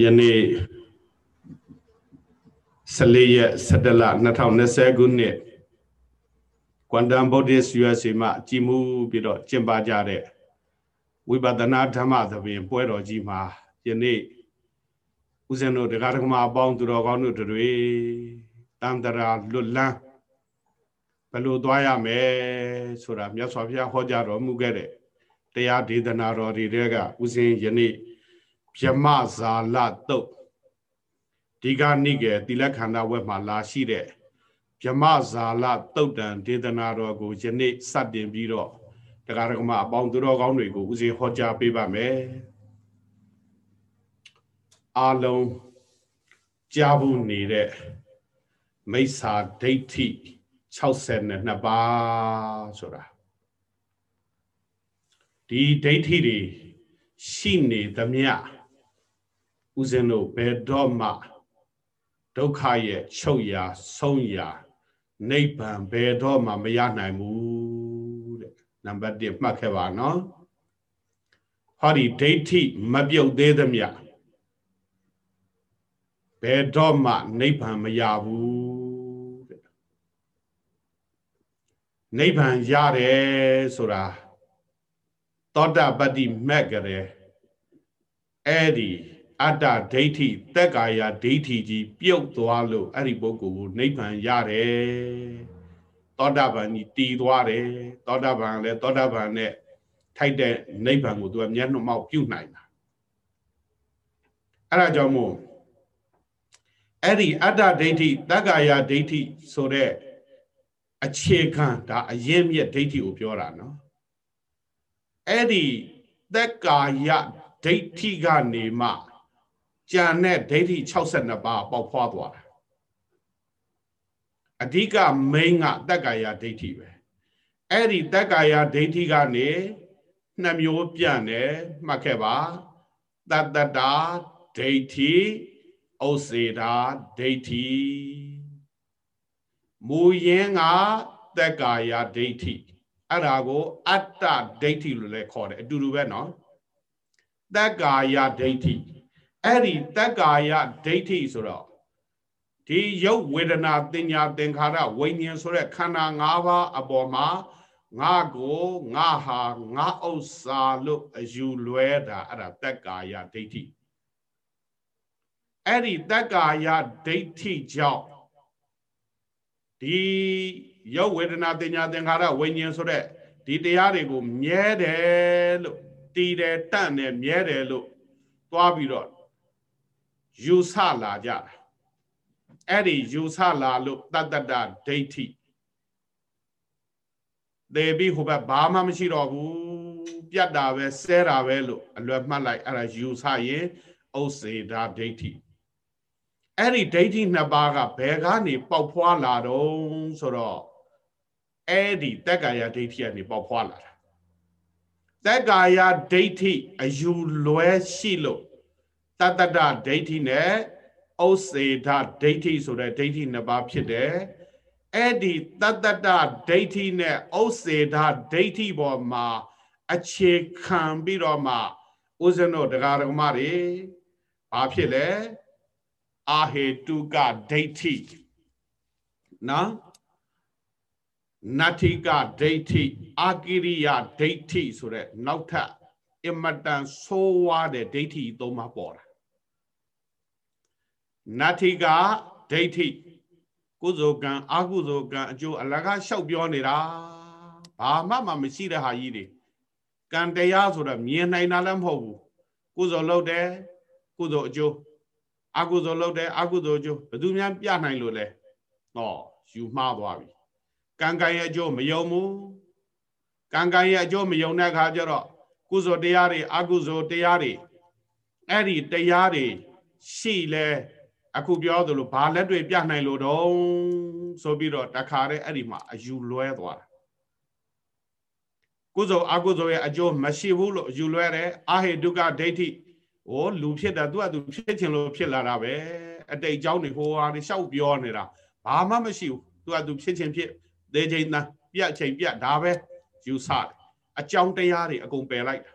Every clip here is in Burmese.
ယနေ့14ရက်17လ2020ခုနှစ်ကွမ်တမ်ဗုဒ္ဓစ် USA မှာကြည်မှုပြီးတော့ကျင့်ပကြတဲ့ဝိပဿနာဓမ္မသဘင်ပွဲတော်ကြီးမှာယနေ့ဦးဇင်းတို့တရားဓမ္မအပေါင်းသူတော်ကောင်းတို့တွေတန်တရာလွတ်လန်းဘယ်လိုသွားရမယ်ဆိုတာမြတ်စွာဘုရားဟောကြားတော်မူခဲ့တဲ့တရားဒေသနာတော်တွေကဦးဇင်းယနေ့ ဗြမဇာလတုတ်ဒီကနိကေတိလခန္ဓာဝက်မှာလာရှိတဲ့ဗြမဇာလတုတ်တံဒေသနာတော်ကိုယနေ့စတင်ပြီးတော့တရားဓမ္မအပေါင်းသူတော်ကောင်းတွေကိုဦးဇင်းဟောကြားပေးပါမယ်အာလုံးကြားဖို့နေတဲ့မိစ္ဆာဒိဋ္ဌိ62ပါးဆိုတာဒီဒိဋ္ဌိတွေရှိနေသမျှ ဦးဇင်းတို့ဘယ်တော့မှဒုက္ခရဲ့ချုပ်ရာဆုံးရာနိဗ္ဗာန်ဘယ်တော့မှမရနိုင်ဘူးတဲ့နံပါတ်1မှတ်ခဲ့ပါနော်ဟောဒီဒိဋ္ဌိမပြုတ်သေးသမျှဘယ်တော့မှနိဗ္ဗာန်မရဘူးတဲ့နိဗ္ဗာန်ရတယ်ဆိုတာသောတာပတ္တိမက်ကြတဲ့အဲ့ဒီ အတ္တဒိဋ္ဌိတက်ကာယဒိဋ္ဌိကြီးပြုတ်သွားလို့အဲ့ဒီပုဂ္ဂိုလ်ကိုနိဗ္ဗာန်ရတယ်သောတာပန်ကြီးတည်သွားတယ်သောတာပန်လည်းသောတာပန်နဲ့ထိုက်တဲ့နိဗ္ဗာန်ကိုသူကမျက်နှာမောက်ပြုတ်နိုင်တာအဲ့ဒါကြောင့်မို့အဲ့ဒီအတ္တဒိဋ္ဌိတက်ကာယဒိဋ္ဌိဆိုတဲ့အခြေခံဒါအရင်မြက်ဒိဋ္ဌိကိုပြောတာနော်အဲ့ဒီသက်ကာယဒိဋ္ဌိကနေမှ ကြံတဲ့ဒိဋ္ဌိ62ပါးပေါက်ဖွားသွားတာအဓိကမိန်ကသက်ကာယဒိဋ္ဌိပဲအဲ့ဒီသက်ကာယဒိဋ္ဌိကနေနှစ်မျိုးပြန့်တယ်မှတ်ခဲ့ပါတတ္တတာဒိဋ္ဌိဥစေတာဒိဋ္ဌိမူရင်းကသက်ကာယဒိဋ္ဌိအဲ့ဒါကို အတ္တဒိဋ္ဌိလို့လည်းခေါ်တယ်အတူတူပဲနော်သက်ကာယဒိဋ္ဌိ အဲ့ဒီသက်ကာယဒိဋ္ဌိဆိုတော့ဒီရုပ်ဝေဒနာတင်ညာသင်္ခါရဝိညာဉ်ဆိုတဲ့ခန္ဓာ၅ပါးအပေါ်မှာငါကိုငါဟာငါဥစ္စာလို့အယူလွဲတာအဲ့ဒါသက်ကာယဒိဋ္ဌိအဲ့ဒီသက်ကာယဒိဋ္ဌိကြောင့်ဒီရုပ်ဝေဒနာတင်ညာသင်္ခါရဝိညာဉ်ဆိုတဲ့ဒီတရားတွေကိုမြဲတယ်လို့တည်တယ်တန့်တယ်မြဲတယ်လို့သွားပြီးတော့ ယူဆလာကြတာအဲ့ဒီယူဆလာလို့တတ္တတဒိဋ္ဌိသေပြီးဟိုဘက်ဘာမှမရှိတော့ဘူးပြတ်တာပဲဆဲတာပဲလို့အလွယ်မှတ်လိုက်အဲ့ဒါယူဆရင်ဥစ္စေတာဒိဋ္ဌိအဲ့ဒီဒိဋ္ဌိနှစ်ပါးကဘယ်ကနေပေါက်ဖွာလာတော့ဆိုတော့အဲ့ဒီတက္ကာယဒိဋ္ဌိကနေပေါက်ဖွာလာတာတက္ကာယဒိဋ္ဌိအယူလွဲရှိလို့ တတ္တဒဒိဋ္ဌိနဲ့ဥစေဒဒိဋ္ဌိဆိုတဲ့ဒိဋ္ဌိနှစ်ပါးဖြစ်တယ်အဲ့ဒီတတ္တဒဒိဋ္ဌိနဲ့ဥစေဒဒိဋ္ဌိပေါ်မှာအခြေခံပြီးတော့မှဦးဇင်းတို့တရားဓမ္မတွေဘာဖြစ်လဲအာဟေတုကဒိဋ္ဌိနော်နတ္ထိကဒိဋ္ဌိအာကိရိယဒိဋ္ဌိဆိုတဲ့နောက်ထပ်အမတန်ဆိုးဝါးတဲ့ဒိဋ္ဌိသုံးပါးပေါ်တာ နတ္ထိကဒိဋ္ဌိကုသိုလ်ကံအကုသိုလ်ကံအကျိုးအလကားလျှောက်ပြောနေတာဘာမှမမရှိတဲ့ဟာကြီးတွေကံတရားဆိုတော့မြင်နိုင်တာလည်းမဟုတ်ဘူးကုသိုလ်လုပ်တယ်ကုသိုလ်အကျိုးအကုသိုလ်လုပ်တယ်အကုသိုလ်အကျိုးဘယ်သူများပြနိုင်လို့လဲဟောယူမှားသွားပြီကံကံရဲ့အကျိုးမယုံဘူးကံကံရဲ့အကျိုးမယုံတဲ့အခါကျတော့ကုသိုလ်တရားတွေအကုသိုလ်တရားတွေအဲ့ဒီတရားတွေရှိလဲ အခုပြောသလိုဘာလက်တွေပြနိုင်လို့တော့ဆိုပြီးတော့တခါတည်းအဲ့ဒီမှာအယူလွဲသွားတာကုသိုလ်အကုသိုလ်ရဲ့အကျိုးမရှိဘူးလို့အယူလွဲတယ်အာဟိတုကဒိဋ္ဌိဟိုလူဖြစ်တာသူကသူဖြစ်ချင်လို့ဖြစ်လာတာပဲအတိတ်အကြောင်းတွေဟိုဟာတွေရှောက်ပြောနေတာဘာမှမရှိဘူးသူကသူဖြစ်ချင်ဖြစ်သေချိန်သားပြတ်ချိန်ပြတ်ဒါပဲယူဆတယ်အကြောင်းတရားတွေအကုန်ပယ်လိုက်တာ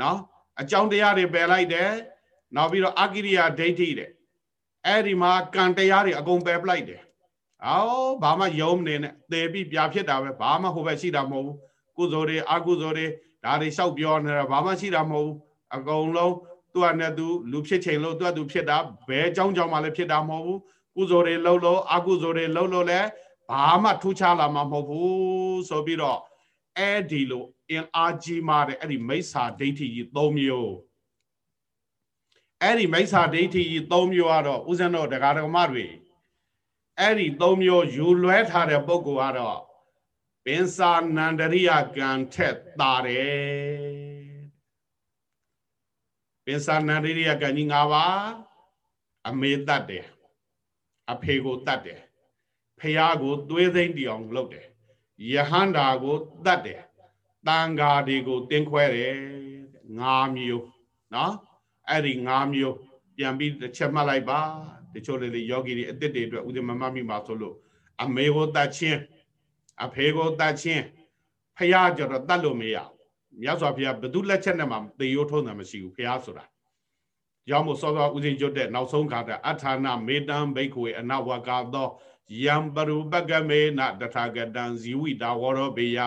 နော်အကြောင်းတရားတွေပယ်လိုက်တယ်နောက်ပြီးတော့အကိရိယာဒိဋ္ဌိတဲ့ အဲ့ဒီမှာကံတရားတွေအကုန်ပယ်ပလိုက်တယ်အော်ဘာမှယုံမနေနဲ့သေပြီးပြဖြစ်တာပဲဘာမှဟိုဘက်ရှိတာမဟုတ်ဘူးကုသိုလ်တွေအကုသိုလ်တွေဒါတွေလျှောက်ပြောနေတာဘာမှရှိတာမဟုတ်ဘူးအကုန်လုံးသူကနဲ့သူလူဖြစ်ချိန်လို့သူကသူဖြစ်တာဘယ်အကြောင်းကြောင့်မှလည်းဖြစ်တာမဟုတ်ဘူးကုသိုလ်တွေလှုပ်လို့အကုသိုလ်တွေလှုပ်လို့လည်းဘာမှထူးခြားလာမှာမဟုတ်ဘူးဆိုပြီးတော့အဲ့ဒီလိုအင်အားကြီးမားတဲ့အဲ့ဒီမိစ္ဆာဒိဋ္ဌိကြီး၃မျိုး အဲ့ဒီမိစ္ဆာဒိဋ္ဌိကြီး၃မျိုးကတော့ဥစဉ်တော့ဒကာဒကမတွေအဲ့ဒီ၃မျိုးယူလွဲထားတဲ့ပုဂ္ဂိုလ်ကတော့ပင်စာနန္ဒရိယကံထက်တာတယ်ပင်စာနန္ဒရိယကံကြီး၅ပါးအမေတတ်တယ်အဖေကိုတတ်တယ်ဖះကိုသွေးသိမ့်တီအောင်လုပ်တယ်ယဟန္တာကိုတတ်တယ်တန်ဃာတွေကိုတင်းခွဲတယ်၅မျိုးနော် အဲ့ဒီ၅မျိုးပြန်ပြီးတစ်ချက်မှတ်လိုက်ပါတချို့လေယောဂီတွေအစ်စ်တွေအတွက်ဥဒိမမမိမှာဆိုလို့အမေကိုတတ်ချင်းအဖေကိုတတ်ချင်းဖះကြတော့တတ်လို့မရဘူးမြတ်စွာဘုရားဘယ်သူလက်ချက်နဲ့မှသေရိုးထုံးတာမရှိဘူးဖះဆိုတာရောက်မို့စောစောဥစဉ်ကျွတ်တဲ့နောက်ဆုံးခါတဲ့အထာနာမေတံဘိက္ခွေအနဝကသောယံပရုပကမေနတထာဂတံဇီဝိတာဝရောဘေယ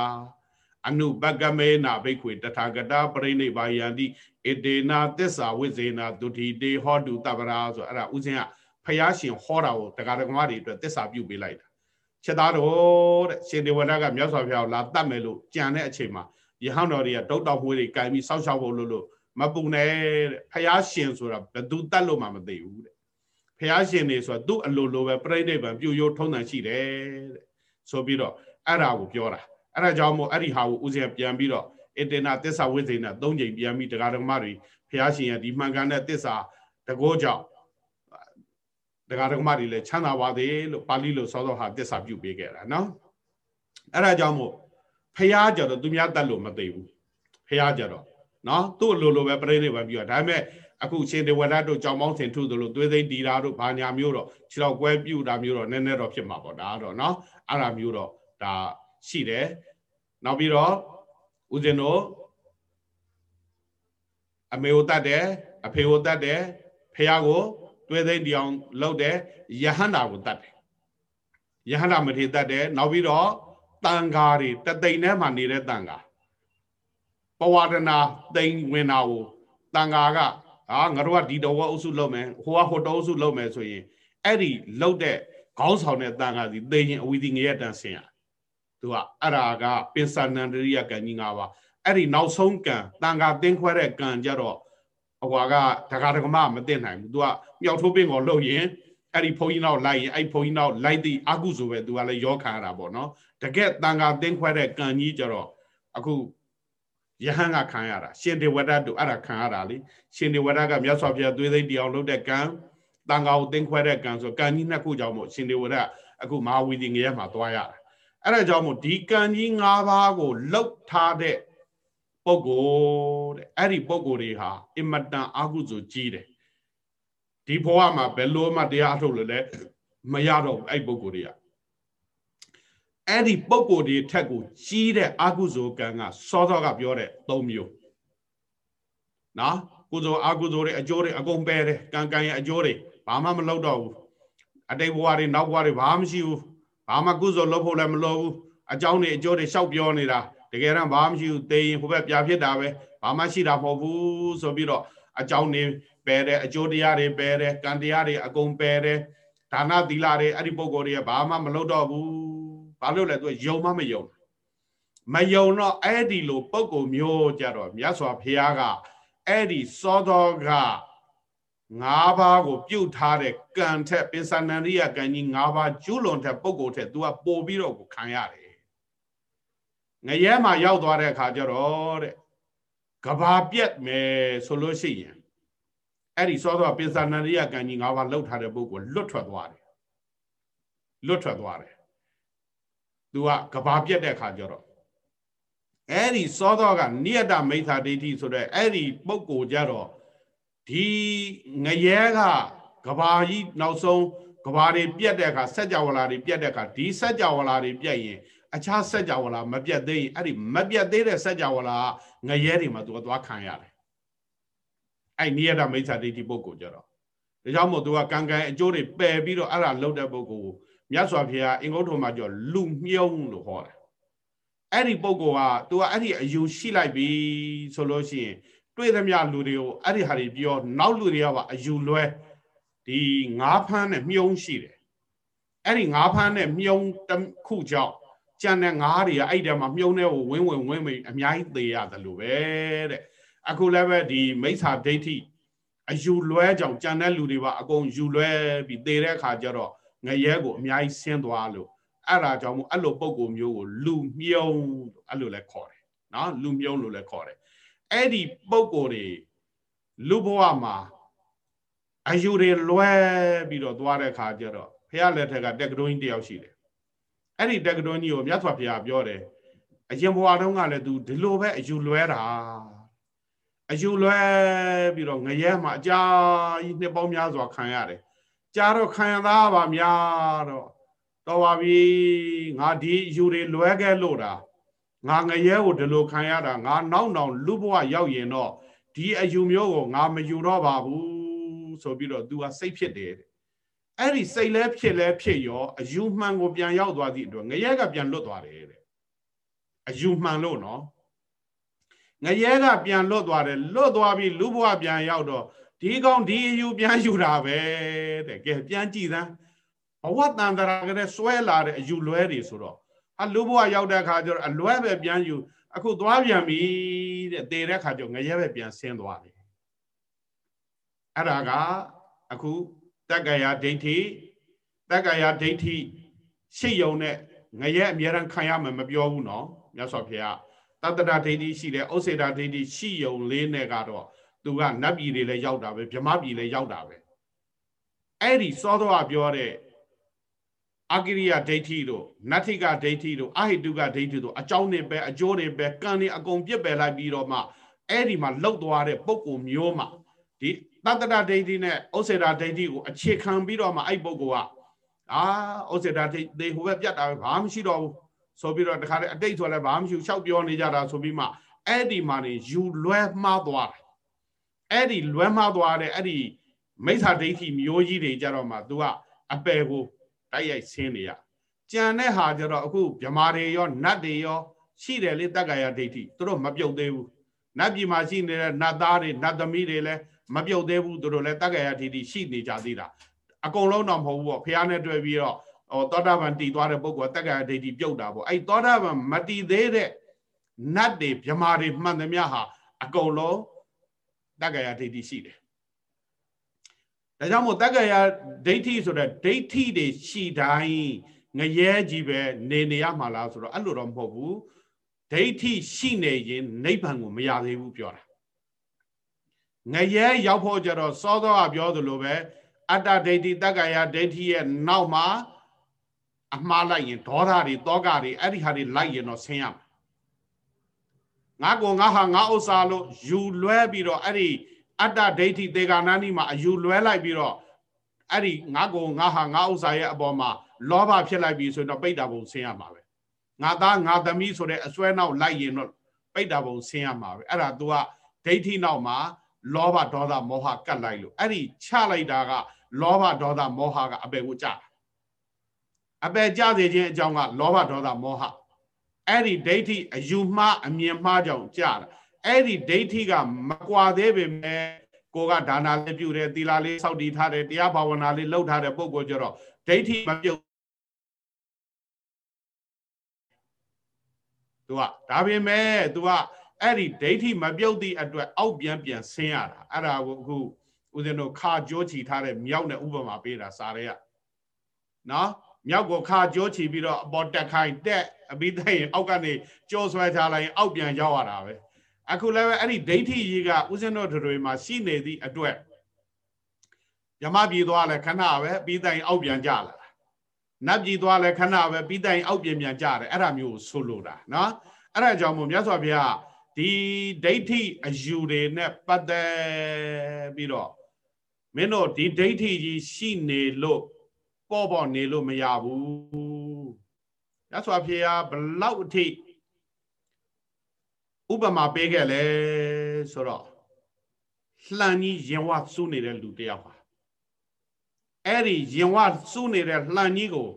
အနုပကမေနဘိက္ခွေတထာဂတာပရိနိဗ္ဗာယံတိဣတေနာသစ္စာဝိဇေနာဒုတိတေဟောတုတပရာဆိုအဲ့ဒါဥစဉ်ကဖယားရှင်ဟောတာကိုတရားဓမ္မတွေအတွက်သစ္စာပြုပေးလိုက်တာချက်သားတော်တဲ့ရှင်ဒေဝဒကမြတ်စွာဘုရားကိုလာတတ်မယ်လို့ကြံတဲ့အချိန်မှာယဟန်တော်တွေကဒုတ်တော်မွေးတွေကင်ပြီးစောက်ရှောက်ဖို့လို့လို့မပူနဲ့တဲ့ဖယားရှင်ဆိုတာဘယ်သူတတ်လို့မှမသိဘူးတဲ့ဖယားရှင်နေဆိုတာသူ့အလိုလိုပဲပြိဋိဘံပြုရိုးထုံးတန်ရှိတယ်တဲ့ဆိုပြီးတော့အဲ့ဒါကိုပြောတာ အဲ့ဒါကြောင့်မို့အဲ့ဒီဟာကိုဦးဇင်းပြန်ပြီးတော့အတေနာသစ္စာဝိသေနာ၃ချိန်ပြန်ပြီးတရားဓမ္မတွေဖယားရှင်ရဲ့ဒီမှန်ကန်တဲ့သစ္စာတကောကြောင့်တရားဓမ္မတွေလည်းချမ်းသာပါသေးလို့ပါဠိလိုစောစောဟာသစ္စာပြုပေးခဲ့တာနော်အဲ့ဒါကြောင့်မို့ဖယားကြတော့သူများတတ်လို့မသိဘူးဖယားကြတော့နော်သူ့လိုလိုပဲပြိဋိဘံပြုတာဒါပေမဲ့အခုရှင်ဒေဝရတ်တို့ကြောင်မောင်းဆင်ထုသလိုသွေးသိမ့်တီတာတို့ဘာညာမျိုးတော့ခြေတော့ကွဲပြူတာမျိုးတော့နည်းနည်းတော့ဖြစ်မှာပေါ့ဒါကတော့နော်အဲ့ဒါမျိုးတော့ဒါရှိတယ် နောက်ပြီးတော့ဦးဇင်းတို့အမေကိုတတ်တယ်အဖေကိုတတ်တယ်ဖះကိုသွေးသိမ့်တီအောင်လုပ်တယ်ယဟန္တာကိုတတ်တယ်ယဟန္တာမထေတတ်တယ်နောက်ပြီးတော့တန်ဃာတွေတသိမ့်ထဲမှာနေတဲ့တန်ဃာပဝဒနာသိမ့်ဝင်တာကိုတန်ဃာကဟာငါတို့ကဒီတော်ဝအုပ်စုလုပ်မယ်ဟိုကဟိုတော်အုပ်စုလုပ်မယ်ဆိုရင်အဲ့ဒီလုပ်တဲ့ခေါင်းဆောင်တဲ့တန်ခါစီသိရင်အဝီဒီငရဲတန်ဆင်ရ သူကအဲ့ဒါကပင်စနန္ဒရိယကံကြီး၅ပါးအဲ့ဒီနောက်ဆုံးကံတန်ခါတင်းခွဲတဲ့ကံကြတော့ဟိုကဒကာဒကမမသိနိုင်ဘူးသူကမြောက်ထိုးပင်ကိုလှုပ်ရင်အဲ့ဒီဘုန်းကြီးနောက်လိုက်ရင်အဲ့ဘုန်းကြီးနောက်လိုက်သည့်အကုဆိုပဲသူကလည်းရောခံရတာပေါ့နော်တကယ်တန်ခါတင်းခွဲတဲ့ကံကြီးကြတော့အခုယဟန်ကခံရတာရှင်ဒေဝဒတ်တို့အဲ့ဒါခံရတာလေရှင်ဒေဝဒတ်ကမြတ်စွာဘုရားသွေးသိမ့်တရားလုပ်တဲ့ကံတန်ခါကိုသိမ့်ခွဲတဲ့ကံဆိုကံကြီးနှစ်ခုကြောင့်မို့ရှင်ဒေဝဒတ်အခုမဟာဝီဒီငရဲမှာသွားရတာ အဲ့ဒါကြောင့်မို့ဒီကံကြီး၅ပါးကိုလှုပ်ထားတဲ့ပုဂ္ဂိုလ်တဲ့အဲ့ဒီပုဂ္ဂိုလ်တွေဟာအင်မတန်အာဟုဆိုကြီးတယ်ဒီဘဝမှာဘယ်လိုမှတရားအထုတ်လို့လဲမရတော့အဲ့ပုဂ္ဂိုလ်တွေကအဲ့ဒီပုံကိုယ်တွေထက်ကိုကြီးတဲ့အကုသိုလ်ကံကစောစောကပြောတဲ့၃မျိုးနော်ကုသိုလ်အကုသိုလ်တွေအကျိုးတွေအကုန်ပယ်တယ်ကံကံရဲ့အကျိုးတွေဘာမှမလုပ်တော့ဘူးအတိတ်ဘဝတွေနောက်ဘဝတွေဘာမှမရှိဘူး ဘာမှကုသိုလ်လုပ်ဖို့လည်းမလိုဘူးအကြောင်းတွေအကျိုးတွေရှောက်ပြောနေတာတကယ်တော့ဘာမှမရှိဘူးသေရင်ဟိုဘက်ပြဖြစ်တာပဲဘာမှရှိတာမဟုတ်ဘူးဆိုပြီးတော့အကြောင်းတွေပယ်တယ်အကျိုးတရားတွေပယ်တယ်ကံတရားတွေအကုန်ပယ်တယ်ဒါနသီလတွေအဲ့ဒီပုံကိုယ်တွေကဘာမှမလုပ်တော့ဘူးဘာလို့လဲသူယုံမမယုံမယုံတော့အဲ့ဒီလိုပုံကိုမျိုးကြတော့မြတ်စွာဘုရားကအဲ့ဒီစောတော်က ငါးပါးကိုပြုတ်ထားတဲ့ကံထက်ပင်စဏရိယကံကြီးငါးပါးကျူးလွန်တဲ့ပုံကိုထက် तू ကပို့ပြီးတော့ကိုခံရတယ်ငရဲမှာရောက်သွားတဲ့အခါကျတော့တဲ့ကဘာပြက်မယ်ဆိုလို့ရှိရင်အဲ့ဒီစောတော်ပင်စဏရိယကံကြီးငါးပါးလှုပ်ထားတဲ့ပုံကိုလွတ်ထွက်သွားတယ်လွတ်ထွက်သွားတယ်သူကကဘာပြက်တဲ့ခါကျတော့အဲ့ဒီစောသောကနိယတမိစ္ဆာဒိဋ္ဌိဆိုတဲ့အဲ့ဒီပုဂ္ဂိုလ်ကြတော့ ဒီငရဲကကဘာကြီးနောက်ဆုံးကဘာတွေပြက်တဲ့အခါစက်ကြဝဠာတွေပြက်တဲ့အခါဒီစက်ကြဝဠာတွေပြက်ရင်အခြားစက်ကြဝဠာမပြက်သေးရင်အဲ့ဒီမပြက်သေးတဲ့စက်ကြဝဠာငရဲတွေမှာသူကသွားခံရတယ်အဲ့နိယတမိစ္ဆာဒိဋ္ဌိပုဂ္ဂိုလ်ကြတော့ဒါကြောင့်မို့သူကကံကံအကျိုးတွေပယ်ပြီးတော့အဲ့ဒါလှုပ်တဲ့ပုဂ္ဂိုလ်ကိုမြတ်စွာဘုရားအင်္ဂုတ္တမှာကြောလူမြုံလို့ဟောတယ်အဲ့ဒီပုဂ္ဂိုလ်ကသူကအဲ့ဒီအယူရှိလိုက်ပြီဆိုလို့ရှိရင် တွေ့သမျှလူတွေကိုအဲ့ဒီဟာတွေပြောနောက်လူတွေကပါအယူလွဲဒီငါးဖမ်းနဲ့မြုံရှိတယ်အဲ့ဒီငါးဖမ်းနဲ့မြုံတစ်ခုကြောင့်ကြံတဲ့ငါးတွေကအဲ့ဒီမှာမြုံတဲ့ကိုဝင်းဝင်ဝင်းမိအများကြီးသေးရတယ်လို့ပဲတဲ့အခုလည်းပဲဒီမိစ္ဆာဒိဋ္ဌိအယူလွဲကြောင့်ကြံတဲ့လူတွေပါအကုန်ယူလွဲပြီးသေတဲ့အခါကျတော့ငရဲကိုအများကြီးဆင်းသွားလို့အဲ့ဒါကြောင့်မို့အဲ့လိုပုံကိုမျိုးကိုလူမြုံအဲ့လိုလဲခေါ်တယ်နော်လူမြုံလို့လဲခေါ်တယ် အဲ့ဒီပုံကိုတွေလူဘဝမှာအယူတွေလွဲပြီးတော့သွားတဲ့အခါကျတော့ဖះလက်ထက်ကတက်ကတွင်းကြီးတယောက်ရှိတယ်အဲ့ဒီတက်ကတွင်းကြီးကိုမြတ်စွာဘုရားပြောတယ်အရင်ဘဝတုန်းကလည်း तू ဒီလိုပဲအယူလွဲတာအယူလွဲပြီးတော့ငရဲမှာအကြာကြီးနှစ်ပေါင်းများစွာခံရတယ်ကြာတော့ခံရသားပါများတော့တော်ပါပြီငါဒီအယူတွေလွဲခဲ့လို့တာ ငါငရဲကိုဒီလိုခံရတာငါနောက်နောက်လူဘဝရောက်ရင်တော့ဒီအယူမျိုးကိုငါမယူတော့ပါဘူးဆိုပြီးတော့ तू ကစိတ်ဖြစ်တယ်အဲ့ဒီစိတ်လဲဖြစ်လဲဖြစ်ရောအယူမှန်ကိုပြန်ရောက်သွားသည့်အတွက်ငရဲကပြန်လွတ်သွားတယ်တဲ့အယူမှန်လို့နော်ငရဲကပြန်လွတ်သွားတယ်လွတ်သွားပြီးလူဘဝပြန်ရောက်တော့ဒီကောင်ဒီအယူပြန်ယူတာပဲတဲ့ကဲပြန်ကြည့်သမ်းဘဝတန်တရာကလေးစွဲလာတဲ့အယူလွဲတွေဆိုတော့ အလူဘဝရောက်တဲ့အခါကျတော့အလွဲပဲပြန်ယူအခုသွားပြန်ပြီတဲ့တည်တဲ့အခါကျတော့ငရဲပဲပြန်ဆင်းသွားတယ်အဲ့ဒါကအခုတက္ကရာဒိဋ္ဌိတက္ကရာဒိဋ္ဌိရှိယုံနဲ့ငရဲအမြဲတမ်းခံရမယ်မပြောဘူးနော်မြတ်စွာဘုရားတတ္တရာဒိဋ္ဌိရှိတယ်ဥစ္စေတာဒိဋ္ဌိရှိယုံလေးနဲ့ကတော့သူကနတ်ပြည်တွေလည်းရောက်တာပဲဗြဟ္မပြည်လည်းရောက်တာပဲအဲ့ဒီစောတော်ပြောတဲ့ အကိရိယဒိဋ္ဌိတို့နတ္ထိကဒိဋ္ဌိတို့အဟိတုကဒိဋ္ဌိတို့အကြောင်းတွေပဲအကျိုးတွေပဲကံတွေအကုန်ပြစ်ပယ်လိုက်ပြီးတော့မှအဲ့ဒီမှာလောက်သွားတဲ့ပုံကုမျိုးမှာဒီတတ္တရဒိဋ္ဌိနဲ့ဥစ္စေတာဒိဋ္ဌိကိုအခြေခံပြီးတော့မှအဲ့ပုဂ္ဂိုလ်ကအာဥစ္စေတာဒိဋ္ဌိဟိုဘက်ပြတ်တာဘာမှမရှိတော့ဘူးဆိုပြီးတော့တခါတည်းအတိတ်ဆိုလည်းဘာမှမရှိဘူးရှောက်ပြောနေကြတာဆိုပြီးမှအဲ့ဒီမှာနေယူလွဲမှားသွားတယ်အဲ့ဒီလွဲမှားသွားတဲ့အဲ့ဒီမိစ္ဆာဒိဋ္ဌိမျိုးကြီးတွေကြတော့မှ तू ကအပယ်ကို တိုက်ရိုက်ဆင်းနေရကြံတဲ့ဟာကြတော့အခုဗြမာတွေရောနတ်တွေရောရှိတယ်လေတက္ကရာဒိဋ္ဌိသူတို့မပြုတ်သေးဘူးနတ်ပြည်မှာရှိနေတဲ့နတ်သားတွေနတ်သမီးတွေလည်းမပြုတ်သေးဘူးသူတို့လည်းတက္ကရာဒိဋ္ဌိရှိနေကြသေးတာအကုန်လုံးတော့မဟုတ်ဘူးပေါ့ဖះနဲ့တွေ့ပြီးတော့ဟောသောတာပန်တည်သွားတဲ့ပုဂ္ဂိုလ်တက္ကရာဒိဋ္ဌိပြုတ်တာပေါ့အဲ့သောတာပန်မတည်သေးတဲ့နတ်တွေဗြမာတွေမှန်သမျှဟာအကုန်လုံးတက္ကရာဒိဋ္ဌိရှိတယ် ဒါကြောင့်မို့တက္ကရာဒိဋ္ဌိဆိုတဲ့ဒိဋ္ဌိတွေရှိတိုင်းငရဲကြီးပဲနေနေရမှာလားဆိုတော့အဲ့လိုတော့မဟုတ်ဘူးဒိဋ္ဌိရှိနေရင်နိဗ္ဗာန်ကိုမရသေးဘူးပြောတာငရဲရောက်ဖို့ကြတော့စောသောကပြောသလိုပဲအတ္တဒိဋ္ဌိတက္ကရာဒိဋ္ဌိရဲ့နောက်မှာအမှားလိုက်ရင်ဒေါသတွေတောကတွေအဲ့ဒီဟာတွေလိုက်ရင်တော့ဆင်းရမှာငါကောငါဟာငါဥစ္စာလို့ယူလွဲပြီးတော့အဲ့ဒီ အတ္တဒိဋ္ဌိသေကာနာနိမှာအယူလွဲလိုက်ပြီးတော့အဲ့ဒီငါကောငါဟာငါဥစ္စာရဲ့အပေါ်မှာလောဘဖြစ်လိုက်ပြီဆိုရင်တော့ပိဋ္ဌာဘုံဆင်းရမှာပဲငါသားငါသမီးဆိုတဲ့အစွဲနောက်လိုက်ရင်တော့ပိဋ္ဌာဘုံဆင်းရမှာပဲအဲ့ဒါ तू ကဒိဋ္ဌိနောက်မှာလောဘဒေါသမောဟကတ်လိုက်လို့အဲ့ဒီချလိုက်တာက လောဘဒေါသမောဟကအပေကိုကြတာအပေကြစေခြင်းအကြောင်းကလောဘဒေါသမောဟအဲ့ဒီဒိဋ္ဌိအယူမှားအမြင်မှားကြောင့်ကြတာ အဲ့ဒီဒိဋ္ဌိကမကွာသေးပေမဲ့ကိုကဒါနာလေးပြုတယ်သီလလေးစောင့်တည်ထားတယ်တရားဘာဝနာလေးလုပ်ထားတဲ့ပုံကိုကြတော့ဒိဋ္ဌိမပြုတ်သူကဒါပေမဲ့ तू ကအဲ့ဒီဒိဋ္ဌိမပြုတ်သည့်အတွက်အောက်ပြန်ပြန်ဆင်းရတာအဲ့ဒါကိုအခုဦးဇင်းတို့ခါကြောချီထားတဲ့မြောက်နဲ့ဥပမာပေးတာစားရဲနော်မြောက်ကိုခါကြောချီပြီးတော့အပေါ်တက်ခိုင်းတက်အပြီးတဲ့ရင်အောက်ကနေကြောဆွဲထားလိုက်ရင်အောက်ပြန်ရောက်ရတာပဲ အခုလည်းပဲအဲ့ဒီဒိဋ္ဌိကြီးကဦးဇင်းတို့တွေမှာရှိနေသည့်အတွက်ယမပြည်သွားလဲခဏပဲပြီးတဲ့ရင်အောက်ပြန်ကြလာနတ်ပြည်သွားလဲခဏပဲပြီးတဲ့ရင်အောက်ပြန်ပြန်ကြတယ်အဲ့ဒါမျိုးကိုဆိုလိုတာနော်အဲ့ဒါကြောင့်မို့မြတ်စွာဘုရားဒီဒိဋ္ဌိအယူတွေနဲ့ပတ်သက်ပြီးတော့မင်းတို့ဒီဒိဋ္ဌိကြီးရှိနေလို့ပေါ့ပေါ့နေလို့မရဘူးရသော်ဖေဟာဘလောက်အထိ ဥပမာပေးခဲ့လဲဆိုတော့လှန်ကြီးရင်ဝစုနေတဲ့လူတယောက်ပါအဲ့ဒီရင်ဝစုနေတဲ့လှန်ကြီးကို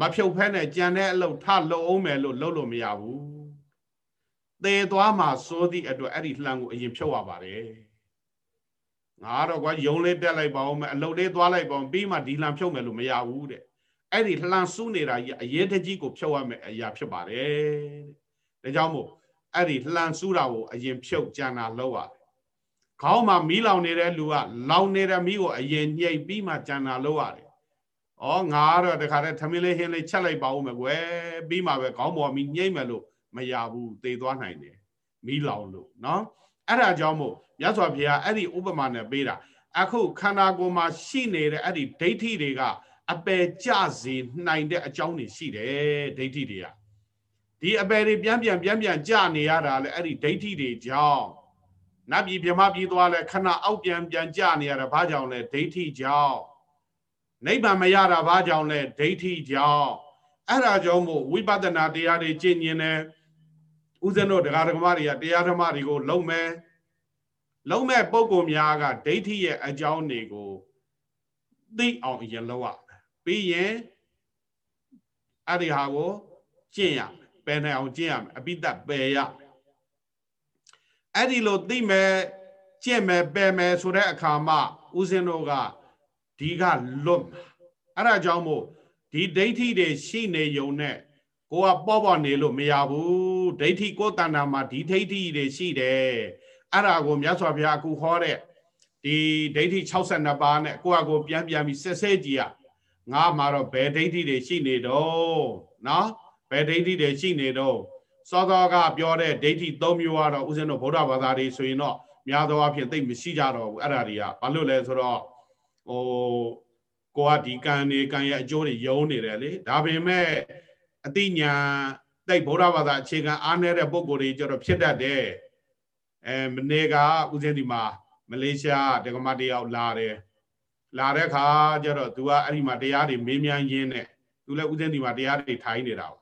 မဖြုတ်ဖဲနဲ့ကြံတဲ့အလုပ်ထလုံအောင်မယ်လို့လုပ်လို့မရဘူးသေသွားမှာစိုးသည့်အတွက်အဲ့ဒီလှန်ကိုအရင်ဖြုတ်ရပါတယ်ငါတော့ကွာယုံလေးတက်လိုက်ပါဦးမယ်အလုပ်လေးသွားလိုက်ပါဦးပြီးမှဒီလှန်ဖြုတ်မယ်လို့မရဘူးတဲ့အဲ့ဒီလှန်စုနေတာကြီးအရေးတကြီးကိုဖြုတ်ရမယ်အရာဖြစ်ပါတယ်တဲ့ဒါကြောင့်မို့ အဲ့ဒီလှန်စုတာကိုအရင်ဖြုတ်ကြံတာလောက်ရတယ်ခေါင်းမှာမီးလောင်နေတဲ့လူကလောင်နေတဲ့မီးကိုအရင်ညှိပ်ပြီးမှကြံတာလောက်ရတယ်။ဩငါကတော့တခါတည်းထမင်းလေးဟင်းလေးချက်လိုက်ပါဦးမယ်ကွယ်ပြီးမှပဲခေါင်းပေါ်မီးညှိပ်မယ်လို့မရဘူးသေသွားနိုင်တယ်မီးလောင်လို့နော်အဲ့ဒါကြောင့်မို့မြတ်စွာဘုရားအဲ့ဒီဥပမာနဲ့ပေးတာအခုခန္ဓာကိုယ်မှာရှိနေတဲ့အဲ့ဒီဒိဋ္ဌိတွေကအပယ်ကြစေနိုင်တဲ့အကြောင်းတွေရှိတယ်ဒိဋ္ဌိတွေက ဒီအပယ်တွေပြန်ပြန်ပြန်ပြန်ကြနေရတာလေအဲ့ဒီဒိဋ္ဌိတွေကြောင့်နတ်ပြည်မြမပြည်သွားလဲခဏအောက်ပြန်ပြန်ကြနေရတာဘာကြောင့်လဲဒိဋ္ဌိကြောင့်နိဗ္ဗာန်မရတာဘာကြောင့်လဲဒိဋ္ဌိကြောင့်အဲ့ဒါကြောင့်မို့ဝိပဿနာတရားတွေကျင့်ရင်လည်းဦးဇင်းတို့တရားဓမ္မတွေကတရားဓမ္မတွေကိုလုံမယ်လုံမဲ့ပုံကုများကဒိဋ္ဌိရဲ့အကြောင်းတွေကိုသိအောင်အရင်လောက်ရပြီးရင်အဲ့ဒီဟာကိုကျင့်ရ ပယ်နိုင်အောင်ကျင့်ရမယ်အပိတ္တပယ်ရအဲ့ဒီလိုသိမယ်ကျင့်မယ်ပယ်မယ်ဆိုတဲ့အခါမှာဦးဇင်းတို့ကဒီကလွတ်အဲ့ဒါကြောင့်မို့ဒီဒိဋ္ဌိတွေရှိနေုံနဲ့ကိုကပေါ့ပေါ့နေလို့မရဘူးဒိဋ္ဌိကိုယ်တဏ္ဍာမှာဒီဒိဋ္ဌိတွေရှိတယ်အဲ့ဒါကိုမြတ်စွာဘုရားအခုဟောတဲ့ဒီဒိဋ္ဌိ62ပါးနဲ့ကိုယ့်အကိုပြန်ပြန်ပြီးဆက်ဆဲကြည့်ရငါမှာတော့ဘယ်ဒိဋ္ဌိတွေရှိနေတော့နော် ဘယ်ဒိဋ္ဌိတွေရှိနေတော့စောစောကပြောတဲ့ဒိဋ္ဌိ၃မျိုးကတော့ဦးဇင်းတို့ဗုဒ္ဓဘာသာတွေဆိုရင်တော့များသောအားဖြင့်သိမရှိကြတော့ဘူးအဲ့ဒါတွေကဘာလို့လဲဆိုတော့ဟိုကိုကဒီကံနေကံရဲ့အကျိုးတွေယုံနေတယ်လေဒါပေမဲ့အတိညာတိတ်ဗုဒ္ဓဘာသာအခြေခံအားနည်းတဲ့ပုံကိုယ်တွေကျတော့ဖြစ်တတ်တယ်အဲမနေ့ကဦးဇင်းဒီမှာမလေးရှားတက္ကမတယောက်လာတယ်လာတဲ့ခါကျတော့ तू ကအဲ့ဒီမှာတရားတွေမေးမြန်းရင်းနဲ့ तू လည်းဦးဇင်းဒီမှာတရားတွေထိုင်နေတာပေါ့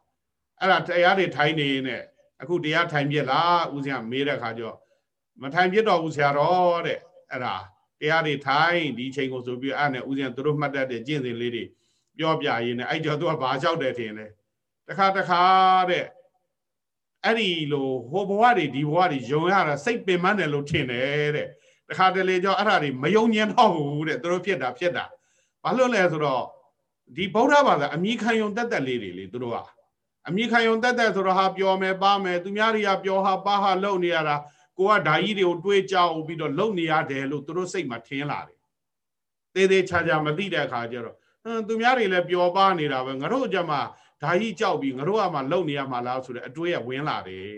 အဲ့ဒါတရားတွေထိုင်နေရင်နဲ့အခုတရားထိုင်ပြက်လားဦးဇင်းကမေးတဲ့ခါကျတော့မထိုင်ပြက်တော့ဘူးဆရာတော်တဲ့အဲ့ဒါတရားတွေထိုင်ဒီချိန်ကိုဆိုပြီးအဲ့နဲ့ဦးဇင်းသူတို့မှတ်တတ်တဲ့ကျင့်စဉ်လေးတွေပြောပြရင်းနဲ့အဲ့ကြောသူကဘာလျှောက်တယ်ထင်လဲတခါတခါတဲ့အဲ့ဒီလိုဟိုဘဝတွေဒီဘဝတွေယုံရတာစိတ်ပင်ပန်းတယ်လို့ထင်တယ်တဲ့တခါတလေကြောအဲ့ဒါတွေမယုံညံတော့ဘူးတဲ့သူတို့ဖြစ်တာဖြစ်တာဘာလို့လဲဆိုတော့ဒီဗုဒ္ဓဘာသာအမိခံယုံတက်တက်လေးတွေလေသူတို့က အမိခံယုံတက်တက်ဆိုတော့ဟာပြောမယ်ပါမယ်သူများတွေကပြောဟာပါဟာလုံနေရတာကိုကဓာကြီးတွေကိုတွေးကြောက်ပြီးတော့လုံနေရတယ်လို့သူတို့စိတ်မှာထင်လာတယ်သေးသေးချာချာမသိတဲ့အခါကျတော့ဟမ်သူများတွေလည်းပျော်ပါနေတာပဲငါတို့ကြမှာဓာကြီးကြောက်ပြီးငါတို့ကမှလုံနေရမှာလားဆိုတဲ့အတွေးကဝင်လာတယ်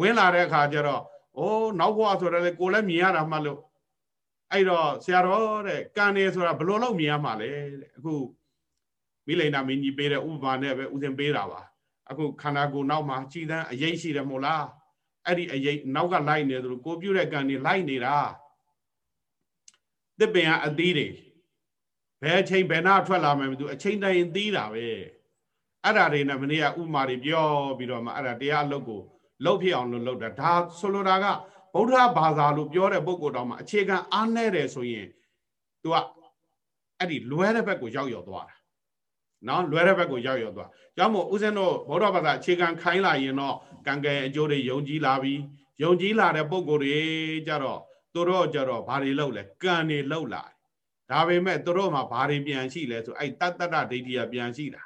ဝင်လာတဲ့အခါကျတော့အိုးနောက်ဘဝဆိုတော့လေကိုလည်းမြင်ရတာမှလို့အဲ့တော့ဆရာတော်တဲ့ကံနေဆိုတာဘလို့လို့မြင်ရမှာလဲတဲ့အခု မိလိန်နာမင်းကြီးပေးတဲ့ဥပမာနဲ့ပဲဥစဉ်ပေးတာပါအခုခန္ဓာကိုယ်နောက်မှာကြည်တန်းအရေးရှိတယ်မို့လားအဲ့ဒီအရေးနောက်ကလိုက်နေသလိုကိုပြုတ်တဲ့ကံနေလိုက်နေတာတစ်ပင်ကအသီးတွေဘယ်အချိန်ဘယ်နာထွက်လာမယ်မသိဘူးအချိန်တိုင်းသီးတာပဲအဲ့ဒါတွေနဲ့မနေ့ကဥမာတွေပြောပြီးတော့မှအဲ့ဒါတရားအလုပ်ကိုလှုပ်ဖြစ်အောင်လို့လုပ်တာဒါဆိုလိုတာကဗုဒ္ဓဘာသာလို့ပြောတဲ့ပုဂ္ဂိုလ်တော်မှာအခြေခံအားနည်းတယ်ဆိုရင် तू ကအဲ့ဒီလွဲတဲ့ဘက်ကိုရောက်ရောက်သွားတာ နော်လွဲတဲ့ဘက်ကိုရောက်ရောက်သွားကြောင့်မို့ဦးဇင်းတို့ဗုဒ္ဓဘာသာအခြေခံခိုင်းလာရင်တော့ကံကံအကျိုးတွေယုံကြည်လာပြီယုံကြည်လာတဲ့ပုဂ္ဂိုလ်တွေကြတော့သူတို့ကြတော့ဘာတွေလုပ်လဲကံတွေလုပ်လာဒါပေမဲ့သူတို့မှာဘာတွေပြန်ရှိလဲဆိုအဲ့တတ္တဒိဋ္ဌိကပြန်ရှိတာ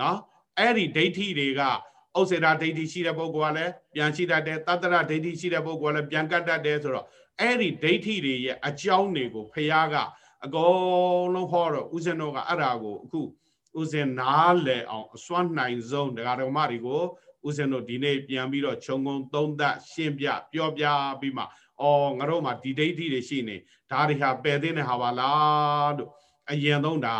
နော်အဲ့ဒီဒိဋ္ဌိတွေကဥစ္စေတာဒိဋ္ဌိရှိတဲ့ပုဂ္ဂိုလ်ကလည်းပြန်ရှိတတ်တယ်တတ္တရဒိဋ္ဌိရှိတဲ့ပုဂ္ဂိုလ်ကလည်းပြန်ကတ်တတ်တယ်ဆိုတော့အဲ့ဒီဒိဋ္ဌိတွေရဲ့အကြောင်းတွေကိုဖះက အကုန်လုံးဟောတော့ဥစဉ်တော်ကအဲ့ဒါကိုအခုဥစဉ်နားလည်အောင်အစွမ်းနိုင်ဆုံးဒကာတော်မတွေကိုဥစဉ်တို့ဒီနေ့ပြန်ပြီးတော့ခြုံငုံသုံးသပ်ရှင်းပြပြောပြပြီးမှအော်ငါတို့မှာဒီဒိဋ္ဌိတွေရှိနေဒါတွေဟာပယ်သိတဲ့ဟာပါလားလို့အရင်ဆုံးဒါ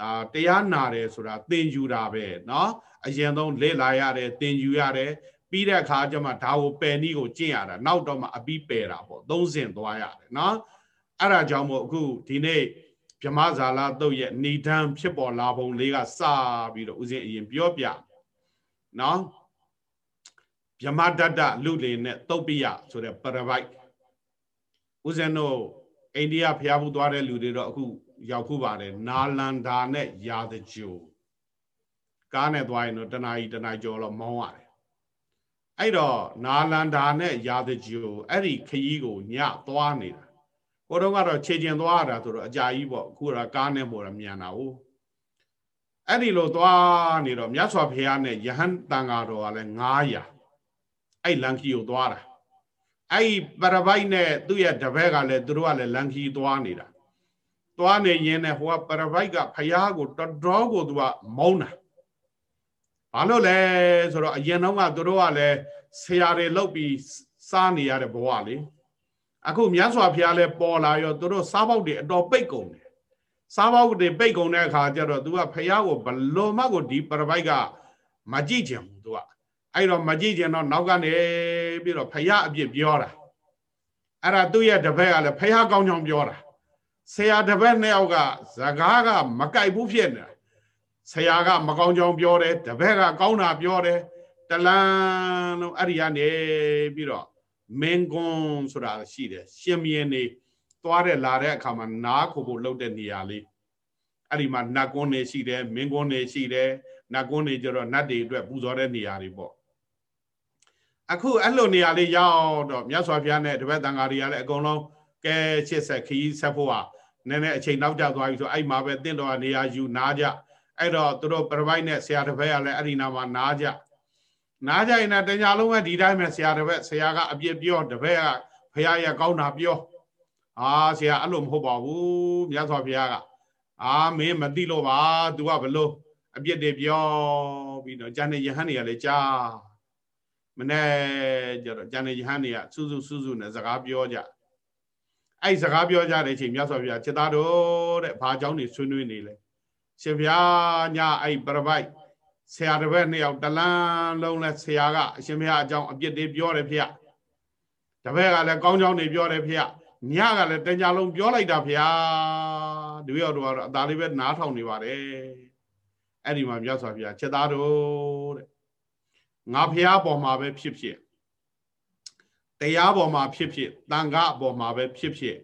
အာတရားနာတယ်ဆိုတာသင်ယူတာပဲเนาะအရင်ဆုံးလေ့လာရတယ်သင်ယူရတယ်ပြီးတဲ့အခါကျမှဒါကိုပယ်နည်းကိုကျင့်ရတာနောက်တော့မှအပြီးပယ်တာပေါ့သုံးစင်သွားရတယ်เนาะ အဲ့ဒါကြောင့်မို့အခုဒီနေ့ဗြမဇာလာတုတ်ရဲ့ဏိဒံဖြစ်ပေါ်လာပုံလေးကစပြီးတော့ဦးဇင်းအရင်ပြောပြနော်ဗြမတတလူလေနဲ့တုတ်ပိယဆိုတဲ့ပရပိုက်ဦးဇင်းတို့အိန္ဒိယဖျားဘူးသွားတဲ့လူတွေတော့အခုရောက်ခုပါတယ်နာလန္ဒာနဲ့ရာဇဂျိုကားနဲ့သွားရင်တော့တနာကြီးတနာကျော်တော့မောင်းရတယ်အဲ့တော့နာလန္ဒာနဲ့ရာဇဂျိုအဲ့ဒီခရီးကိုညသွားနေတာ ဟိုတော့ကတော့ခြေကျင်သွားတာဆိုတော့အကြာကြီးပေါ့အခုကကားနဲ့မို့တော့မြန်တာ哦အဲ့ဒီလိုသွားနေတော့မြတ်စွာဘုရားနဲ့ယဟန်တန်ဃာတော်ကလည်း900အဲ့လန်ခီကိုသွားတာအဲ့ပရပိုက်နဲ့သူ့ရဲ့တပည့်ကလည်းသူတို့ကလည်းလန်ခီသွားနေတာသွားနေရင်နဲ့ဟိုကပရပိုက်ကဖယားကိုတော်တော်ကိုသူကမုန်းတာဘာလို့လဲဆိုတော့အရင်တော့ကသူတို့ကလည်းဆရာတွေလောက်ပြီးစားနေရတဲ့ဘဝလေ အခုမြတ်စွာဘုရားလည်းပေါ်လာရောသူတို့စားပေါက်တွေအတော်ပိတ်ကုန်တယ်စားပေါက်တွေပိတ်ကုန်တဲ့အခါကျတော့သူကဖယားကိုဘလို့မှကိုဒီပရပိုက်ကမကြည့်ချင်ဘူးသူကအဲ့တော့မကြည့်ချင်တော့နောက်ကနေပြီးတော့ဖယားအပြစ်ပြောတာအဲ့ဒါသူ့ရဲ့တပည့်ကလည်းဖယားကောင်းချောင်းပြောတာဆရာတပည့်နှစ်ယောက်ကဇကားကမကြိုက်ဘူးဖြစ်နေတာဆရာကမကောင်းချောင်းပြောတယ်တပည့်ကကောင်းတာပြောတယ်တလန်းလုံးအဲ့ဒီကနေပြီးတော့ မင်းကွန်းဆိုတာရှိတယ်ရှင်မင်းနေသွားတဲ့လာတဲ့အခါမှာနားခိုဖို့လှုပ်တဲ့နေရာလေးအဲ့ဒီမှာနတ်ကွန်းနေရှိတယ်မင်းကွန်းနေရှိတယ်နတ်ကွန်းနေကျတော့နတ်တွေအတွက်ပူဇော်တဲ့နေရာတွေပေါ့အခုအဲ့လိုနေရာလေးရောက်တော့မြတ်စွာဘုရားနဲ့တပည့်တန်ဃာတွေကလည်းအကုန်လုံးကဲချစ်ဆက်ခီးဆက်ဖို့ဟာနည်းနည်းအချိန်နောက်ကျသွားပြီဆိုအဲ့မှာပဲတင့်တော်နေရာယူနားကြအဲ့တော့သူတို့ပြပိုက်နဲ့ဆရာတပည့်ကလည်းအဲ့ဒီနာမှာနားကြ နားကြရင်တညာလုံးပဲဒီတိုင်းပဲဆရာတပည့်ဆရာကအပြစ်ပြောတပည့်ကဖရာရကောင်းတာပြောအာဆရာအဲ့လိုမဟုတ်ပါဘူးမြတ်စွာဘုရားကအာမင်းမသိလို့ပါ तू ကဘလို့အပြစ်တွေပြောပြီးတော့ကျန်တဲ့ယဟန်တွေကလည်းကြားမနေ့ကျတော့ကျန်တဲ့ယဟန်တွေကစူးစူးစူးစူးနဲ့စကားပြောကြအဲ့စကားပြောကြတဲ့အချိန်မြတ်စွာဘုရားจิตသားတို့တဲ့ဘာเจ้าနေဆွေးနွေးနေလဲရှင်ဘုရားညအဲ့ပရပိုက် ဆရာတစ်ပည့်နှစ်ယောက်တလန်းလုံးလဲဆရာကအရှင်ဘုရားအကြောင်းအပြစ်တွေပြောတယ်ဖေ။တပည့်ကလည်းကောင်းကြောင်းတွေပြောတယ်ဖေ။ညကလည်းတညာလုံးပြောလိုက်တာဖေ။ဒီရောက်တော့အသာလေးပဲနားထောင်နေပါတယ်။အဲ့ဒီမှာမြတ်စွာဘုရားချက်သားတို့တဲ့ငါဖះပေါ်မှာပဲဖြစ်ဖြစ်တရားပေါ်မှာဖြစ်ဖြစ်တန်ခါအပေါ်မှာပဲဖြစ်ဖြစ်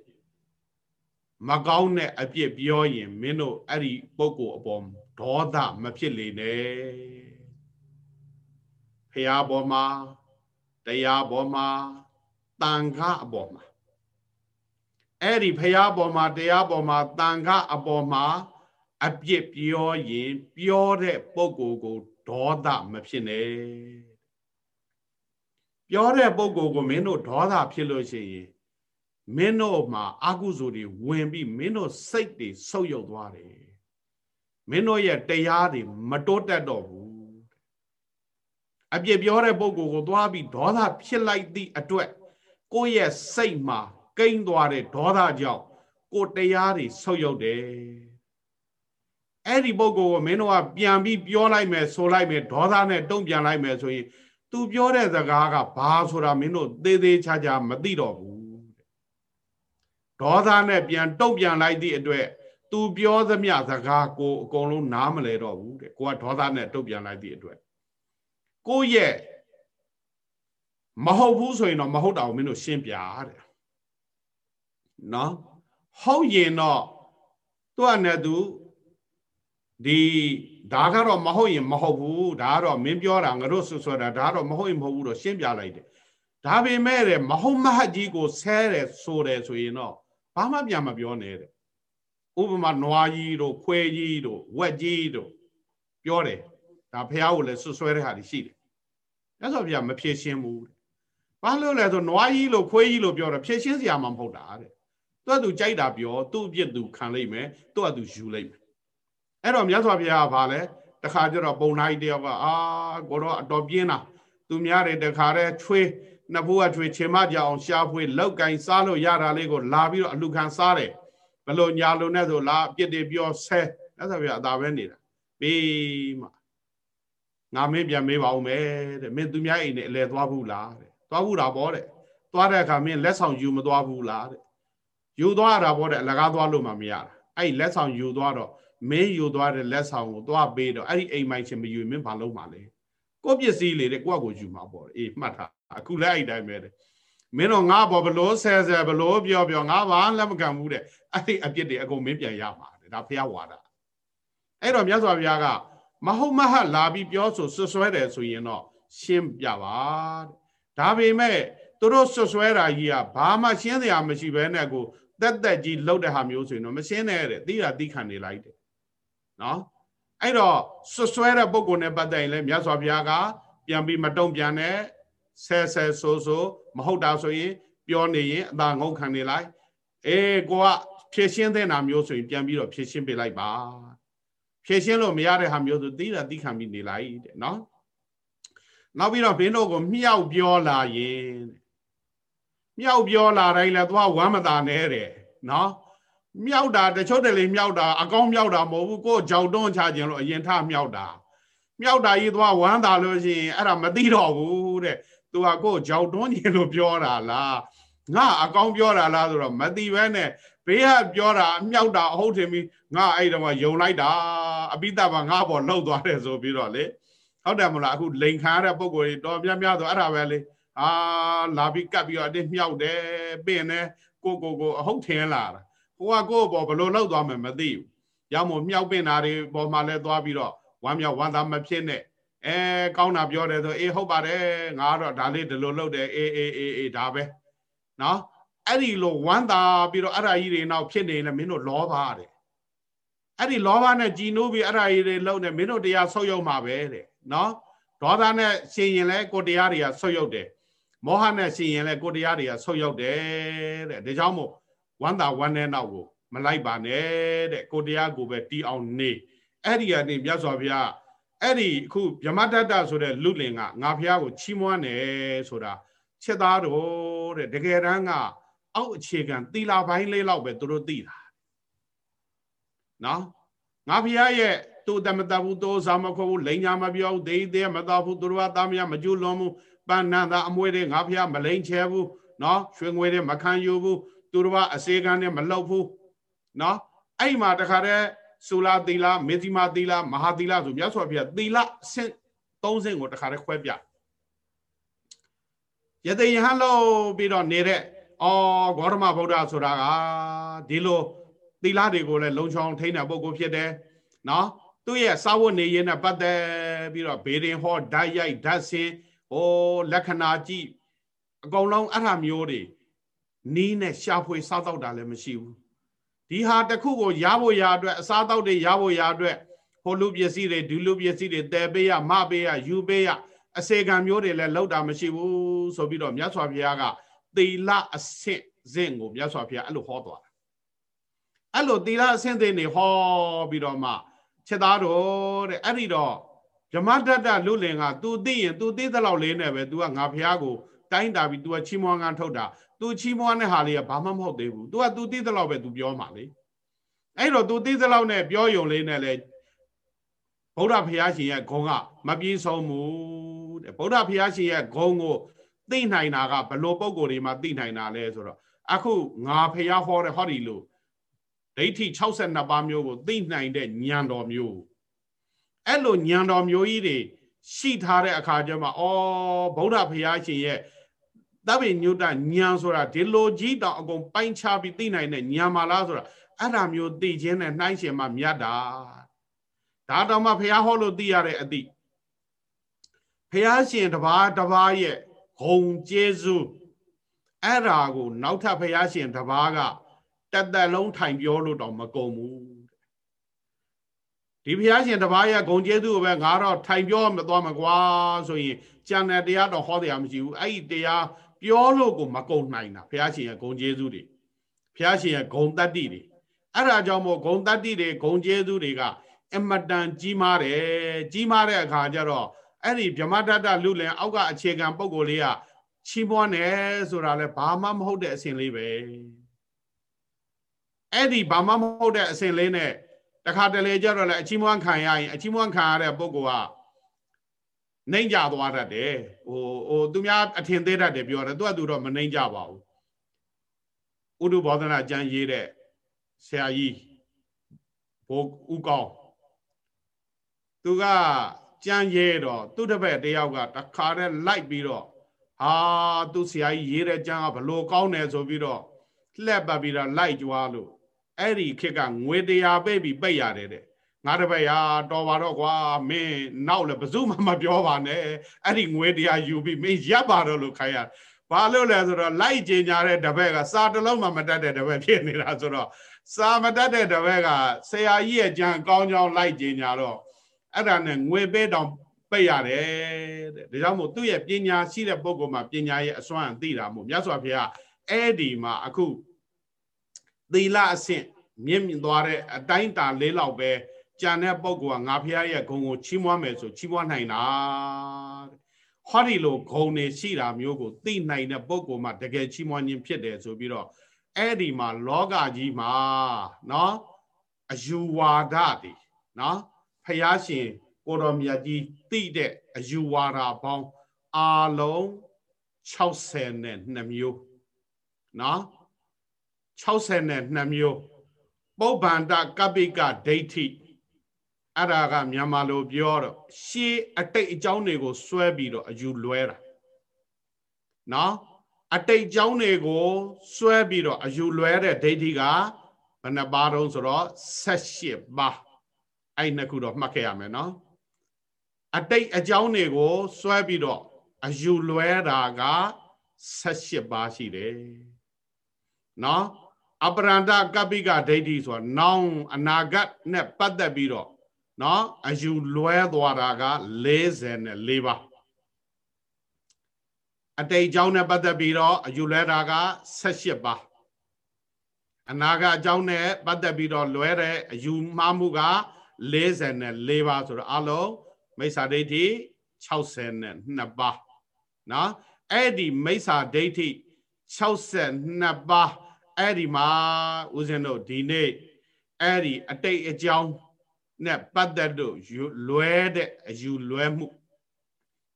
မကောင်းတဲ့အပြစ်ပြောရင်မင်းတို့အဲ့ဒီပုဂ္ဂိုလ်အပေါ် ဒေါသမဖြစ်လေနဲ့ဖះပေါ်မှာတရားပေါ်မှာတန်ခါအပေါ်မှာအဲ့ဒီဖះပေါ်မှာတရားပေါ်မှာတန်ခါအပေါ်မှာအပြစ်ပြောရင်ပြောတဲ့ပုဂ္ဂိုလ်ကိုဒေါသမဖြစ်နဲ့ပြောတဲ့ပုဂ္ဂိုလ်ကိုမင်းတို့ဒေါသဖြစ်လို့ရှိရင်မင်းတို့မှာအာကုသိုလ်တွေဝင်ပြီးမင်းတို့စိတ်တွေဆုပ်ယုပ်သွားတယ် မင်းတို့ရဲ့တရားတွေမတိုးတက်တော့ဘူးအပြစ်ပြောတဲ့ပုဂ္ဂိုလ်ကိုသွားပြီးဒေါသဖြစ်လိုက်သည့်အတွက်ကိုယ့်ရဲ့စိတ်မှာကိန်းသွားတဲ့ဒေါသကြောင့်ကိုတရားတွေဆုပ်ယုပ်တယ်အဲ့ဒီပုဂ္ဂိုလ်ကိုမင်းတို့ကပြန်ပြီးပြောလိုက်မယ်ဆိုလိုက်မယ်ဒေါသနဲ့တုံ့ပြန်လိုက်မယ်ဆိုရင် तू ပြောတဲ့စကားကဘာဆိုတာမင်းတို့သေးသေးချာချာမသိတော့ဘူးဒေါသနဲ့ပြန်တုံ့ပြန်လိုက်သည့်အတွက် तू ပြောသမျှစကားကိုအကုန်လုံးနားမလဲတော့ဘူးတဲ့ကိုကဒေါသနဲ့တုံ့ပြန်လိုက်သည့်အတွက်ကိုရဲ့မဟုတ်ဘူးဆိုရင်တော့မဟုတ်တာကိုမင်းတို့ရှင်းပြတဲ့နော်ဟုတ်ရင်တော့သူ့အနေနဲ့သူဒီဒါကတော့မဟုတ်ရင်မဟုတ်ဘူးဒါကတော့မင်းပြောတာငါတို့ဆွဆွတာဒါကတော့မဟုတ်ရင်မဟုတ်ဘူးတော့ရှင်းပြလိုက်တယ်ဒါပေမဲ့တဲ့မဟုတ်မဟတ်ကြီးကိုဆဲတယ်ဆိုတယ်ဆိုရင်တော့ဘာမှပြန်မပြောနဲ့တဲ့ ဥပမာနွားကြီးတို့ခွဲကြီးတို့ဝက်ကြီးတို့ပြောတယ်ဒါဖះကိုလည်းဆွဆွဲတဲ့ဟာတွေရှိတယ်မြတ်စွာဘုရားမဖြေရှင်းဘူးဘာလို့လဲဆိုနွားကြီးလို့ခွေးကြီးလို့ပြောတော့ဖြေရှင်းစရာမှမဟုတ်တာတဲ့သူကသူကြိုက်တာပြောသူ့အပြစ်သူခံလိုက်မယ်သူကသူယူလိုက်မယ်အဲ့တော့မြတ်စွာဘုရားကဘာလဲတခါကျတော့ပုံနာကြီးတယောက်ကအာကိုတော့အတော်ပြင်းတာသူများတွေတခါတည်းချွေးနှစ်ဖူးကချွေးချင်မကြအောင်ရှားဖွေးလောက်ကင်စားလို့ရတာလေးကိုလာပြီးတော့အလူခံစားတယ် ဘလို့ညာလုံနဲ့ဆိုလာအပြစ်တွေပြောဆဲမြတ်စွာဘုရားအသာပဲနေတာပြီးမှငါမင်းပြန်မေးပါဦးမယ်တဲ့မင်းသူများအိမ်နဲ့အလဲသွားဘူးလားတဲ့သွားဘူးတာပေါ့တဲ့သွားတဲ့အခါမင်းလက်ဆောင်ယူမသွားဘူးလားတဲ့ယူသွားတာပေါ့တဲ့အလကားသွားလို့မှမရတာအဲ့လက်ဆောင်ယူသွားတော့မင်းယူသွားတဲ့လက်ဆောင်ကိုသွားပေးတော့အဲ့ဒီအိမ်မိုင်ရှင်မယူမင်းဘာလုပ်မှာလဲကိုပစ္စည်းလေတဲ့ကိုကကိုယူမှာပေါ့အေးမှတ်ထားအခုလည်းအဲ့တိုင်းပဲတဲ့ မင်းတို့ငါဘောဘလို့ဆဲဆဲဘလို့ပြောပြောငါဘာလက်မခံဘူးတဲ့အဲ့ဒီအပြစ်တွေအကုန်မင်းပြန်ရမှာတဲ့ဒါဖះဝါဒအဲ့တော့မြတ်စွာဘုရားကမဟုတ်မဟလာပြီးပြောဆိုဆွဆွဲတယ်ဆိုရင်တော့ရှင်းပြပါတဲ့ဒါပေမဲ့သူတို့ဆွဆွဲတာကြီးကဘာမှရှင်းစရာမရှိဘဲနဲ့ကိုတက်တက်ကြီးလှုပ်တဲ့ဟာမျိုးဆိုရင်တော့မရှင်းနဲ့တဲ့သိတာသိခံနေလိုက်တယ်နော်အဲ့တော့ဆွဆွဲတဲ့ပုံကိုယ်နဲ့ပတ်သက်ရင်လည်းမြတ်စွာဘုရားကပြန်ပြီးမတုံ့ပြန်နဲ့ ဆဲဆဲဆိုဆိုမဟုတ်တာဆိုရင်ပြောနေရင်အသာငုံခံနေလိုက်အေးကိုကဖြည့်ရှင်းတဲ့နာမျိုးဆိုရင်ပြန်ပြီးတော့ဖြည့်ရှင်းပေးလိုက်ပါဖြည့်ရှင်းလို့မရတဲ့ဟာမျိုးဆိုသိတာသိခံပြီးနေလိုက်တဲ့နော်နောက်ပြီးတော့ဘင်းတို့ကိုမြောက်ပြောလာရင်မြောက်ပြောလာတိုင်းလဲသွားဝမ်းမသာနဲ့တဲ့နော်မြောက်တာတချို့တလေမြောက်တာအကောင်းမြောက်တာမဟုတ်ဘူးကိုယ်ကြောက်တွန်းချခြင်းလို့အရင်ထမြောက်တာမြောက်တာကြီးသွားဝမ်းသာလို့ရှိရင်အဲ့ဒါမသိတော့ဘူးတဲ့ သူကကိုယ်ကြောက်တွန်းခြင်းလို့ပြောတာလားငါအကောင်းပြောတာလားဆိုတော့မသိဘဲနဲ့ဘေးကပြောတာမြောက်တာအဟုတ်တင်ပြီးငါအဲ့တော့ယုံလိုက်တာအပိတဘာငါပေါ်လှုပ်သွားတယ်ဆိုပြီးတော့လေဟုတ်တယ်မလားအခုလိန်ခံရတဲ့ပုံကိုယ်တွေတော်များများဆိုအဲ့ဒါပဲလေအာလာပြီးကပ်ပြီးတော့အတင်းမြောက်တယ်ပြင်နေကိုကိုကိုအဟုတ်ထင်လာတာကိုကကိုပေါ်ဘလို့လောက်သွားမယ်မသိဘူးရောက်မို့မြောက်ပင်တာတွေပေါ်မှာလဲသွားပြီးတော့ဝမ်းမြောက်ဝမ်းသာမဖြစ်နဲ့ အဲကောင်းတာပြောတယ်ဆိုအေးဟုတ်ပါတယ်ငါတော့ဒါလေးဒီလိုလုပ်တယ်အေးအေးအေးအေးဒါပဲနော်အဲ့ဒီလိုဝမ်းသာပြီးတော့အဲ့ဓာကြီးတွေနောက်ဖြစ်နေလဲမင်းတို့လောဘတဲ့အဲ့ဒီလောဘနဲ့ကြည်နိုးပြီးအဲ့ဓာကြီးတွေလုံနေမင်းတို့တရားဆုတ်ယုတ်မှာပဲတဲ့နော်ဒေါသနဲ့ရှင်ရင်လဲကိုတရားတွေကဆုတ်ယုတ်တယ်မောဟနဲ့ရှင်ရင်လဲကိုတရားတွေကဆုတ်ယုတ်တယ်တဲ့ဒါကြောင့်မို့ဝမ်းသာဝမ်းနဲ့နောက်ကိုမလိုက်ပါနဲ့တဲ့ကိုတရားကိုပဲတီးအောင်နေအဲ့ဒီကနေမြတ်စွာဘုရား အဲ့ဒီအခုဗြဟ္မတတ္တဆိုတဲ့လူလင်ကငါဘုရားကိုချီးမွမ်းတယ်ဆိုတာချက်သားတို့တဲ့တကယ်တမ်းကအောက်အခြေခံသီလာပိုင်းလေးလောက်ပဲသူတို့သိတာနော်ငါဘုရားရဲ့သူတမတဘူးတိုးစားမခေါ်ဘူးလိန်ညာမပြောဘူးဒေသေးမတော်ဘူးသူတို့ကသားမရမကျူးလွန်ဘူးပန်းနန္တာအမွေတွေငါဘုရားမလိန်ချဲဘူးနော်ရွှေငွေတွေမခံယူဘူးသူတို့ကအစေခံနဲ့မလောက်ဘူးနော်အဲ့မှာတခါတည်း ဆူလာသီလာမေဇီမာသီလာမဟာသီလာဆိုမြတ်စွာဘုရားသီလဆင့်၃ဆင့်ကိုတခါတည်းခွဲပြယသိယဟန်လို့ပြီးတော့နေတဲ့အော်ဂေါတမဗုဒ္ဓဆိုတာကဒီလိုသီလတွေကိုလည်းလုံချောင်ထိန်းတဲ့ပုဂ္ဂိုလ်ဖြစ်တယ်နော်သူ့ရဲ့စာဝတ်နေရေးနဲ့ပတ်သက်ပြီးတော့ဘေရင်ဟောဓာတ်ရိုက်ဓာတ်စင်ဟိုလက္ခဏာကြည့်အကုန်လုံးအဲ့ဒါမျိုးတွေနီးနဲ့ရှာဖွေစားတော့တာလည်းမရှိဘူး ဒီဟာတစ်ခုကိုရဖို့ရအတွက်အစားတောက်တွေရဖို့ရအတွက်ဟိုလူပစ္စည်းတွေဒူလူပစ္စည်းတွေတဲပေးရမပေးရယူပေးရအစေခံမျိုးတွေလည်းလောက်တာမရှိဘူးဆိုပြီးတော့မြတ်စွာဘုရားကသီလအဆင့်စဉ်ကိုမြတ်စွာဘုရားအဲ့လိုဟောသွားတာအဲ့လိုသီလအဆင့်စဉ်တွေဟောပြီးတော့မှချက်သားတော်တဲ့အဲ့ဒီတော့ဗြဟ္မတတ္တလူလင်က तू သိရင် तू သိသလောက်လေးနဲ့ပဲ तू ကငါဘုရားကို တိုင်းတာပြီး तू ကချီးမွမ်းငန်းထုတ်တာ तू ချီးမွမ်းတဲ့ဟာလေးကဘာမှမဟုတ်သေးဘူး तू က तू သိသလောက်ပဲ तू ပြောမှာလေအဲ့တော့ तू သိသလောက်နဲ့ပြောယုံလေးနဲ့လေဗုဒ္ဓဘုရားရှင်ရဲ့ဂုံကမပြေဆုံးဘူးတဲ့ဗုဒ္ဓဘုရားရှင်ရဲ့ဂုံကိုသိနိုင်တာကဘလို့ပုံကိုယ်တွေမှာသိနိုင်တာလဲဆိုတော့အခုငါဖះဟောတဲ့ဟောဒီလို့ဒိဋ္ဌိ62ပါးမျိုးကိုသိနိုင်တဲ့ဉာဏ်တော်မျိုးအဲ့လိုဉာဏ်တော်မျိုးကြီးတွေရှိထားတဲ့အခါကျမှဩဗုဒ္ဓဘုရားရှင်ရဲ့ တပ္ပိညုတဉာဏ်ဆိုတာဒီလိုကြီးတောင်အကုန်ပိုင်းခြားပြီးသိနိုင်တဲ့ဉာဏ်မလားဆိုတာအဲ့ဒါမျိုးသိခြင်းနဲ့နှိုင်းရှင်မှမြတ်တာဒါတောင်မှဘုရားဟောလို့သိရတဲ့အသည့်ဘုရားရှင်တပါးတပါးရဲ့ဂုံကျေးဇူးအဲ့ဒါကိုနောက်ထပ်ဘုရားရှင်တပါးကတသက်လုံးထိုင်ပြောလို့တော့မကုန်ဘူးဒီဘုရားရှင်တပါးရဲ့ဂုံကျေးဇူးကိုပဲငါတော့ထိုင်ပြောမသွားမကွာဆိုရင်ကျန်တဲ့တရားတော့ဟောတရားမရှိဘူးအဲ့ဒီတရား ပြောလို့ကိုမကုန်နိုင်တာဘုရားရှင်ရဲ့ဂုံကျေးဇူးတွေဘုရားရှင်ရဲ့ဂုံတတ္တိတွေအဲ့ဒါကြောင့်မို့ဂုံတတ္တိတွေဂုံကျေးဇူးတွေကအမတန်ကြီးမားတယ်ကြီးမားတဲ့အခါကျတော့အဲ့ဒီဗြဟ္မတတလူလင်အောက်ကအခြေခံပုံကိုယ်လေးကချီးမွမ်းတယ်ဆိုတာလဲဘာမှမဟုတ်တဲ့အစဉ်လေးပဲအဲ့ဒီဘာမှမဟုတ်တဲ့အစဉ်လေးနဲ့တခါတလေကြတော့လဲအချီးမွမ်းခံရရင်အချီးမွမ်းခံရတဲ့ပုဂ္ဂိုလ်က နှိမ့်ကြသွားတတ်တယ်ဟိုဟိုသူများအထင်သေးတတ်တယ်ပြောတယ်သူကသူတော့မနှိမ့်ကြပါဘူးဥဒုဘောဓနာကျမ်းရေးတဲ့ဆရာကြီးဘိုးဥကောင်းသူကကြမ်းရဲတော့သူ့တပည့်တယောက်ကတခါတည်းလိုက်ပြီးတော့ဟာသူဆရာကြီးရေးတဲ့ကျမ်းကဘလို့ကောင်းတယ်ဆိုပြီးတော့လှက်ပတ်ပြီးတော့လိုက်ကြွားလို့အဲ့ဒီခေတ်ကငွေတရားပေးပြီးပိတ်ရတယ်တဲ့ ငါတပည့်ရာတော်ပါတော့ကွာမင်းနောက်လည်းဘယ်သူမှမပြောပါနဲ့အဲ့ဒီငွေတရားယူပြီးမင်းရပ်ပါတော့လို့ခိုင်းရဘာလို့လဲဆိုတော့လိုက်ကြင်ညာတဲ့တပည့်ကစာတလုံးမှမတတ်တဲ့တပည့်ဖြစ်နေတာဆိုတော့စာမတတ်တဲ့တပည့်ကဆရာကြီးရဲ့ကြံကောင်းကြောင်းလိုက်ကြင်ညာတော့အဲ့ဒါနဲ့ငွေပေးတောင်ပိတ်ရတယ်တဲ့ဒါကြောင့်မို့သူ့ရဲ့ပညာရှိတဲ့ပုဂ္ဂိုလ်မှာပညာရဲ့အစွမ်းသိတာမို့မြတ်စွာဘုရားအဲ့ဒီမှာအခုသီလအဆင့်မြင့်မြင့်သွားတဲ့အတိုင်းတာလေးလောက်ပဲ ကြံတဲ့ပုဂ္ဂိုလ်ကငါဘုရားရဲ့ဂုဏ်ကိုချီးမွမ်းမယ်ဆိုချီးမွမ်းနိုင်တာတဲ့ဟောဒီလိုဂုဏ်တွေရှိတာမျိုးကိုသိနိုင်တဲ့ပုဂ္ဂိုလ်မှတကယ်ချီးမွမ်းခြင်းဖြစ်တယ်ဆိုပြီးတော့အဲ့ဒီမှာလောကကြီးမှာเนาะအယူဝါဒတွေเนาะဖះရှင်ကိုတော်မြတ်ကြီးသိတဲ့အယူဝါဒပေါင်းအာလုံး62မျိုးเนาะ62မျိုးပုဗ္ဗန္တကပိကဒိဋ္ဌိ အဲ့ဒါကမြန်မာလိုပြောတော့ရှေးအတိတ်အကြောင်းတွေကိုစွဲပြီးတော့အယူလွဲတာနော်အတိတ်အကြောင်းတွေကိုစွဲပြီးတော့အယူလွဲတဲ့ဒိဋ္ဌိကဘယ်နှပါတုံးဆိုတော့78ပါအဲ့နှစ်ခုတော့မှတ်ခဲ့ရမယ်နော်အတိတ်အကြောင်းတွေကိုစွဲပြီးတော့အယူလွဲတာက78ပါရှိတယ်နော်အပရန္တကပိကဒိဋ္ဌိဆိုတာနောင်အနာဂတ်နဲ့ပတ်သက်ပြီးတော့ နော်အယူလွဲသွားတာက44ပါအတိတ်အကြောင်းနဲ့ပတ်သက်ပြီးတော့အယူလွဲတာက78ပါအနာဂတ်အကြောင်းနဲ့ပတ်သက်ပြီးတော့လွဲတဲ့အယူမှားမှုက44ပါဆိုတော့အလုံးမိစ္ဆာဒိဋ္ဌိ62ပါနော်အဲ့ဒီမိစ္ဆာဒိဋ္ဌိ62ပါအဲ့ဒီမှာဦးဇင်းတို့ဒီနေ့အဲ့ဒီအတိတ်အကြောင်း နဲ့ပတ်သက်လို့လွဲတဲ့အယူလွဲမှု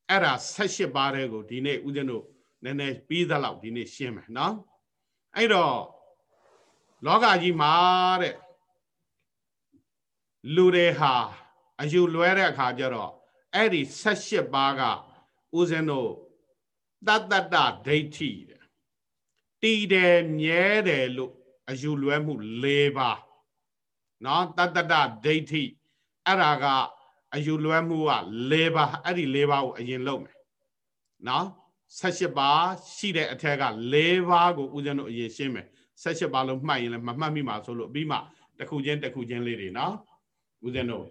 အဲ့ဒါ78ပါးတဲ့ကိုဒီနေ့ဦးဇင်းတို့နည်းနည်းပြီးသလောက်ဒီနေ့ရှင်းမယ်နော်အဲ့တော့လောကကြီးမှာတဲ့လူတွေဟာအယူလွဲတဲ့အခါကျတော့အဲ့ဒီ78ပါးကဦးဇင်းတို့တတ္တတဒိဋ္ဌိတဲ့တည်တယ်မြဲတယ်လို့အယူလွဲမှု၄ပါး နော်တတ္တတဒိဋ္ဌိအဲ့ဒါကအယူလွဲမှုက၄ပါးအဲ့ဒီ၄ပါးကိုအရင်လုပ်မယ်နော်78ပါးရှိတဲ့အထက်က၄ပါးကိုဦးဇင်းတို့အရင်ရှင်းမယ်78ပါးလုံးမှတ်ရင်လည်းမမှတ်မိမှာဆိုလို့ပြီးမှတစ်ခုချင်းတစ်ခုချင်းလေးတွေနော်ဦးဇင်းတို့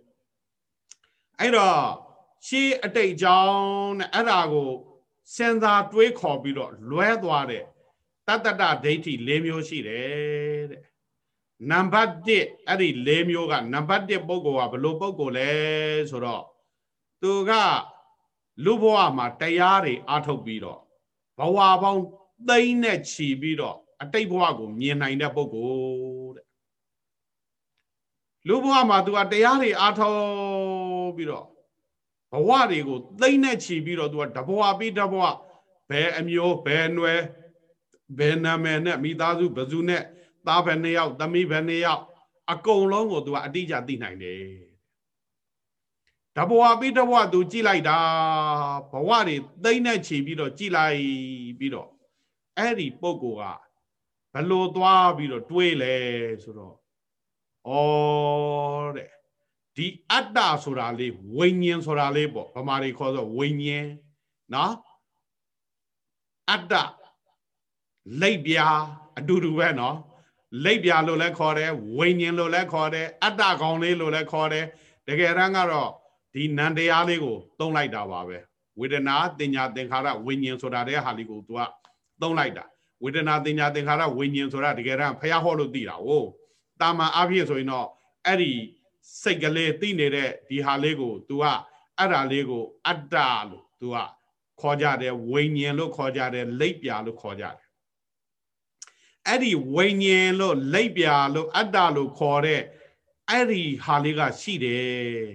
အဲ့တော့ရှေးအတိတ်ကြောင်းနဲ့အဲ့ဒါကိုစဉ်းစားတွေးခေါ်ပြီးတော့လွဲသွားတဲ့တတ္တတဒိဋ္ဌိ၄မျိုးရှိတယ်တဲ့ နံပါတ်1အဲ့ဒီ၄မျိုးကနံပါတ်1ပုဂ္ဂိုလ်ကဘလို့ပုဂ္ဂိုလ်လဲဆိုတော့သူကလူဘဝမှာတရားတွေအားထုတ်ပြီးတော့ဘဝပေါင်းသိမ့်နဲ့ချီပြီးတော့အတိတ်ဘဝကိုမြင်နိုင်တဲ့ပုဂ္ဂိုလ်တဲ့လူဘဝမှာသူကတရားတွေအားထုတ်ပြီးတော့ဘဝတွေကိုသိမ့်နဲ့ချီပြီးတော့သူကတဘဝပြီးတဘဝဘယ်အမျိုးဘယ်နွယ်ဘယ်နာမည်နဲ့မိသားစုဘယ်သူနဲ့ သားဘယ်နှစ်ယောက်သမီးဘယ်နှစ်ယောက်အကုန်လုံးကိုသူကအတိအကျသိနိုင်တယ်တဘဝပြီးတဘဝသူကြည့်လိုက်တာဘဝတွေသိမ့်နဲ့ချီပြီးတော့ကြည့်လိုက်ပြီးတော့အဲ့ဒီပုံကိုကဘလို့သွားပြီးတော့တွေးလဲဆိုတော့ဩတဲ့ဒီအတ္တဆိုတာလေးဝိညာဉ်ဆိုတာလေးပေါ့ဗမာတွေခေါ်ဆိုဝိညာဉ်နော်အတ္တလိပ်ပြာအတူတူပဲနော် လိပ်ပြာလို့လည်းခေါ်တယ်ဝိညာဉ်လို့လည်းခေါ်တယ်အတ္တကောင်လေးလို့လည်းခေါ်တယ်တကယ်တမ်းကတော့ဒီနန္တရားလေးကိုသုံးလိုက်တာပါပဲဝေဒနာတင်ညာသင်္ခါရဝိညာဉ်ဆိုတာတဲ့ဟာလေးကို तू ကသုံးလိုက်တာဝေဒနာတင်ညာသင်္ခါရဝိညာဉ်ဆိုတာတကယ်တမ်းဖះဟောလို့သိတာ哦တာမန်အဖြစ်ဆိုရင်တော့အဲ့ဒီစိတ်ကလေးသိနေတဲ့ဒီဟာလေးကို तू ကအဲ့ဒါလေးကိုအတ္တလို့ तू ကခေါ်ကြတယ်ဝိညာဉ်လို့ခေါ်ကြတယ်လိပ်ပြာလို့ခေါ်ကြတယ် အဲ့ဒီဝိညာဉ်လို့လိပ်ပြာလို့အတ္တလို့ခေါ်တဲ့အဲ့ဒီဟာလေးကရှိတယ်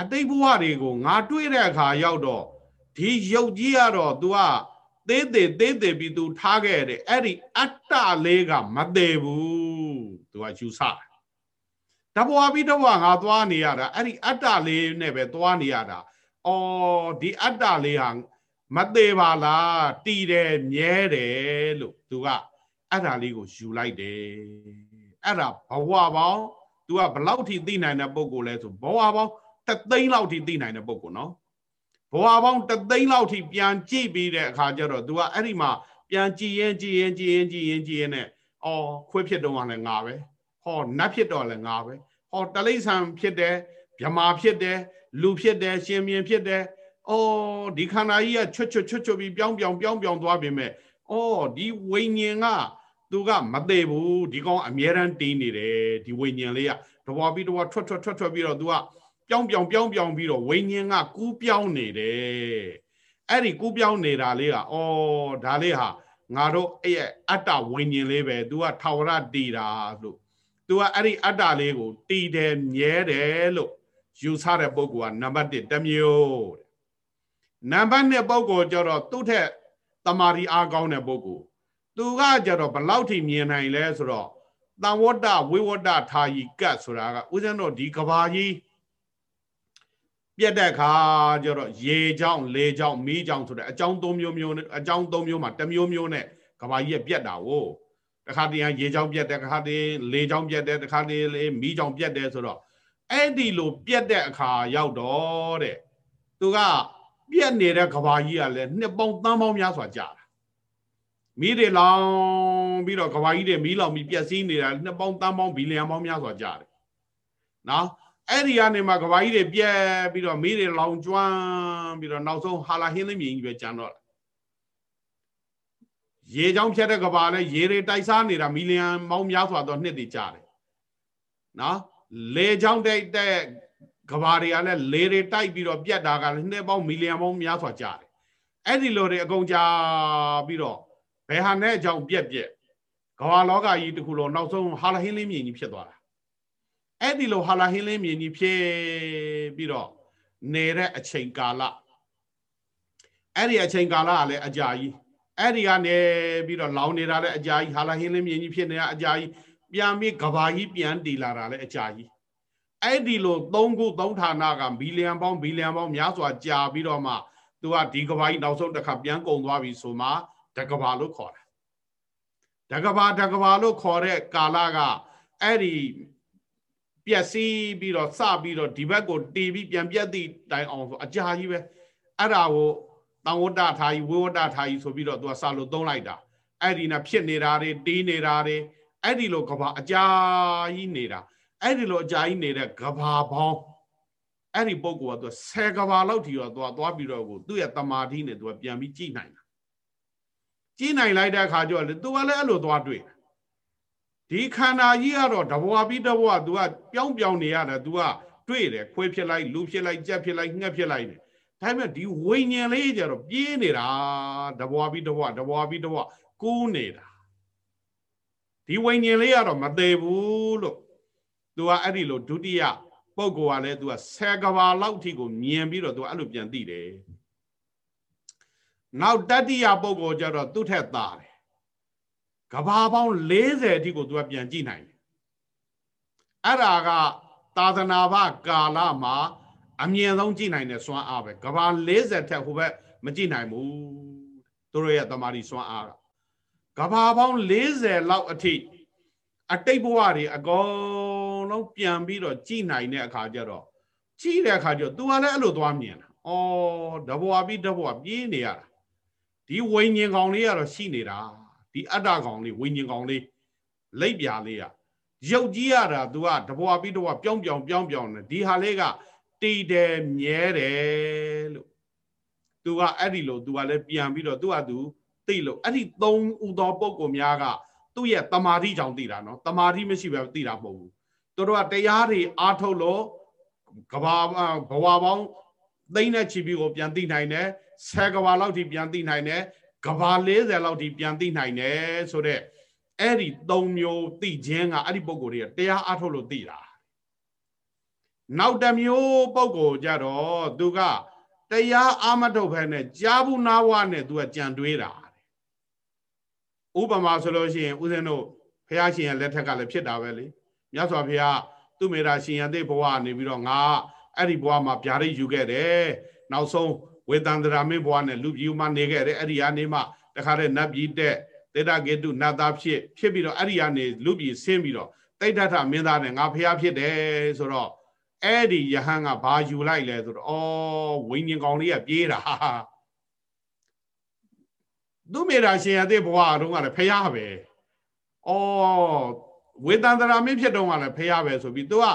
အတိတ်ဘဝတွေကိုငါတွေးတဲ့အခါရောက်တော့ဒီရုပ်ကြီးကတော့ तू ကသေးသေးသေးသေးပြီး तू ထားခဲ့တယ်အဲ့ဒီအတ္တလေးကမသေးဘူး तू ကယူဆတဘဝပြီးတဘဝငါသွားနေရတာအဲ့ဒီအတ္တလေးနဲ့ပဲသွားနေရတာအော်ဒီအတ္တလေးဟာ မသေးပါလားတည်တယ်မြဲတယ်လို့သူက အဲ့ဒါလေးကိုယူလိုက်တယ်အဲ့ဒါဘဝပေါင်းသူကဘလောက်ထိသိနိုင်တဲ့ပုံကိုလဲဆိုဘဝပေါင်းတသိန်းလောက်ထိသိနိုင်တဲ့ပုံကိုနော်ဘဝပေါင်းတသိန်းလောက်ထိပြန်ကြည့်ပြီးတဲ့အခါကျတော့ तू ကအဲ့ဒီမှာပြန်ကြည်ရင်ကြည်ရင်ကြည်ရင်ကြည်ရင်ကြည်ရင်နဲ့အော်ခွေးဖြစ်တော့ကလည်းငါပဲဟောနတ်ဖြစ်တော့လည်းငါပဲဟောတလိษံဖြစ်တယ်မြမာဖြစ်တယ်လူဖြစ်တယ်ရှင်မြင်ဖြစ်တယ်အော်ဒီခန္ဓာကြီးကချွတ်ချွတ်ချွတ်ချွတ်ပြီးပြောင်းပြောင်းပြောင်းပြောင်းသွားပြီမဲ့အော်ဒီဝိညာဉ်က သူကမသေးဘူးဒီကောင်အမြဲတမ်းတင်းနေတယ်ဒီဝိညာဉ်လေးကတဘွားပြီးတဘွားထွက်ထွက်ထွက်ထွက်ပြီးတော့သူကပြောင်းပြောင်းပြောင်းပြောင်းပြီးတော့ဝိညာဉ်ကကူးပြောင်းနေတယ်အဲ့ဒီကူးပြောင်းနေတာလေးကအော်ဒါလေးဟာငါတို့အဲ့ရဲ့အတ္တဝိညာဉ်လေးပဲ तू ကထာဝရတည်တာလို့ तू ကအဲ့ဒီအတ္တလေးကိုတည်တယ်မြဲတယ်လို့ယူဆတဲ့ပုဂ္ဂိုလ်ကနံပါတ်1တမျိုးတဲ့နံပါတ်2ပုဂ္ဂိုလ်ကျတော့သူ့ထက်တမာရီအားကောင်းတဲ့ပုဂ္ဂိုလ် သူကကြတော့ဘလောက်ထိမြင်နိုင်လဲဆိုတော့တန်ဝတ္တဝိဝတ္တထာယီကတ်ဆိုတာကဦးဇင်းတို့ဒီကဘာကြီးပြက်တဲ့ခါကျတော့ရေချောင်းလေချောင်းမီးချောင်းဆိုတဲ့အကြောင်း၃မျိုးမျိုးအကြောင်း၃မျိုးမှာတစ်မျိုးမျိုးနဲ့ကဘာကြီးကပြက်တာကိုတခါတည်းရေချောင်းပြက်တယ်တခါတည်းလေချောင်းပြက်တယ်တခါတည်းလေမီးချောင်းပြက်တယ်ဆိုတော့အဲ့ဒီလိုပြက်တဲ့အခါရောက်တော့တဲ့သူကပြက်နေတဲ့ကဘာကြီးကလည်းနှစ်ပေါင်းသန်းပေါင်းများစွာကြာတာ မီးတွေလောင်ပြီးတော့ကဘာကြီးတွေမီးလောင်ပြီးပြက်စီးနေတာနှစ်ပေါင်းသန်းပေါင်းဘီလီယံပေါင်းများစွာကြာတယ်နော်အဲ့ဒီကနေမှကဘာကြီးတွေပြက်ပြီးတော့မီးတွေလောင်ကျွမ်းပြီးတော့နောက်ဆုံးဟာလာဟင်းသိမြင်ကြီးပဲကျန်တော့ရေချောင်းဖြတ်တဲ့ကဘာလဲရေတွေတိုက်စားနေတာမီလီယံပေါင်းများစွာသောနှစ်တွေကြာတယ်နော်လေချောင်းတိုက်တဲ့ကဘာတွေကလည်းလေတွေတိုက်ပြီးတော့ပြက်တာကလည်းနှစ်ပေါင်းမီလီယံပေါင်းများစွာကြာတယ်အဲ့ဒီလိုတွေအကုန်ကြာပြီးတော့ ဘယ်ဟာနဲ့အကြောင်းပြက်ပြက်ကဘာလောကကြီးတခုလုံးနောက်ဆုံးဟာလာဟင်းလေးမြင်ကြီးဖြစ်သွားတာအဲ့ဒီလိုဟာလာဟင်းလေးမြင်ကြီးဖြစ်ပြီးတော့နေတဲ့အချိန်ကာလအဲ့ဒီအချိန်ကာလကလည်းအကြာကြီးအဲ့ဒီကနေပြီးတော့လောင်နေတာလည်းအကြာကြီးဟာလာဟင်းလေးမြင်ကြီးဖြစ်နေတာအကြာကြီးပြန်ပြီးကဘာကြီးပြန်တည်လာတာလည်းအကြာကြီးအဲ့ဒီလို၃ခု၃ဌာနကဘီလီယံပေါင်းဘီလီယံပေါင်းများစွာကြာပြီးတော့မှသူကဒီကဘာကြီးနောက်ဆုံးတစ်ခါပြန်ကုန်သွားပြီဆိုမှ တကဘာလို့ခေါ်တာတကဘာတကဘာလို့ခေါ်တဲ့ကာလကအဲ့ဒီပျက်စီးပြီးတော့စပြီးတော့ဒီဘက်ကိုတီးပြီးပြန်ပြတ်သည့်တိုင်အောင်ဆိုအကြာကြီးပဲအဲ့ဒါကိုတန်ဝတ္တထာကြီးဝိဝတ္တထာကြီးဆိုပြီးတော့သူကစလို့သုံးလိုက်တာအဲ့ဒီနာဖြစ်နေတာတွေတီးနေတာတွေအဲ့ဒီလိုကဘာအကြာကြီးနေတာအဲ့ဒီလိုအကြာကြီးနေတဲ့ကဘာပေါင်းအဲ့ဒီပုံကသူဆယ်ကဘာလောက်ထိတော့သူကသွားပြီးတော့ကိုသူ့ရဲ့တမာတိနဲ့သူကပြန်ပြီးကြည့်နိုင်တာ ကြည့်နိုင်လိုက်တဲ့အခါကျတော့လေသူကလည်းအဲ့လိုသွားတွေ့ဒီခန္ဓာကြီးကတော့တဘဝပြီးတဘဝ तू ကပြောင်းပြောင်းနေရတယ် तू ကတွေ့တယ်ခွေးဖြစ်လိုက်လူဖြစ်လိုက်ကြက်ဖြစ်လိုက်ငှက်ဖြစ်လိုက်တယ်ဒါပေမဲ့ဒီဝိညာဉ်လေးကြတော့ပြေးနေတာတဘဝပြီးတဘဝတဘဝပြီးတဘဝကူးနေတာဒီဝိညာဉ်လေးကတော့မသေးဘူးလို့ तू ကအဲ့ဒီလိုဒုတိယပုဂ္ဂိုလ်ကလည်း तू ကဆယ်ကဘာလောက်ထိကိုမြင်ပြီးတော့ तू အဲ့လိုပြန်သိတယ် နောက်တတိယပုဂ္ဂိုလ်ကျတော့သူ့ထက်သားတယ်ကဘာပေါင်း40အထိကို तू ကပြန်ကြည့်နိုင်တယ်အဲ့ဒါကသာသနာ့ဘကာလမှာအမြင့်ဆုံးကြည့်နိုင်တဲ့စွမ်းအားပဲကဘာ40ထက်ဟိုဘက်မကြည့်နိုင်ဘူးသူတို့ရဲ့တမာရီစွမ်းအားကကဘာပေါင်း40လောက်အထိအတိတ်ဘဝတွေအကုန်လုံးပြန်ပြီးတော့ကြည်နိုင်တဲ့အခါကျတော့ကြည်တဲ့အခါကျတော့ तू ကလည်းအဲ့လိုသွားမြင်တာ။အော်တဘဝပြီးတဘဝပြေးနေရတာ။ ဒီဝိညာဉ်ကောင်လေးကတော့ရှိနေတာ။ဒီအတ္တကောင်လေးဝိညာဉ်ကောင်လေးလိပ်ပြာလေးကရုပ်ကြီးရတာ तू ကတဘဝပြီးတဘဝပြောင်းပြောင်းပြောင်းပြောင်းနေဒီဟာလေးကတည်တယ်မြဲတယ်လို့ तू ကအဲ့ဒီလို तू ကလည်းပြန်ပြီးတော့ तू က तू သိလို့အဲ့ဒီသုံးဥသောပုံကိုများကသူ့ရဲ့တမာတိကြောင့်သိတာနော်တမာတိမရှိဘဲသိတာမဟုတ်ဘူးသူတို့ကတရားတွေအားထုတ်လို့ကဘာဘဝပေါင်း သိမ့်တဲ့ချီပြီးကိုပြန်သိနိုင်တယ်ဆယ်ကဘာလောက်ထိပြန်သိနိုင်တယ်ကဘာ40လောက်ထိပြန်သိနိုင်တယ်ဆိုတော့အဲ့ဒီ၃မျိုးသိခြင်းကအဲ့ဒီပုံကိုယ်တွေကတရားအားထုတ်လို့သိတာနောက်တစ်မျိုးပုံကိုကြတော့သူကတရားအာမထုတ်ဖဲနဲ့ကြာဘူးနာဝနဲ့သူကကြံတွေးတာဥပမာဆိုလို့ရှိရင်ဦးဇင်းတို့ဖះရှင်ရဲ့လက်ထက်ကလည်းဖြစ်တာပဲလေမြတ်စွာဘုရားသူမေရာရှင်ရတဲ့ဘဝနေပြီးတော့ငါ အဲ့ဒီဘဝမှာဗျာဒိတ်ယူခဲ့တယ်နောက်ဆုံးဝေတန္တရာမင်းဘဝနဲ့လူပြည်မှာနေခဲ့တယ်အဲ့ဒီကနေမှတခါတည်းနတ်ပြည်တက်တေတကေတုနတ်သားဖြစ်ဖြစ်ပြီးတော့အဲ့ဒီကနေလူပြည်ဆင်းပြီးတော့တိဋ္ဌထမင်းသားနဲ့ငါဖျားဖြစ်တယ်ဆိုတော့အဲ့ဒီယဟန်ကဘာယူလိုက်လဲဆိုတော့ဩဝိညာဉ်ကောင်လေးကပြေးတာသူမေရာရှင်ရတဲ့ဘဝတုန်းကလည်းဖျားပဲဩဝေတန္တရာမင်းဖြစ်တုန်းကလည်းဖျားပဲဆိုပြီး तू က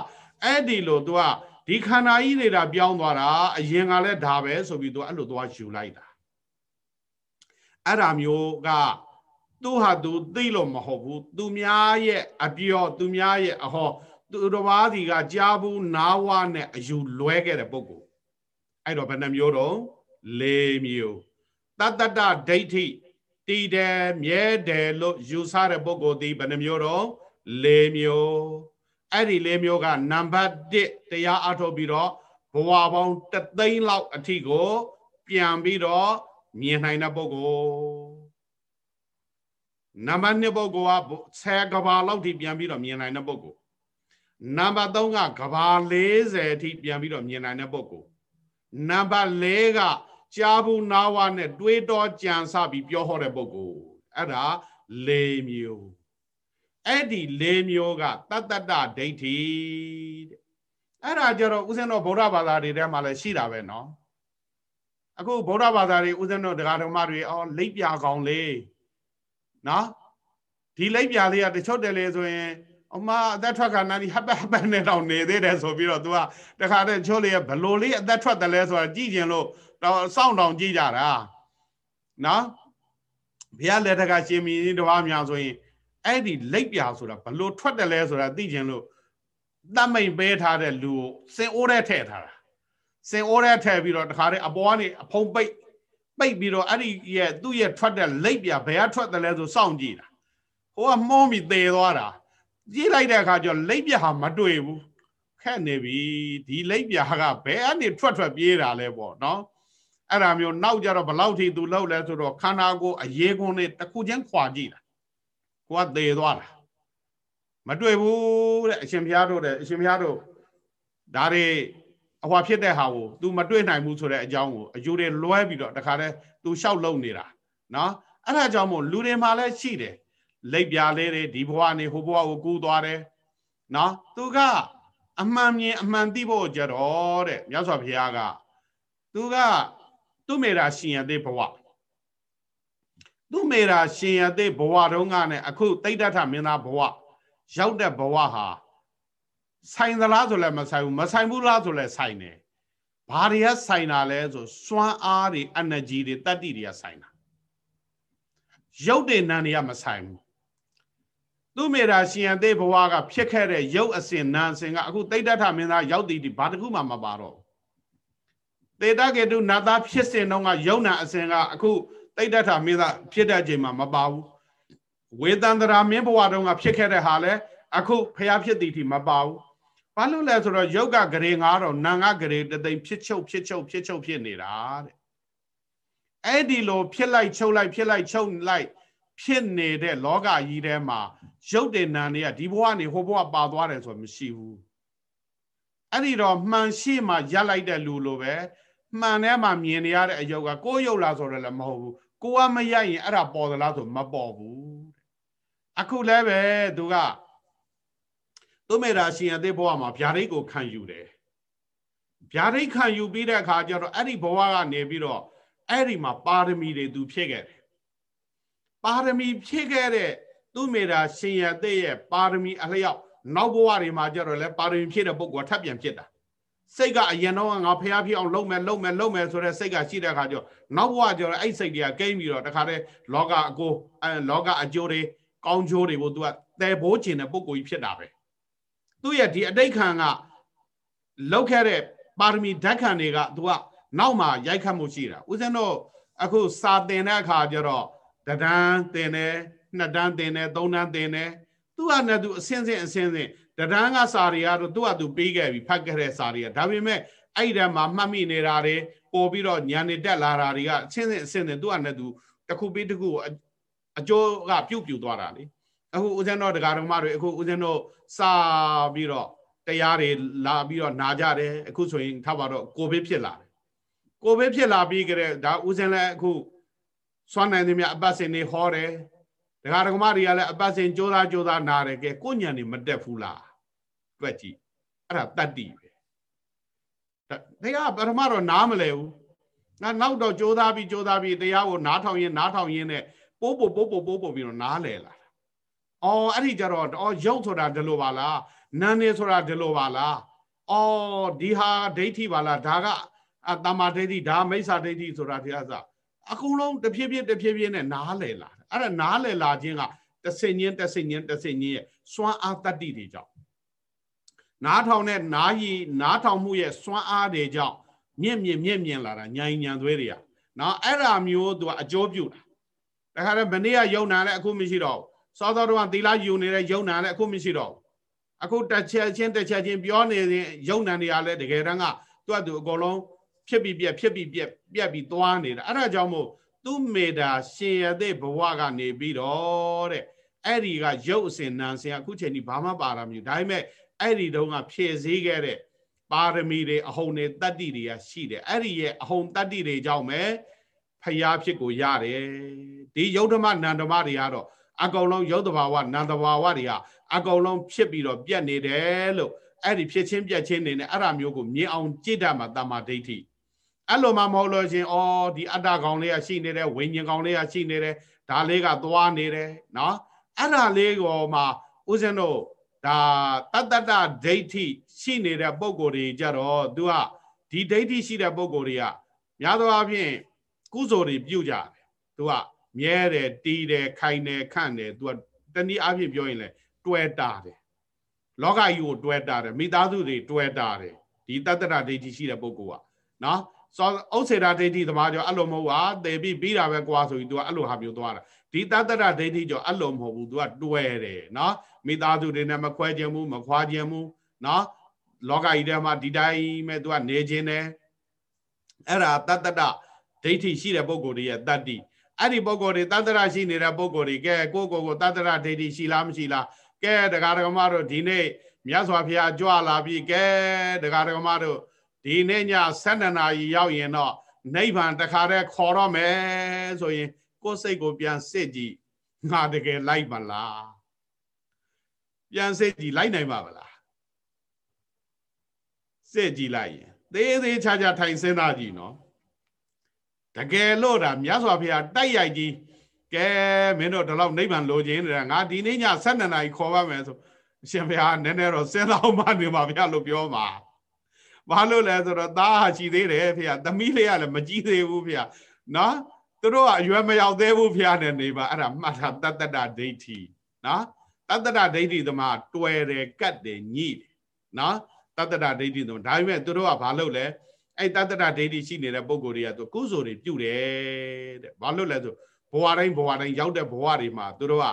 အဲ့ဒီလို तू က ဒီခန္ဓာကြီးနေတာပြောင်းသွားတာအရင်ကလည်းဒါပဲဆိုပြီး तू အဲ့လိုသွားယူလိုက်တာအဲ့ဒါမျိုးကသူဟာသူသိလို့မဟုတ်ဘူးသူများရဲ့အပြောသူများရဲ့အဟောသူတော်ဘာစီကကြားဘူးနားဝနဲ့အယူလွဲခဲ့တဲ့ပုဂ္ဂိုလ်အဲ့တော့ဘယ်နှမျိုးတော့၄မျိုးတတ္တတဒိဋ္ဌိတည်တယ်မြဲတယ်လို့ယူဆတဲ့ပုဂ္ဂိုလ်ဒီဘယ်နှမျိုးတော့၄မျိုး အဲ့ဒီ၄မျိုးကနံပါတ်1တရားအထုတ်ပြီးတော့ဘဝပေါင်းတသိန်းလောက်အထိကို ပြန်ပြီးတော့မြင်နိုင်တဲ့ပုဂ္ဂိုလ်နံပါတ်2ပုဂ္ဂိုလ်က10ကဘာလောက်ထိပြန်ပြီးတော့မြင်နိုင်တဲ့ပုဂ္ဂိုလ်နံပါတ်3ကကဘာ40အထိပြန်ပြီးတော့မြင်နိုင်တဲ့ပုဂ္ဂိုလ်နံပါတ်4ကကြားဘူးနာဝနဲ့တွေးတောကြံစပြီးပြောဟောတဲ့ပုဂ္ဂိုလ်အဲ့ဒါ၄မျိုး အဲ့ဒီ၄မျိုးကတတ္တတဒိဋ္ဌိတဲ့အဲ့ဒါကြတော့ဥစဉ်တော့ဗုဒ္ဓဘာသာတွေထဲမှာလည်းရှိတာပဲเนาะအခုဗုဒ္ဓဘာသာတွေဥစဉ်တော့တရားဓမ္မတွေအော်လိပ်ပြကောင်လေးနော်ဒီလိပ်ပြလေးကတချို့တယ်လေဆိုရင်အမအသက်ထွက်ခါနာဒီဟပ်ပဟပ်ပနဲ့တော့နေသေးတယ်ဆိုပြီးတော့ तू ကတခါတည်းချို့လေးကဘလို့လေးအသက်ထွက်တယ်လဲဆိုတာကြည့်ကျင်လို့တော့စောင့်တောင်ကြည့်ကြတာနော်ဘုရားလက်ထက်ကရှင်မင်းတဘာများဆိုရင် အဲ့ဒီလိပ်ပြဆိုတာဘလို့ထွက်တယ်လဲဆိုတာသိကျင်လို့တတ်မိန်ပေးထားတဲ့လူကိုစင်အိုးထဲထည့်ထားတာစင်အိုးထဲထည့်ပြီးတော့တခါတည်းအပေါ်ကနေအဖုံးပိတ်ပိတ်ပြီးတော့အဲ့ဒီရဲ့သူ့ရဲ့ထွက်တဲ့လိပ်ပြဘယ်ကထွက်တယ်လဲဆိုစောင့်ကြည့်တာဟိုကမောပြီးသေသွားတာကြည့်လိုက်တဲ့အခါကျလိပ်ပြဟာမတွေ့ဘူးခက်နေပြီဒီလိပ်ပြကဘယ်အနေထွက်ထွက်ပြေးတာလဲပေါ့နော်အဲ့ဒါမျိုးနောက်ကြတော့ဘလောက်ထိသူလောက်လဲဆိုတော့ခန္ဓာကိုယ်အရေးကွန်းနဲ့တစ်ခုချင်းခွာကြည့်တာ ကိုကသေသွားတာမတွေ့ဘူးတဲ့အရှင်ဘုရားတို့တဲ့အရှင်ဘုရားတို့ဒါတွေအဟွာဖြစ်တဲ့ဟာကို तू မတွေ့နိုင်ဘူးဆိုတဲ့အကြောင်းကိုအယူတွေလွဲပြီးတော့တခါတည်း तू ရှောက်လုံနေတာနော်အဲ့ဒါကြောင့်မို့လူတွေမှာလည်းရှိတယ်လက်ပြလေးတွေဒီဘဝနေဟိုဘဝကိုကူးသွားတယ်နော်သူကအမှန်မြင်အမှန်သိဖို့ကြတော့တဲ့မြတ်စွာဘုရားကသူကသူ့မေရာရှင်ရတဲ့ဘဝ သူ့မေရာရှင်ရတဲ့ဘဝတုန်းကနဲ့အခုတိဋ္ဌထမင်းသားဘဝရောက်တဲ့ဘဝဟာဆိုင်သလားဆိုလည်းမဆိုင်ဘူးမဆိုင်ဘူးလားဆိုလည်းဆိုင်တယ်ဘာတွေကဆိုင်တာလဲဆိုစွမ်းအားတွေ energy တွေတတ္တိတွေကဆိုင်တာရုပ်တွေနာတွေကမဆိုင်ဘူးသူမေရာရှင်ရသေးဘဝကဖြစ်ခဲ့တဲ့ရုပ်အစဉ်နာအစဉ်ကအခုတိဋ္ဌထမင်းသားရောက်တည်ဒီဘာတခုမှမပါတော့သေတကေတုနတ်သားဖြစ်စဉ်တော့ကယုံနာအစဉ်ကအခု တိဋ္ဌထမင်းသားဖြစ်တဲ့ချိန်မှာမပါဘူးဝေတန္တရာမင်းဘဝတုန်းကဖြစ်ခဲ့တဲ့ဟာလဲအခုဖျားဖြစ်သည်ထိမပါဘူးဘာလို့လဲဆိုတော့ယုတ်ကဂရေ9000နာငါဂရေတသိမ့်ဖြစ်ချုပ်ဖြစ်ချုပ်ဖြစ်ချုပ်ဖြစ်နေတာတဲ့အဲ့ဒီလိုဖြစ်လိုက်ချုပ်လိုက်ဖြစ်လိုက်ချုပ်လိုက်ဖြစ်နေတဲ့လောကကြီးထဲမှာရုပ်တင်နံတွေကဒီဘဝနေဟိုဘဝပါသွားတယ်ဆိုမရှိဘူးအဲ့ဒီတော့မှန်ရှိမှရက်လိုက်တဲ့လူလိုပဲမှန်ထဲမှာမြင်နေရတဲ့အယုတ်ကကိုယ်ယုတ်လားဆိုတော့လည်းမဟုတ်ဘူး ကိုကမရိုက်ရင်အဲ့ဒါပေါ်သလားဆိုမပေါ်ဘူးအခုလည်းပဲသူကသူမေရာရှင်အသေးဘဝမှာဗျာဒိတ်ကိုခံယူတယ်ဗျာဒိတ်ခံယူပြီးတဲ့အခါကျတော့အဲ့ဒီဘဝကနေပြီးတော့အဲ့ဒီမှာပါရမီတွေသူဖြည့်ခဲ့တယ်ပါရမီဖြည့်ခဲ့တဲ့သူမေရာရှင်ရတဲ့ရဲ့ပါရမီအလျောက်နောက်ဘဝတွေမှာကျတော့လဲပါရမီဖြည့်တဲ့ပုဂ္ဂိုလ်ထပ်ပြန်ဖြစ်တာ စိတ်ကအရင်တော့ငါဖျားဖြစ်အောင်လုပ်မယ်လုပ်မယ်လုပ်မယ်ဆိုတဲ့စိတ်ကရှိတဲ့အခါကျတော့နောက်ဘဝကျတော့အဲ့စိတ်တွေကကိမ့်ပြီးတော့တခါတည်းလောကအကိုအဲလောကအကျိုးတွေကောင်းကျိုးတွေကို तू ကတဲဘိုးကျင်တဲ့ပုဂ္ဂိုလ်ကြီးဖြစ်တာပဲသူ့ရဲ့ဒီအတိတ်ခံကလောက်ခဲ့တဲ့ပါရမီဓာတ်ခံတွေက तू ကနောက်မှာရိုက်ခတ်မှုရှိတာဦးဇင်းတို့အခုစာသင်တဲ့အခါကျတော့တဒန်းသင်တယ်နှစ်တန်းသင်တယ်သုံးတန်းသင်တယ်သူကနဲ့သူအစင်းစင်းအစင်းစင်း တဒန်းကစာတွေကတော့သူကသူပြီးခဲ့ပြီဖတ်ခဲ့တဲ့စာတွေကဒါပေမဲ့အဲ့ဒီမှာမှတ်မိနေတာတွေပို့ပြီးတော့ညာနေတက်လာတာတွေကအစင်းစင်းအစင်းစင်းသူကနဲ့သူတစ်ခုပြီးတစ်ခုအကျိုးကပြုတ်ပြူသွားတာလေအခုဦးဇင်းတော်တရားတော်မတွေအခုဦးဇင်းတို့စာပြီးတော့တရားတွေလာပြီးတော့နာကြတယ်အခုဆိုရင်ထားပါတော့ကိုဗစ်ဖြစ်လာတယ်ကိုပဲဖြစ်လာပြီးကြတဲ့ဒါဦးစင်လည်းအခုစွမ်းနိုင်သည်များအပတ်စဉ်နေဟောတယ်ဒကာဒကမတွေကလည်းအပတ်စဉ်ကြိုးစားကြိုးစားနာတယ်ကဲကိုညံနေမတက်ဘူးလား တွက်ကြည့်အဲ့ဒါတတ္တိပဲတရားပထမတော့နားမလဲဘူးငါနောက်တော့ကြိုးစားပြီးကြိုးစားပြီးတရားကိုနားထောင်ရင်နားထောင်ရင်နဲ့ပိုးပိုးပိုးပိုးပိုးပိုးပြီးတော့နားလဲလာအော်အဲ့ဒီကြတော့အော်ရုပ်ဆိုတာဒီလိုပါလားနာနေဆိုတာဒီလိုပါလားအော်ဒီဟာဒိဋ္ဌိပါလားဒါကအတ္တမဒိဋ္ဌိဒါမိစ္ဆာဒိဋ္ဌိဆိုတာတရားစအကုန်လုံးတဖြည်းဖြည်းတဖြည်းဖြည်းနဲ့နားလဲလာအဲ့ဒါနားလဲလာခြင်းကတဆင်ချင်းတဆင်ချင်းတဆင်ချင်းရဲ့စွမ်းအားတတ္တိတွေကြောင့် နားထောင်တဲ့နားရီနားထောင်မှုရဲ့စွမ်းအားတွေကြောင့်မြင့်မြင့်မြင့်မြင့်လာတာညာညံသွေးတွေကနော်အဲ့ဒါမျိုးသူကအကျိုးပြုတာတခါတည်းမနေ့ကယုံနာလည်းအခုမရှိတော့ဘူးစောစောတော့သီလယူနေတဲ့ယုံနာလည်းအခုမရှိတော့ဘူးအခုတစ်ချက်ချင်းတစ်ချက်ချင်းပြောနေတဲ့ယုံနာတွေကလည်းတကယ်တမ်းကသူ့အတူအကုန်လုံးဖြစ်ပြီးပြက်ဖြစ်ပြီးပြက်ပြက်ပြီးသွားနေတာအဲ့ဒါကြောင့်မို့သူ့မေတာရှင်ရတဲ့ဘဝကနေပြီးတော့တဲ့အဲ့ဒီကရုပ်အစဉ်နံစင်အခုချိန်ဒီဘာမှပါတာမျိုးဒါပေမဲ့ အဲ့ဒီတုန်းကဖြည့်စည်းခဲ့တဲ့ပါရမီတွေအဟုန်တွေတတ္တိတွေကရှိတယ်အဲ့ဒီရဲ့အဟုန်တတ္တိတွေကြောင့်ပဲဖျားဖြစ်ကိုရတယ်ဒီယုတ်ဓမ္မနန္ဓမတွေကတော့အကောင်လုံးယုတ်တဘာဝနန္တဘာဝတွေကအကောင်လုံးဖြစ်ပြီးတော့ပြတ်နေတယ်လို့အဲ့ဒီဖြစ်ချင်းပြတ်ချင်းနေနဲ့အဲ့ဒါမျိုးကိုမြင်အောင်ကြည့်တတ်မှာတမ္မာဒိဋ္ဌိအဲ့လိုမှမဟုတ်လို့ရှင်ဩဒီအတ္တကောင်လေးကရှိနေတယ်ဝိညာဉ်ကောင်လေးကရှိနေတယ်ဒါလေးကသွားနေတယ်နော်အဲ့ဒါလေးကိုမှဦးဇင်းတို့ ဒါတတ္တတဒိဋ္ဌိရှိနေတဲ့ပုံကိုယ်တွေကြတော့သူကဒီဒိဋ္ဌိရှိတဲ့ပုံကိုယ်တွေကများသောအားဖြင့်ကုသိုလ်တွေပြုကြတယ်သူကမြဲတယ်တီးတယ်ခိုင်တယ်ခန့်တယ်သူကတနည်းအားဖြင့်ပြောရင်လဲတွဲတာတယ်လောကကြီးကိုတွဲတာတယ်မိသားစုတွေတွဲတာတယ်ဒီတတ္တရဒိဋ္ဌိရှိတဲ့ပုဂ္ဂိုလ်ကနော်စောဥစ္စေတာဒိဋ္ဌိသမားကြောင့်အဲ့လိုမဟုတ်ပါသေပြီးပြီးတာပဲကွာဆိုပြီး तू အဲ့လိုဟာမျိုးသွားတာ ဒီတတ္တရဒိဋ္ဌိကြောအဲ့လိုမဟုတ်ဘူး तू ကတွဲတယ်နော်မိသားစုတွေနဲ့မခွဲခြင်းဘူးမခွာခြင်းဘူးနော်လောကကြီးထဲမှာဒီတိုင်းမဲ့ तू ကနေခြင်းတယ်အဲ့ဒါတတ္တရဒိဋ္ဌိရှိတဲ့ပုဂ္ဂိုလ်တွေရဲ့တတ္တိအဲ့ဒီပုဂ္ဂိုလ်တွေတတ္တရရှိနေတဲ့ပုဂ္ဂိုလ်တွေကဲကိုယ့်ကိုယ်ကိုတတ္တရဒိဋ္ဌိရှိလားမရှိလားကဲဒကာဒကမတို့ဒီနေ့မြတ်စွာဘုရားကြွလာပြီကဲဒကာဒကမတို့ဒီနေ့ည12နာရီရောက်ရင်တော့နိဗ္ဗာန်တခါတည်းခေါ်တော့မယ်ဆိုရင် ကိုယ်စိတ်ကိုပြန်စစ်ကြည့်ငါတကယ်လိုက်မလားပြန်စစ်ကြည့်လိုက်နိုင်ပါမလားစစ်ကြည့်လိုက်ရင်သေးသေးချာချာထိုင်စဉ်းစားကြည့်နော်တကယ်လို့ဒါမြတ်စွာဘုရားတိုက်ရိုက်ကြီးကဲမင်းတို့ဒီလောက်နိဗ္ဗာန်လိုချင်နေတာငါဒီနေ့ည12နာရီခေါ်ပါမယ်ဆိုအရှင်ဘုရားနည်းနည်းတော့စဉ်းစားမှနေပါဗျာလို့ပြောမှာဘာလို့လဲဆိုတော့သားဟာရှိသေးတယ်ဖေ။သမီးလေးကလည်းမကြည့်သေးဘူးဖေ။နော် သူတို့ကအရွယ်မရောက်သေးဘူးဖေနဲ့နေပါအဲ့ဒါမှတ်တာတတ္တဒဒိဋ္ဌိနော်တတ္တဒဒိဋ္ဌိသမားတွယ်တယ်ကတ်တယ်ညှိတယ်နော်တတ္တဒဒိဋ္ဌိသမားဒါပေမဲ့သူတို့ကဘာလုပ်လဲအဲ့တတ္တဒဒိဋ္ဌိရှိနေတဲ့ပုံကိုယ်တွေကသူကုစုတွေပြုတယ်တဲ့ဘာလို့လဲဆိုဘဝတိုင်းဘဝတိုင်းရောက်တဲ့ဘဝတွေမှာသူတို့က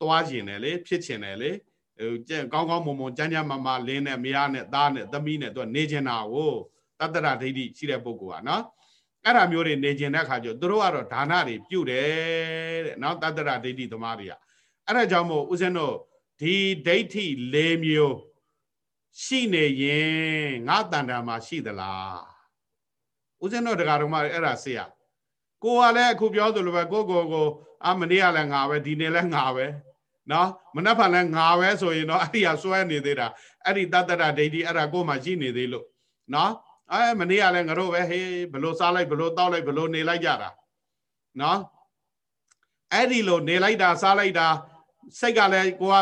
သွားကျင်တယ်လေဖြစ်ကျင်တယ်လေဟိုကြကောင်းကောင်းမွန်မွန်ကြမ်းကြမ်းမာမာလင်းနဲ့မယားနဲ့သားနဲ့သမီးနဲ့သူကနေကျင်တာကိုတတ္တရဒိဋ္ဌိရှိတဲ့ပုဂ္ဂိုလ်ကနော် အဲ့ဒါမျိုးတွေနေကျင်တဲ့အခါကျသူတို့ကတော့ဒါနတွေပြုတယ်တဲ့နော်တတ္တရဒိဋ္ဌိသမားတွေကအဲ့ဒါကြောင့်မို့ဦးဇင်းတို့ဒီဒိဋ္ဌိ၄မျိုးရှိနေရင်ငါတန်တာမှာရှိသလားဦးဇင်းတို့တရားတော်မှာအဲ့ဒါဆေးရကိုကလည်းအခုပြောသလိုပဲကိုကိုကိုအမနေ့ကလည်းငါပဲဒီနေ့လည်းငါပဲနော်မနှက်ဖန်လဲငါပဲဆိုရင်တော့အဲ့ဒီဟာစွဲနေသေးတာအဲ့ဒီတတ္တရဒိဋ္ဌိအဲ့ဒါကိုမှရှိနေသေးလို့နော် အဲမနေ့ကလည်းငါတို့ပဲဟေးဘလို့စားလိုက်ဘလို့တောက်လိုက်ဘလို့နေလိုက်ကြတာနော်အဲ့ဒီလိုနေလိုက်တာစားလိုက်တာစိတ်ကလည်းကိုက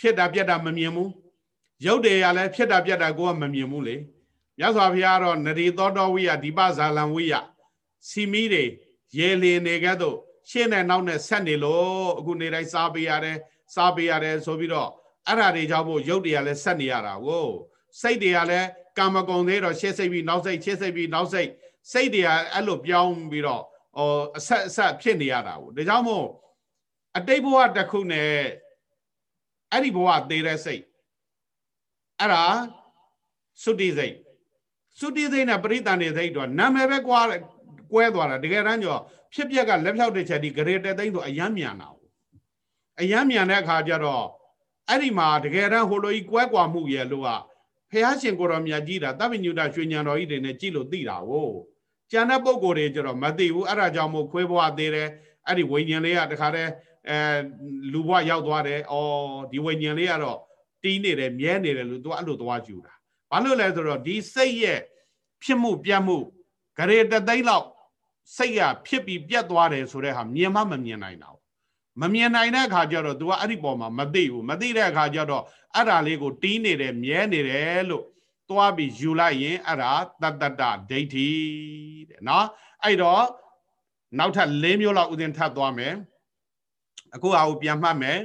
ဖြစ်တာပြက်တာမမြင်ဘူးရုပ်တွေကလည်းဖြစ်တာပြက်တာကိုကမမြင်ဘူးလေမြတ်စွာဘုရားတော့နရီသောတော်ဝိယဒီပဇာလံဝိယစီမီတွေရေလင်နေကဲ့သို့ရှင်းနဲ့နောက်နဲ့ဆက်နေလို့အခုနေတိုင်းစားပေးရတယ်စားပေးရတယ်ဆိုပြီးတော့အဲ့ဓာတွေကြောင့်မို့ရုပ်တွေကလည်းဆက်နေရတာကိုစိတ်တွေကလည်း ကာမဂုဏ်သေးတော့ရှေ့စိတ်ပြီးနောက်စိတ်ရှေ့စိတ်ပြီးနောက်စိတ်စိတ်တွေကအဲ့လိုပြောင်းပြီးတော့ဟိုအဆက်အဆက်ဖြစ်နေရတာကိုဒါကြောင့်မို့အတိတ်ဘဝတစ်ခုနဲ့အဲ့ဒီဘဝသေးတဲ့စိတ်အဲ့ဒါသုတိစိတ်သုတိစိတ်နဲ့ပရိသန်နေစိတ်တော့နာမည်ပဲကွာကွဲသွားတာတကယ်တမ်းကျော်ဖြစ်ပျက်ကလက်ဖြောက်တဲ့ချက်ဒီဂရေတသိန်းဆိုအယမ်းမြန်တာအယမ်းမြန်တဲ့အခါကျတော့အဲ့ဒီမှာတကယ်တမ်းဟိုလိုကြီးကွဲကွာမှုရဲ့လို့က ဖះရှင်ကိုရောမြတ်ကြီးတာတပ္ပညုတရွှေညံတော်ကြီးတွေနဲ့ကြည့်လို့သိတာကိုကျန်တဲ့ပုံကိုယ်တွေကျတော့မသိဘူးအဲ့ဒါကြောင့်မို့ခွေးဘဝသေးတယ်အဲ့ဒီဝိညာဉ်လေးကတခါတည်းအဲလူဘဝရောက်သွားတယ်။အော်ဒီဝိညာဉ်လေးကတော့တီးနေတယ်မြဲနေတယ်လို့သူအဲ့လိုသွားကြည့်တာ။ဘာလို့လဲဆိုတော့ဒီစိတ်ရဲ့ဖြစ်မှုပြတ်မှုဂရေတသိန်းလောက်စိတ်ကဖြစ်ပြီးပြတ်သွားတယ်ဆိုတဲ့ဟာမြင်မှမမြင်နိုင်တာ။ မမြင်နိုင်တဲ့အခါကျတော့ तू ကအဲ့ဒီပေါ်မှာမသိဘူးမသိတဲ့အခါကျတော့အဲ့ဒါလေးကိုတီးနေတယ်မြဲနေတယ်လို့သွားပြီးယူလိုက်ရင်အဲ့ဒါတတ္တတဒိဋ္ဌိတဲ့နော်အဲ့တော့နောက်ထပ်၄မျိုးလောက်ဥစဉ်ထပ်သွားမယ်အခုဟာကိုပြန်မှတ်မယ်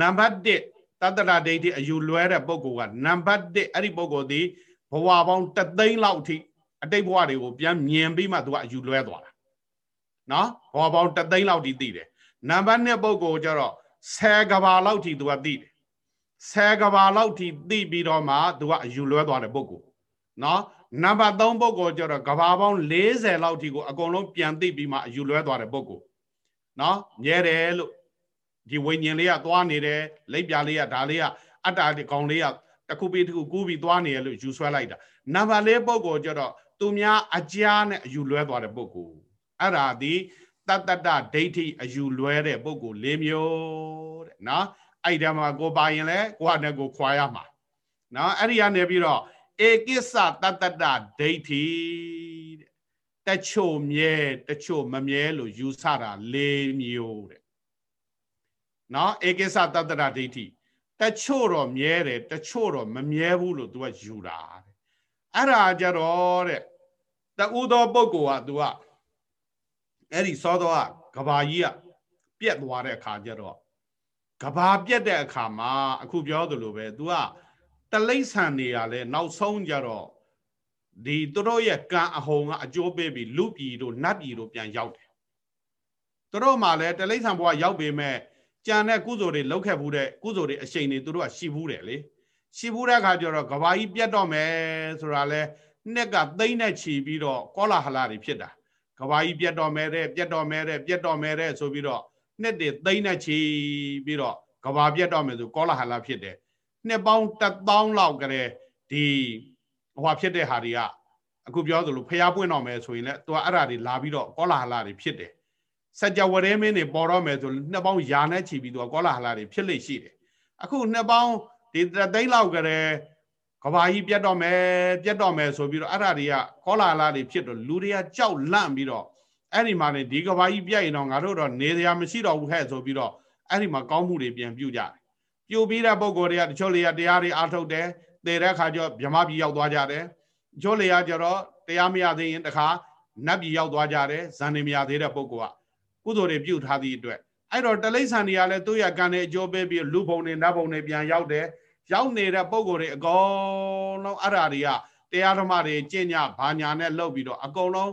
နံပါတ်1တတ္တရဒိဋ္ဌိအယူလွဲတဲ့ပုဂ္ဂိုလ်ကနံပါတ်1အဲ့ဒီပုဂ္ဂိုလ်ဒီဘဝပေါင်းတသိန်းလောက်ထိအတိတ်ဘဝတွေကိုပြန်မြင်ပြီးမှသူကအယူလွဲသွားတာနော်ဘဝပေါင်းတသိန်းလောက်ထိသိတယ် နံပါတ်2ပုဂ္ဂိုလ်ကျတော့10ကဘာလောက်ထိသူကသိတယ်10ကဘာလောက်ထိသိပြီးတော့မှသူကအယူလွဲသွားတဲ့ပုဂ္ဂိုလ်နော်နံပါတ်3ပုဂ္ဂိုလ်ကျတော့ကဘာပေါင်း40လောက်ထိကိုအကုန်လုံးပြန်သိပြီးမှအယူလွဲသွားတဲ့ပုဂ္ဂိုလ်နော်မြဲတယ်လို့ဒီဝိညာဉ်လေးကသွားနေတယ်လက်ပြလေးကဒါလေးကအတ္တဒီကောင်လေးကတခုပြီးတခုကူးပြီးသွားနေရလို့ယူဆွဲလိုက်တာနံပါတ်၄ပုဂ္ဂိုလ်ကျတော့သူများအကြားနဲ့အယူလွဲသွားတဲ့ပုဂ္ဂိုလ်အဲ့ဒါဒီ တတ္တတဒိဋ္ဌိအယူလွဲတဲ့ပုဂ္ဂိုလ်၄မျိုးတဲ့နော်အဲ့ဒီမှာကိုပါရင်လဲကိုဟာနဲ့ကိုခွာရမှာနော်အဲ့ဒီကနေပြီးတော့ဧကိစ္စတတ္တတဒိဋ္ဌိတဲ့တချို့မြဲတချို့မမြဲလို့ယူဆတာ၄မျိုးတဲ့နော်ဧကိစ္စတတ္တဒိဋ္ဌိတချို့တော့မြဲတယ်တချို့တော့မမြဲဘူးလို့ तू ကယူတာတဲ့အဲ့ဒါကြတော့တဲ့တူသောပုဂ္ဂိုလ်က तू က အဲ့ဒီစောတော့ကဘာကြီးကပြက်သွားတဲ့အခါကျတော့ကဘာပြက်တဲ့အခါမှာအခုပြောသလိုပဲ तू ကတလိษံနေရလဲနောက်ဆုံးကြတော့ဒီသူတို့ရဲ့ကံအဟုန်ကအကျိုးပေးပြီးလူပြည်တို့နတ်ပြည်တို့ပြန်ရောက်တယ်သူတို့မှလည်းတလိษံဘဝရောက်ပေမဲ့ကြံတဲ့ကုသိုလ်တွေလောက်ခဲ့ဘူးတဲ့ကုသိုလ်တွေအရှိန်တွေသူတို့ကရှိဘူးတယ်လေရှိဘူးတဲ့အခါကျတော့ကဘာကြီးပြတ်တော့မယ်ဆိုတာလဲနှစ်ကသိမ့်နဲ့ချီပြီးတော့ကောလာဟလတွေဖြစ်တာ ကဘာကြီးပြတ်တော့မယ်တဲ့ပြတ်တော့မယ်တဲ့ပြတ်တော့မယ်တဲ့ဆိုပြီးတော့နှစ်တွေသိမ့်နဲ့ချီပြီးတော့ကဘာပြတ်တော့မယ်ဆိုကောလာဟလဖြစ်တယ်နှစ်ပေါင်း1000လောက်ကလေးဒီဟိုဖြစ်တဲ့ဟာတွေကအခုပြောသလိုဖျားပွင့်တော့မယ်ဆိုရင်လည်းသူကအဲ့ဓာတွေလာပြီးတော့ကောလာဟလတွေဖြစ်တယ်စัจ java ရဲမင်းတွေပေါ်တော့မယ်ဆိုနှစ်ပေါင်းယာနဲ့ချီပြီးသူကကောလာဟလတွေဖြစ်လိမ့်ရှိတယ်အခုနှစ်ပေါင်းဒီသိန်းလောက်ကလေး ကဘာကြီးပြတ်တော့မယ်ပြတ်တော့မယ်ဆိုပြီးတော့အဲ့ဓာတွေကကောလာဟလတွေဖြစ်တော့လူတွေကကြောက်လန့်ပြီးတော့အဲ့ဒီမှာနေဒီကဘာကြီးပြတ်ရင်တော့ငါတို့တော့နေစရာမရှိတော့ဘူးဟဲ့ဆိုပြီးတော့အဲ့ဒီမှာကောင်းမှုတွေပြန်ပြုကြတယ်ပြိုပြီးတဲ့ပုံကိုယ်တွေကတချို့လေတရားတွေအားထုတ်တယ်သေတဲ့အခါကျတော့ဗြဟ္မပြည်ရောက်သွားကြတယ်တချို့လေကကျတော့တရားမရသေးရင်တခါနတ်ပြည်ရောက်သွားကြတယ်ဇန်နေမရသေးတဲ့ပုံကကုသိုလ်တွေပြုထားသည့်အတွက်အဲ့တော့တလိษံတွေကလည်းသူ့ရကံနဲ့အကျိုးပေးပြီးလူဘုံတွေနတ်ဘုံတွေပြန်ရောက်တယ် ရောက်နေတဲ့ပုံကိုယ်တွေအကုန်လုံးအဲ့ဓာတွေကတရားဓမ္မတွေကျင့်ကြဘာညာနဲ့လှုပ်ပြီးတော့အကုန်လုံး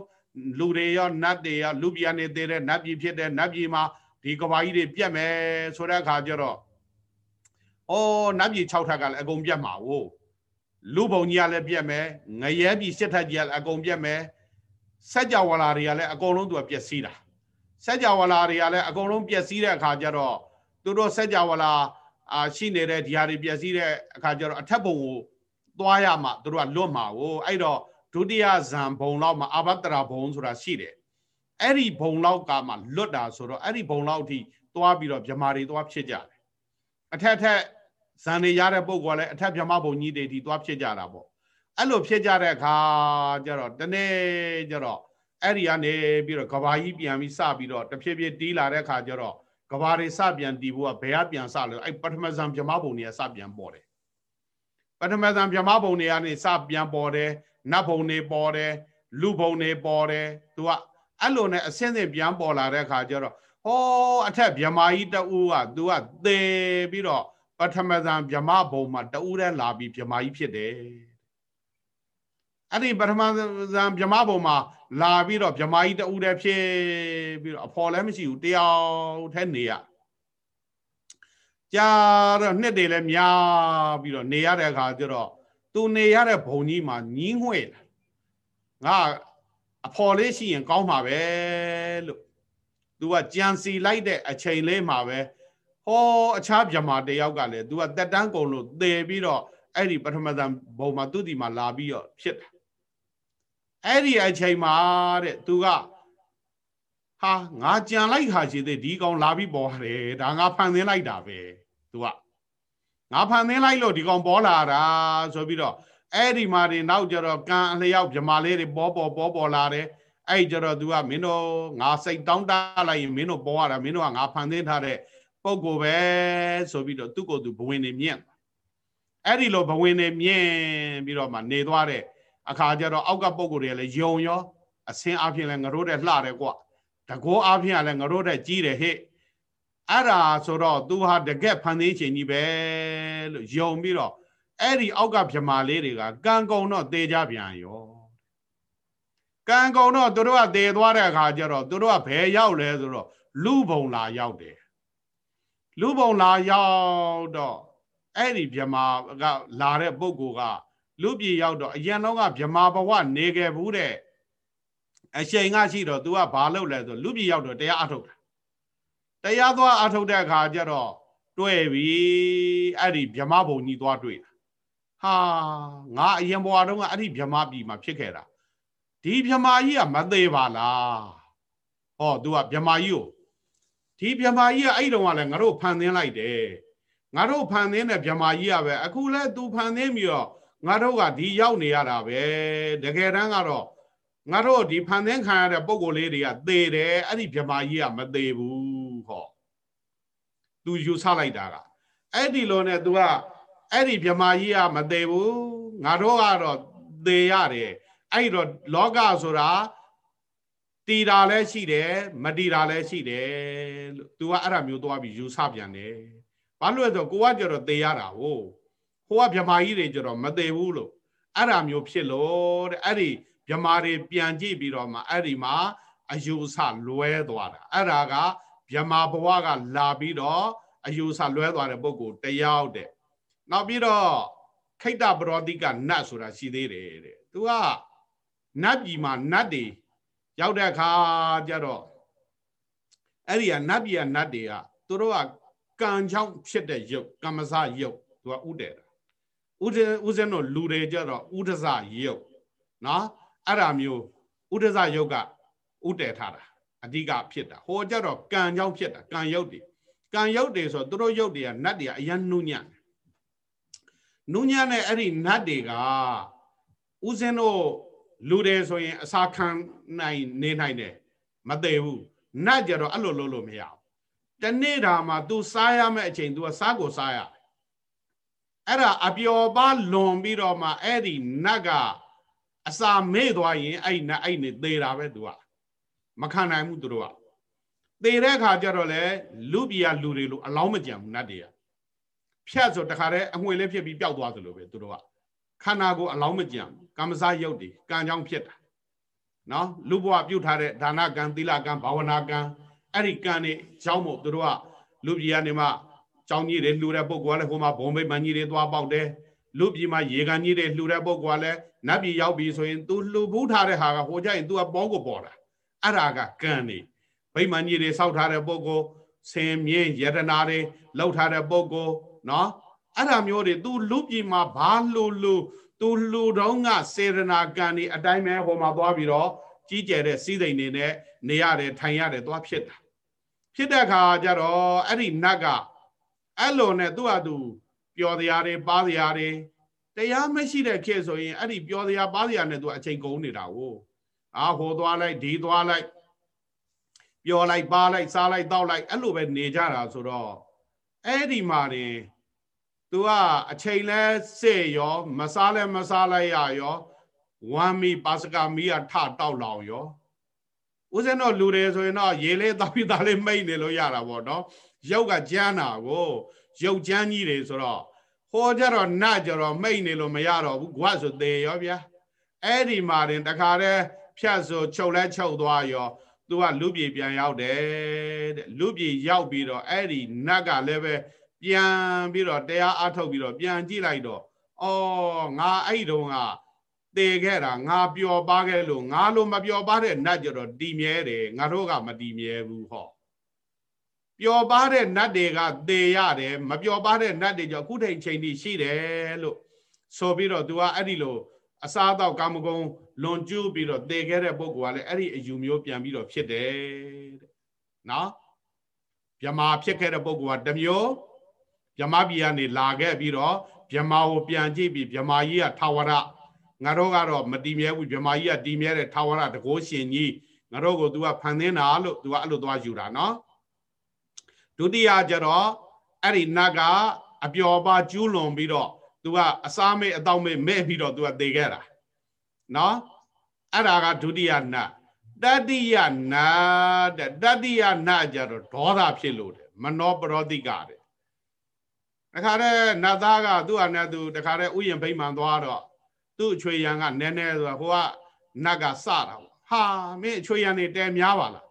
လူတွေရောနတ်တွေရောလူပြည်နေသေးတဲ့နတ်ပြည်ဖြစ်တဲ့နတ်ပြည်မှာဒီကဘာကြီးတွေပြက်မယ်ဆိုတဲ့အခါကျတော့အော်နတ်ပြည်6ထပ်ကလည်းအကုန်ပြတ်မှာဝို့လူဘုံကြီးကလည်းပြတ်မယ်ငရဲပြည်7ထပ်ကြီးကလည်းအကုန်ပြတ်မယ်စัจ java လာတွေကလည်းအကုန်လုံးသူကပျက်စီးတာစัจ java လာတွေကလည်းအကုန်လုံးပျက်စီးတဲ့အခါကျတော့သူတို့စัจ java လာ အာရှိနေတဲ့ဒီဟာတွေပျက်စီးတဲ့အခါကျတော့အထက်ဘုံကိုသွားရမှသူတို့ကလွတ်မှာကိုအဲ့တော့ဒုတိယဇံဘုံလောက်မှာအဘတရာဘုံဆိုတာရှိတယ်အဲ့ဒီဘုံလောက်ကမှလွတ်တာဆိုတော့အဲ့ဒီဘုံလောက်ထိသွားပြီးတော့မြမာတွေသွားဖြစ်ကြတယ်အထက်ထက်ဇန်နေရတဲ့ပုံကလည်းအထက်မြမဘုံကြီးတွေဒီသွားဖြစ်ကြတာပေါ့အဲ့လိုဖြစ်ကြတဲ့အခါကျတော့တနေ့ကျတော့အဲ့ဒီကနေပြီးတော့ကဘာကြီးပြန်ပြီးစပြီးတော့တဖြည်းဖြည်းတီးလာတဲ့အခါကျတော့ ကဘာတွေစပြန်တီးဖို့ကဘယ်ကပြန်စလဲအဲ့ပထမဇန်မြမဘုံတွေကစပြန်ပေါ်တယ်ပထမဇန်မြမဘုံတွေကနေစပြန်ပေါ်တယ်နတ်ဘုံတွေပေါ်တယ်လူဘုံတွေပေါ်တယ်သူကအဲ့လိုနဲ့အစင်းစင်ပြန်ပေါ်လာတဲ့အခါကျတော့ဟောအထက်မြမကြီးတူကသူကသေပြီးတော့ပထမဇန်ဗြမဘုံမှာတူးတဲ့လာပြီးဗြမကြီးဖြစ်တယ် အဲ့ဒီပထမဇန်ဗြမဘုံမှာလာပြီးတော့ဗြမကြီးတူးတဲ့ဖြစ်ပြီးတော့အဖော်လည်းမရှိဘူးတယောက်ထဲနေရကြာတော့နှစ်တွေလည်းများပြီးတော့နေရတဲ့အခါကျတော့သူနေရတဲ့ဘုံကြီးမှာညင်းငွေ့ငါအဖော်လေးရှိရင်ကောင်းမှာပဲလို့သူကကြံစီလိုက်တဲ့အချိန်လေးမှာပဲဟောအခြားဗြဟ္မာတယောက်ကလည်း तू ကတက်တန်းကုန်လို့သေပြီးတော့အဲ့ဒီပထမဇန်ဘုံမှာသူ့ဒီမှာလာပြီးတော့ဖြစ်တာ အဲ့ဒီအချိန်မှာတဲ့သူကဟာငါကြံလိုက်ခါရှိသေးဒီကောင်လာပြီးပေါ်တယ်ဒါငါဖန်သင်းလိုက်တာပဲသူကငါဖန်သင်းလိုက်လို့ဒီကောင်ပေါ်လာတာဆိုပြီးတော့အဲ့ဒီမှာဒီနောက်ကြတော့ကံအလျောက်မြမာလေးတွေပေါ်ပေါ်ပေါ်ပေါ်လာတယ်အဲ့ကြတော့ तू ကမင်းတို့ငါစိတ်တောင်းတလိုက်ရင်မင်းတို့ပေါ်ရတာမင်းတို့ကငါဖန်သင်းထားတဲ့ပုံကိုပဲဆိုပြီးတော့သူ့ကိုယ်သူဘဝင်နေမြင့်အဲ့ဒီလိုဘဝင်နေမြင့်ပြီးတော့မှနေသွားတဲ့ အခါကျတော့အောက်ကပုံကိုယ်တွေလည်းယုံရောအစင်းအဖြစ်လည်းငရိုးတဲ့လှတယ်ကွတကောအဖြစ်လည်းငရိုးတဲ့ကြီးတယ်ဟဲ့အဲ့ဒါဆိုတော့ तू ဟာတကက်ဖန်သင်းခြင်းကြီးပဲလို့ယုံပြီးတော့အဲ့ဒီအောက်ကဗြမာလေးတွေကကံကုံတော့သေကြပြန်ရောကံကုံတော့သူတို့ကသေသွားတဲ့အခါကျတော့သူတို့ကဘယ်ရောက်လဲဆိုတော့လူဘုံလာရောက်တယ်လူဘုံလာရောက်တော့အဲ့ဒီဗြမာကလာတဲ့ပုဂ္ဂိုလ်က လူပြည်ရောက်တော့အရင်တော့ကဗြမာဘဝနေခဲ့ဘူးတဲ့အချိန်ကရှိတော့ तू ကဘာလုပ်လဲဆိုလူပြည်ရောက်တော့တရားအထုတ်တာတရားသွားအထုတ်တဲ့အခါကျတော့တွေ့ပြီအဲ့ဒီဗြမာဘုံကြီးသွားတွေ့တာဟာငါအရင်ဘဝတုန်းကအဲ့ဒီဗြမာပြည်မှာဖြစ်ခဲ့တာဒီဗြမာကြီးကမသေးပါလားဟော तू ကဗြမာကြီးကိုဒီဗြမာကြီးကအဲ့တုန်းကလည်းငါတို့ဖန်သင်းလိုက်တယ်ငါတို့ဖန်သင်းတဲ့ဗြမာကြီးကပဲအခုလဲ तू ဖန်သင်းပြီးတော့ ငါတို့ကဒီရောက်နေရတာပဲတကယ်တမ်းကတော့ငါတို့ဒီဖန်သင်းခံရတဲ့ပုံကိုယ်လေးတွေကသေတယ်အဲ့ဒီမြမကြီးကမသေးဘူးဟောသူယူဆလိုက်တာကအဲ့ဒီလိုနဲ့ तू ကအဲ့ဒီမြမကြီးကမသေးဘူးငါတို့ကတော့သေရတယ်အဲ့တော့လောကဆိုတာတည်တာလည်းရှိတယ်မတည်တာလည်းရှိတယ်လို့ तू ကအဲ့ဒါမျိုးသွားပြီးယူဆပြန်တယ်ဘာလို့လဲဆိုတော့ကိုကကြတော့သေရတာဟုတ် ဟိုကမြမာကြီးတွေကြတော့မသေဘူးလို့အဲ့ဒါမျိုးဖြစ်လို့တဲ့အဲ့ဒီမြမာတွေပြန်ကြည့်ပြီးတော့မှအဲ့ဒီမှာအယူဆလွဲသွားတာအဲ့ဒါကမြမာဘဝကလာပြီးတော့အယူဆလွဲသွားတဲ့ပုဂ္ဂိုလ်တယောက်တဲ့နောက်ပြီးတော့ခိတ္တပရောတိကနတ်ဆိုတာရှိသေးတယ်တဲ့သူကနတ်ပြည်မှာနတ်တွေရောက်တဲ့အခါကျတော့အဲ့ဒီကနတ်ပြည်ကနတ်တွေကသူတို့ကကံချောင်းဖြစ်တဲ့ယုတ်ကမ္မစယုတ်သူကဥတည်တာ ဥဒဥစဉ်တို့လူတွေကြတော့ဥဒဇယုတ်နော်အဲ့ဒါမျိုးဥဒဇယုတ်ကဥတည်ထားတာအဓိကဖြစ်တာဟိုကြတော့ကံချောင်းဖြစ်တာကံယုတ်တွေကံယုတ်တွေဆိုသူတို့ယုတ်တွေကနတ်တွေကအရန်နှုံညံ့နုညံ့တဲ့အဲ့ဒီနတ်တွေကဥစဉ်တို့လူတယ်ဆိုရင် အစာခံနိုင်နေနိုင်တယ်မသေးဘူးနတ်ကြတော့အဲ့လိုလုပ်လို့မရဘူးတနေ့တာမှာ तू စားရမယ့်အချိန် तू ကစားကိုစားရ အဲ့ဒါအပျော်ပါလွန်ပြီးတော့မှအဲ့ဒီနတ်ကအစာမေ့သွားရင်အဲ့နတ်အဲ့နေသေတာပဲ तू ကမခံနိုင်ဘူးသူတို့ကသေတဲ့အခါကျတော့လေလူပြည်ကလူတွေလို့အလောင်းမကြံဘူးနတ်တွေကဖြတ်ဆိုတခါတည်းအငွေလေးဖြစ်ပြီးပျောက်သွားသလိုပဲသူတို့ကခန္ဓာကိုယ်အလောင်းမကြံကမ္မစရုပ်တွေကံကြောင့်ဖြစ်တာနော်လူဘဝပြုတ်ထားတဲ့ဒါနကံသီလကံဘာဝနာကံအဲ့ဒီကံတွေကြောင်းမို့သူတို့ကလူပြည်ကနေမှ ကြောင်းကြီးတွေလှူတဲ့ပုဂ္ဂိုလ်ကလည်းဟိုမှာဘုံဘိတ်မန်ကြီးတွေသွားပေါက်တယ်လူပြည်မှာရေကန်ကြီးတွေလှူတဲ့ပုဂ္ဂိုလ်ကလည်းနတ်ပြည်ရောက်ပြီဆိုရင် तू လှူဘူးထားတဲ့ဟာကဟိုကြရင် तू ကပေါကိုပေါ်တာအဲ့ဒါကကံနေဗိမာန်ကြီးတွေစောက်ထားတဲ့ပုဂ္ဂိုလ်ဆင်မြင့်ယတနာတွေလောက်ထားတဲ့ပုဂ္ဂိုလ်နော်အဲ့ဒါမျိုးတွေ तू လူပြည်မှာဘာလှူလှူ तू လှူတော့ကစေရနာကံဒီအတိုင်းပဲဟိုမှာသွားပြီးတော့ကြီးကျယ်တဲ့စီးစိမ်နေနဲ့နေရတယ်ထိုင်ရတယ်သွားဖြစ်တာဖြစ်တဲ့အခါကျတော့အဲ့ဒီနတ်က အဲ့လိုနဲ့သူ့ဟာသူပျော်တရားတွေပါးတရားတွေတရားမရှိတဲ့ခေတ်ဆိုရင်အဲ့ဒီပျော်တရားပါးတရားနဲ့သူအချိန်ကုန်နေတာကိုအာဟိုသွားလိုက်ဒီသွားလိုက်ပျော်လိုက်ပါလိုက်စားလိုက်တောက်လိုက်အဲ့လိုပဲနေကြတာဆိုတော့အဲ့ဒီမှာတင်သူကအချိန်လဲစေ့ရော မစားလဲမစားလိုက်ရရောဝမ်းမီပါစကမီးကထတောက်လောင်ရောဦးဇင်းတို့လူတွေဆိုရင်တော့ရေလေးတောက်ပြီးသားလေးမိတ်နေလို့ရတာပေါ့နော် ရုပ်ကကြမ်းတာကိုရုပ်ကြမ်းကြီးတွေဆိုတော့ဟောကြတော့နတ်ကြတော့မိတ်နေလို့မရတော့ဘူးကွာဆိုသေးရောဗျာအဲ့ဒီမှာတင်တခါတည်းဖြတ်ဆိုချုပ်လဲချုပ်သွားရောသူကလူပြေပြန်ရောက်တယ်တဲ့လူပြေရောက်ပြီးတော့အဲ့ဒီနတ်ကလည်းပဲပြန်ပြီးတော့တရားအထုတ်ပြီးတော့ပြန်ကြည့်လိုက်တော့အော်ငါအဲ့တုန်းကတည်ခဲ့တာငါပျော်ပါခဲ့လို့ငါလိုမပျော်ပါတဲ့နတ်ကြတော့တည်မြဲတယ်ငါတို့ကမတည်မြဲဘူးဟော ပျော်ပါတဲ့နတ်တွေကသေရတယ်မပျော်ပါတဲ့နတ်တွေကြောင့်ခုထိန်ချိန်ထိရှိတယ်လို့ဆိုပြီးတော့ तू ကအဲ့ဒီလို အစားအသောက်ကာမဂုဏ်လွန်ကျူးပြီးတော့သေခဲ့တဲ့ပုဂ္ဂိုလ်ကလည်းအဲ့ဒီအယူမျိုးပြန်ပြီးတော့ဖြစ်တယ်တဲ့နော်ဗြဟ္မာဖြစ်ခဲ့တဲ့ပုဂ္ဂိုလ်ကတစ်မျိုးဗြဟ္မာပြည်ကနေလာခဲ့ပြီးတော့ဗြဟ္မာကိုပြန်ကြည့်ပြီးဗြဟ္မာကြီးကထာဝရငါတို့ကတော့မတည်မြဲဘူးဗြဟ္မာကြီးကတည်မြဲတဲ့ထာဝရတကောရှင်ကြီးငါတို့ကို तू ကဖန်သင်းတာလို့ तू ကအဲ့လိုသွားယူတာနော် ဒုတိယကျတော့အဲ့ဒီနတ်ကအပျော်ပါကျူးလွန်ပြီးတော့ तू ကအစားမေးအတော့မေးမဲ့ပြီးတော့ तू ကသေခဲ့တာနော်အဲ့ဒါကဒုတိယနတ်တတိယနာတဲ့တတိယနာကြတော့ဒေါသဖြစ်လို့တယ်မနောပရောတိကတဲ့တခါတည်းနတ်သားကသူ့ဟာနဲ့သူတခါတည်းဥယျာဉ်ဗိမာန်သွားတော့သူ့အချွေရန်ကနည်းနည်းဆိုဟိုကနတ်ကစတာပေါ့ဟာမင်းအချွေရန်နေတဲများပါလား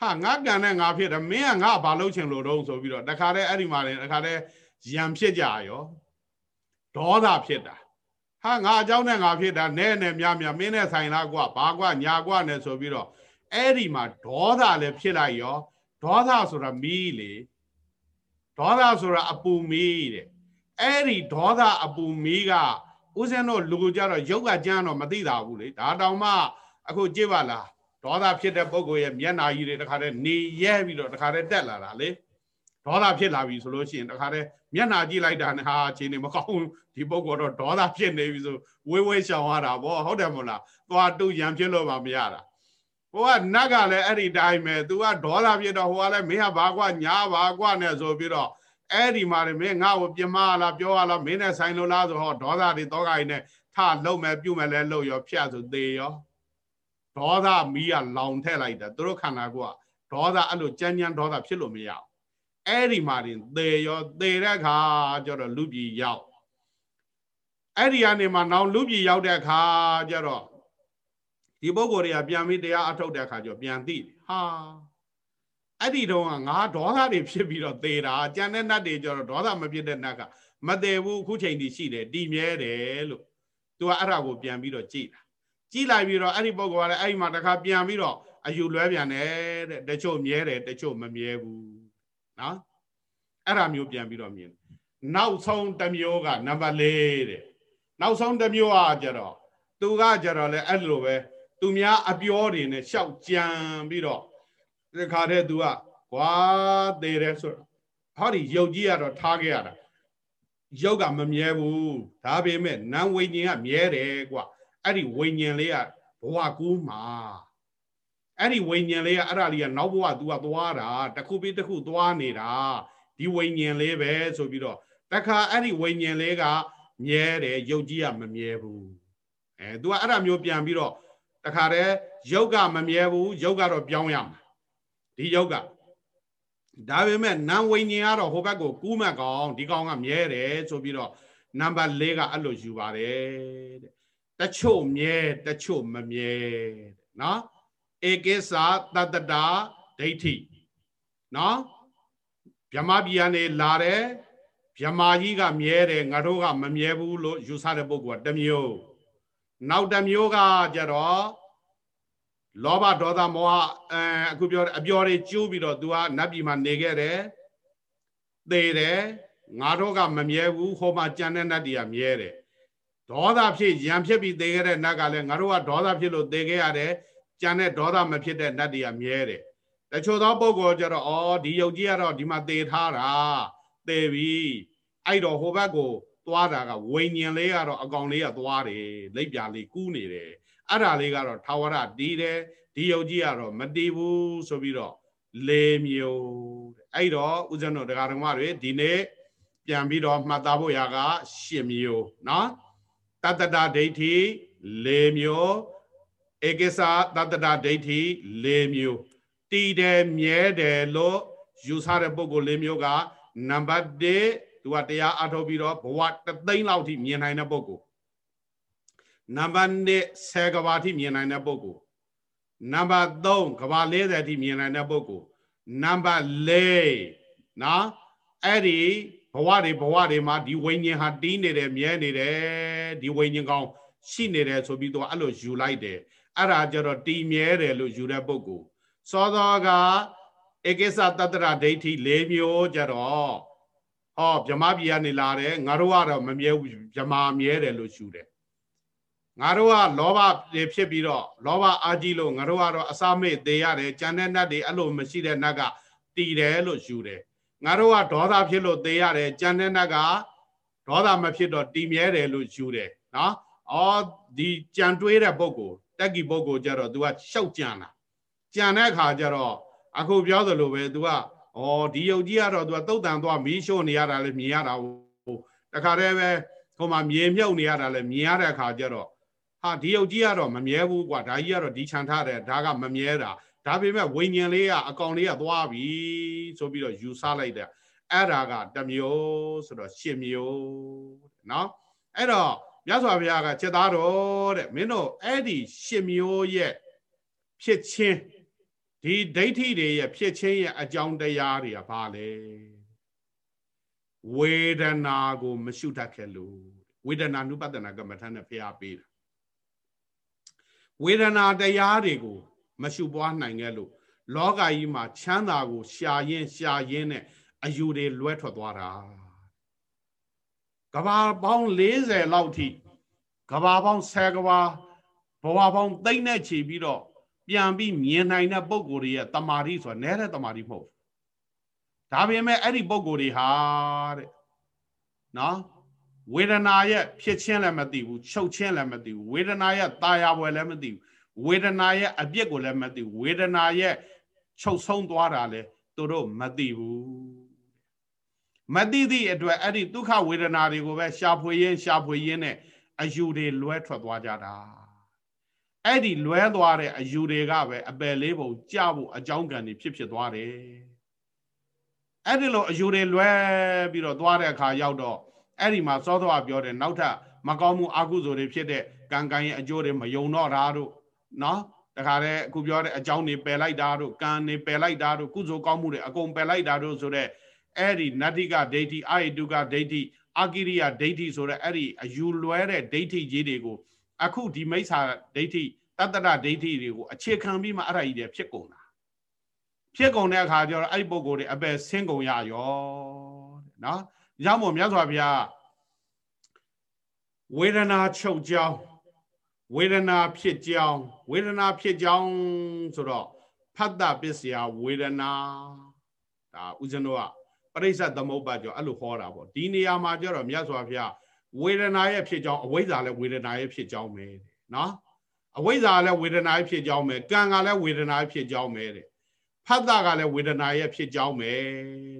ဟာငါကန်နဲ့ငါဖြစ်တယ်မင်းကငါဘာလုပ်ချင်လို့တော့ဆိုပြီးတော့တခါတည်းအဲ့ဒီမှာလည်းတခါတည်းရံဖြစ်ကြရောဒေါသဖြစ်တာဟာငါအเจ้าနဲ့ငါဖြစ်တာနဲနဲ့များများမင်းနဲ့ဆိုင်လားကွာဘာကွာညာကွာနဲ့ဆိုပြီးတော့အဲ့ဒီမှာဒေါသလည်းဖြစ်လိုက်ရောဒေါသဆိုတာမီးလေဒေါသဆိုတာအပူမီးတဲ့အဲ့ဒီဒေါသအပူမီးကဦးဇင်းတို့လူကြတော့ရုပ်ကကြမ်းတော့မသိတာဘူးလေဒါတောင်မှအခုကြည့်ပါလား ဒေါသဖြစ်တဲ့ပုံကိုရဲ့မျက်နာကြီးတွေတခါတည်းနေရဲပြီးတော့တခါတည်းတက်လာတာလေဒေါသဖြစ်လာပြီဆိုလို့ရှိရင်တခါတည်းမျက်နှာကြည့်လိုက်တာနဲ့ဟာအခြေအနေမကောင်းဒီပုဂ္ဂိုလ်တော့ဒေါသဖြစ်နေပြီဆိုဝေးဝေးရှောင်ရတာဗောဟုတ်တယ်မို့လားသွားတူရံဖြစ်လို့မှမရတာဟိုကနတ်ကလည်းအဲ့ဒီတိုင်းပဲ तू ကဒေါသဖြစ်တော့ဟိုကလည်းမင်းကဘာကွာညာဘာကွာနဲ့ဆိုပြီးတော့အဲ့ဒီမှာမင်းငါ့ကိုပြမလားပြောရလားမင်းနဲ့ဆိုင်လို့လားဆိုဟောဒေါသတွေတောကကြီးနဲ့ထလုံမဲ့ပြုတ်မဲ့လဲလုံရောဖြတ်ဆိုသေးရော ဒေါသမီးကလောင်ထက်လိုက်တာသူတို့ခန္ဓာကဒေါသအဲ့လိုကြမ်းကြမ်းဒေါသဖြစ်လို့မရဘူးအဲ့ဒီမှာတင်သေရောသေတဲ့အခါကျတော့လူပြည်ရောက်အဲ့ဒီကနေမှနောက်လူပြည်ရောက်တဲ့အခါကျတော့ဒီပုဂ္ဂိုလ်တွေကပြန်ပြီးတရားအထုတ်တဲ့အခါကျတော့ပြန်သိဟာအဲ့ဒီတော့ငါဒေါသတွေဖြစ်ပြီးတော့သေတာကြံတဲ့နတ်တွေကျတော့ဒေါသမဖြစ်တဲ့နတ်ကမသေးဘူးအခုချိန်ထိရှိတယ်တည်မြဲတယ်လို့သူကအဲ့ဒါကိုပြန်ပြီးတော့ကြည်တာ ကြည်လိုက်ပြီးတော့အဲ့ဒီပုဂ္ဂိုလ်ကလည်းအဲ့ဒီမှာတစ်ခါပြန်ပြီးတော့အယူလွဲပြန်တယ်တဲ့တချို့မြဲတယ်တချို့မမြဲဘူးနော်အဲ့ဒါမျိုးပြန်ပြီးတော့မြင်နောက်ဆုံးတစ်မျိုးကနံပါတ်၄တဲ့နောက်ဆုံးတစ်မျိုးอ่ะကြတော့သူကကြတော့လေအဲ့လိုပဲသူများအပြောတွေနဲ့ရှောက်ကြံပြီးတော့ဒီခါတည်းသူကကွာသေးတယ်ဆိုဟောဒီယုတ်ကြီးကတော့ထားခဲ့ရတာယုတ်ကမမြဲဘူးဒါပေမဲ့နံဝိညာဉ်ကမြဲတယ်ကွာ အဲ့ဒီဝိညာဉ်လေးကဘဝကူးမှာအဲ့ဒီဝိညာဉ်လေးကအဲ့ဒါလေးကနောက်ဘဝ तू ကသွားတာတစ်ခုပြီးတစ်ခုသွားနေတာဒီဝိညာဉ်လေးပဲဆိုပြီးတော့တခါအဲ့ဒီဝိညာဉ်လေးကမြဲတယ်ယုတ်ကြီးကမမြဲဘူးအဲ तू ကအဲ့ဒါမျိုးပြန်ပြီးတော့တခါတည်းယုတ်ကမမြဲဘူးယုတ်ကတော့ပြောင်းရမှာဒီယုတ်ကဒါပေမဲ့နံဝိညာဉ်ကတော့ဟိုဘက်ကိုကူးမှတ်ကောင်ဒီကောင်ကမြဲတယ်ဆိုပြီးတော့နံပါတ်၄ကအဲ့လိုယူပါတယ်တဲ့ တချို့မြဲတချို့မမြဲတဲ့နော်ဧကိစ္စတတ္တတာဒိဋ္ဌိနော်ဗြဟ္မာပြည်ကနေလာတယ်ဗြဟ္မာကြီးကမြဲတယ်ငါတို့ကမမြဲဘူးလို့ယူဆတဲ့ပုဂ္ဂိုလ်ကတစ်မျိုးနောက်တစ်မျိုးကကြတော့လောဘဒေါသမောဟအဲအခုပြောအပြောတွေကျိုးပြီးတော့ तू ကနတ်ပြည်မှာနေခဲ့တယ်သေတယ်ငါတို့ကမမြဲဘူးဟိုမှာကြံတဲ့နတ်တွေကမြဲတယ် ဒေါသဖြစ်ရံဖြစ်ပြီးသေခဲ့တဲ့နတ်ကလည်းငါတို့ကဒေါသဖြစ်လို့သေခဲ့ရတယ်ကြံတဲ့ဒေါသမဖြစ်တဲ့နတ်တွေကမြဲတယ်တချို့သောပုဂ္ဂိုလ်ကျတော့ဩဒီယုတ်ကြီးကတော့ဒီမှာသေထားတာသေပြီအဲ့တော့ဟိုဘက်ကိုသွားတာကဝိညာဉ်လေးကတော့အကောင်လေးကသွားတယ်လက်ပြလေးကူးနေတယ်အဲ့ဒါလေးကတော့ထာဝရတီးတယ်ဒီယုတ်ကြီးကတော့မတီးဘူးဆိုပြီးတော့လေမျိုးအဲ့တော့ဦးဇင်းတို့တရားတော်မတွေဒီနေ့ပြန်ပြီးတော့မှတ်သားဖို့ရာက၈မျိုးเนาะ တတ္တတာဒိဋ္ဌိ၄မျိုးဧကိစ္စတတ္တတာဒိဋ္ဌိ၄မျိုးတည်တယ်မြဲတယ်လို့ယူဆတဲ့ပုဂ္ဂိုလ်၄မျိုးကနံပါတ်1သူကတရားအထုတ်ပြီးတော့ဘဝတသိန်းလောက်ထိမြင်နိုင်တဲ့ပုဂ္ဂိုလ်နံပါတ်2 10ကဘာထိမြင်နိုင်တဲ့ပုဂ္ဂိုလ်နံပါတ်3ကဘာ40ထိမြင်နိုင်တဲ့ပုဂ္ဂိုလ်နံပါတ်4နော်အဲ့ဒီ ဘဝတွေဘဝတွေမှာဒီဝိညာဉ်ဟာတီးနေတယ်မြဲနေတယ်ဒီဝိညာဉ်ကောင်ရှိနေတယ်ဆိုပြီးတော့အဲ့လိုယူလိုက်တယ်အဲ့ဒါကြတော့တီးမြဲတယ်လို့ယူတဲ့ပုဂ္ဂိုလ်စောသောကဧကိစ္စတတ္တရဒိဋ္ဌိ၄မျိုးကြတော့ဟောဗြဟ္မပြည်ကနေလာတယ်ငါတို့ကတော့မမြဲဘူးဗြဟ္မာမြဲတယ်လို့ယူတယ်ငါတို့ကလောဘတွေဖြစ်ပြီးတော့လောဘအာကြီးလို့ငါတို့ကတော့အစာမေ့သေးရတယ်ကြံတဲ့နတ်တွေအဲ့လိုမရှိတဲ့နတ်ကတည်တယ်လို့ယူတယ် ငါတို့ကဒေါသဖြစ်လို့သေရတယ်ကြံတဲ့နတ်ကဒေါသမဖြစ်တော့တည်မြဲတယ်လို့ယူတယ်နော်အော်ဒီကြံတွေးတဲ့ပုဂ္ဂိုလ်တက်ကီပုဂ္ဂိုလ်ကြတော့ तू ကရှောက်ကြံတာကြံတဲ့အခါကျတော့အခုပြောသလိုပဲ तू ကဩဒီယုတ်ကြီးကတော့ तू ကတုတ်တန်သွားမီးရှို့နေရတာလည်းမြင်ရတာဟိုတခါတည်းပဲဟိုမှာမြေမြုပ်နေရတာလည်းမြင်ရတဲ့အခါကျတော့ဟာဒီယုတ်ကြီးကတော့မမြဲဘူးကွာဒါကြီးကတော့ဒီခြံထားတယ်ဒါကမမြဲတာ ဒါပေမဲ့ဝိညာဉ်လေးကအကောင်လေးကသွားပြီဆိုပြီးတော့ယူဆလိုက်တယ်အဲ့ဒါကတမျိုးဆိုတော့ရှင်မျိုးเนาะအဲ့တော့မြတ်စွာဘုရားကချက်သားတော်တဲ့မင်းတို့အဲ့ဒီရှင်မျိုးရဲ့ဖြစ်ချင်းဒီဒိဋ္ဌိတွေရဲ့ဖြစ်ချင်းရဲ့အကြောင်းတရားတွေကဘာလဲဝေဒနာကိုမရှုတတ်ခဲ့လို့ဝေဒနာနုပဒနာကမ္မထနဲ့ဖျားပေးတာဝေဒနာတရားတွေကို မရှုပွားနိုင်ခဲ့လို့လောကကြီးမှာချမ်းသာကိုရှာရင်ရှာရင်နဲ့အယူတွေလွဲထွက်သွားတာကဘာပေါင်း40လောက်ထိကဘာပေါင်း10ကဘာဘဝပေါင်းသိမ့်နဲ့ချီပြီးတော့ပြန်ပြီးမြင်နိုင်တဲ့ပုံကိုယ်တွေရဲ့တမာတိဆိုတာနဲတဲ့တမာတိမဟုတ်ဒါပေမဲ့အဲ့ဒီပုံကိုယ်တွေဟာတဲ့နော်ဝေဒနာရဲ့ဖြစ်ချင်းလည်းမသိဘူးချုပ်ချင်းလည်းမသိဘူးဝေဒနာရဲ့ตายာပွဲလည်းမသိဘူး ဝေဒနာရဲ့အပြစ်ကိုလည်းမသိဘူးဝေဒနာရဲ့ချုပ်ဆုံးသွားတာလည်းသူတို့မသိဘူးမသိသည့်အတွက်အဲ့ဒီဒုက္ခဝေဒနာတွေကိုပဲရှာဖွေရင်းရှာဖွေရင်းနဲ့အယူတွေလွဲထွက်သွားကြတာအဲ့ဒီလွဲသွားတဲ့အယူတွေကပဲအပယ်လေးပုံကြဖို့အကြောင်းကံတွေဖြစ်ဖြစ်သွားတယ်အဲ့ဒီလိုအယူတွေလွဲပြီးတော့သွားတဲ့အခါရောက်တော့အဲ့ဒီမှာစောစောပြောတယ်နောက်ထပ်မကောင်းမှုအကုသိုလ်တွေဖြစ်တဲ့ကံကံရဲ့အကျိုးတွေမယုံတော့တာတို့ နော်တခါတည်းအခုပြောတဲ့အကြောင်းတွေပယ်လိုက်တာတို့ကံတွေပယ်လိုက်တာတို့ကုသိုလ်ကောင်းမှုတွေအကုန်ပယ်လိုက်တာတို့ဆိုတဲ့အဲ့ဒီနတ္တိကဒိဋ္ဌိအာယတုကဒိဋ္ဌိအာကိရိယဒိဋ္ဌိဆိုတဲ့အဲ့ဒီအယူလွဲတဲ့ဒိဋ္ဌိကြီးတွေကိုအခုဒီမိစ္ဆာဒိဋ္ဌိတတ္တရဒိဋ္ဌိတွေကိုအခြေခံပြီးမှအဲ့ဒါကြီးတွေဖြစ်ကုန်တာဖြစ်ကုန်တဲ့အခါကျတော့အဲ့ဒီပုံကိုယ်တွေအပယ်ဆင်းကုန်ရရောတဲ့နော်ရောက်မို့မြတ်စွာဘုရားဝေဒနာချုပ်ကြောင်း ဝေဒနာဖြစ်ကြောင်းဝေဒနာဖြစ်ကြောင်းဆိုတော့ဖတ်တာပစ္စယဝေဒနာဒါဥစဉ်တော့ပရိစ္ဆသမုပ္ပါကြောအဲ့လိုဟောတာပေါ့ဒီနေရာမှာကျတော့မြတ်စွာဘုရားဝေဒနာရဲ့ဖြစ်ကြောင်းအဝိဇ္ဇာလည်းဝေဒနာရဲ့ဖြစ်ကြောင်းပဲနော်အဝိဇ္ဇာလည်းဝေဒနာရဲ့ဖြစ်ကြောင်းပဲကံကလည်းဝေဒနာရဲ့ဖြစ်ကြောင်းပဲတဲ့ဖတ်တာကလည်းဝေဒနာရဲ့ဖြစ်ကြောင်းပဲ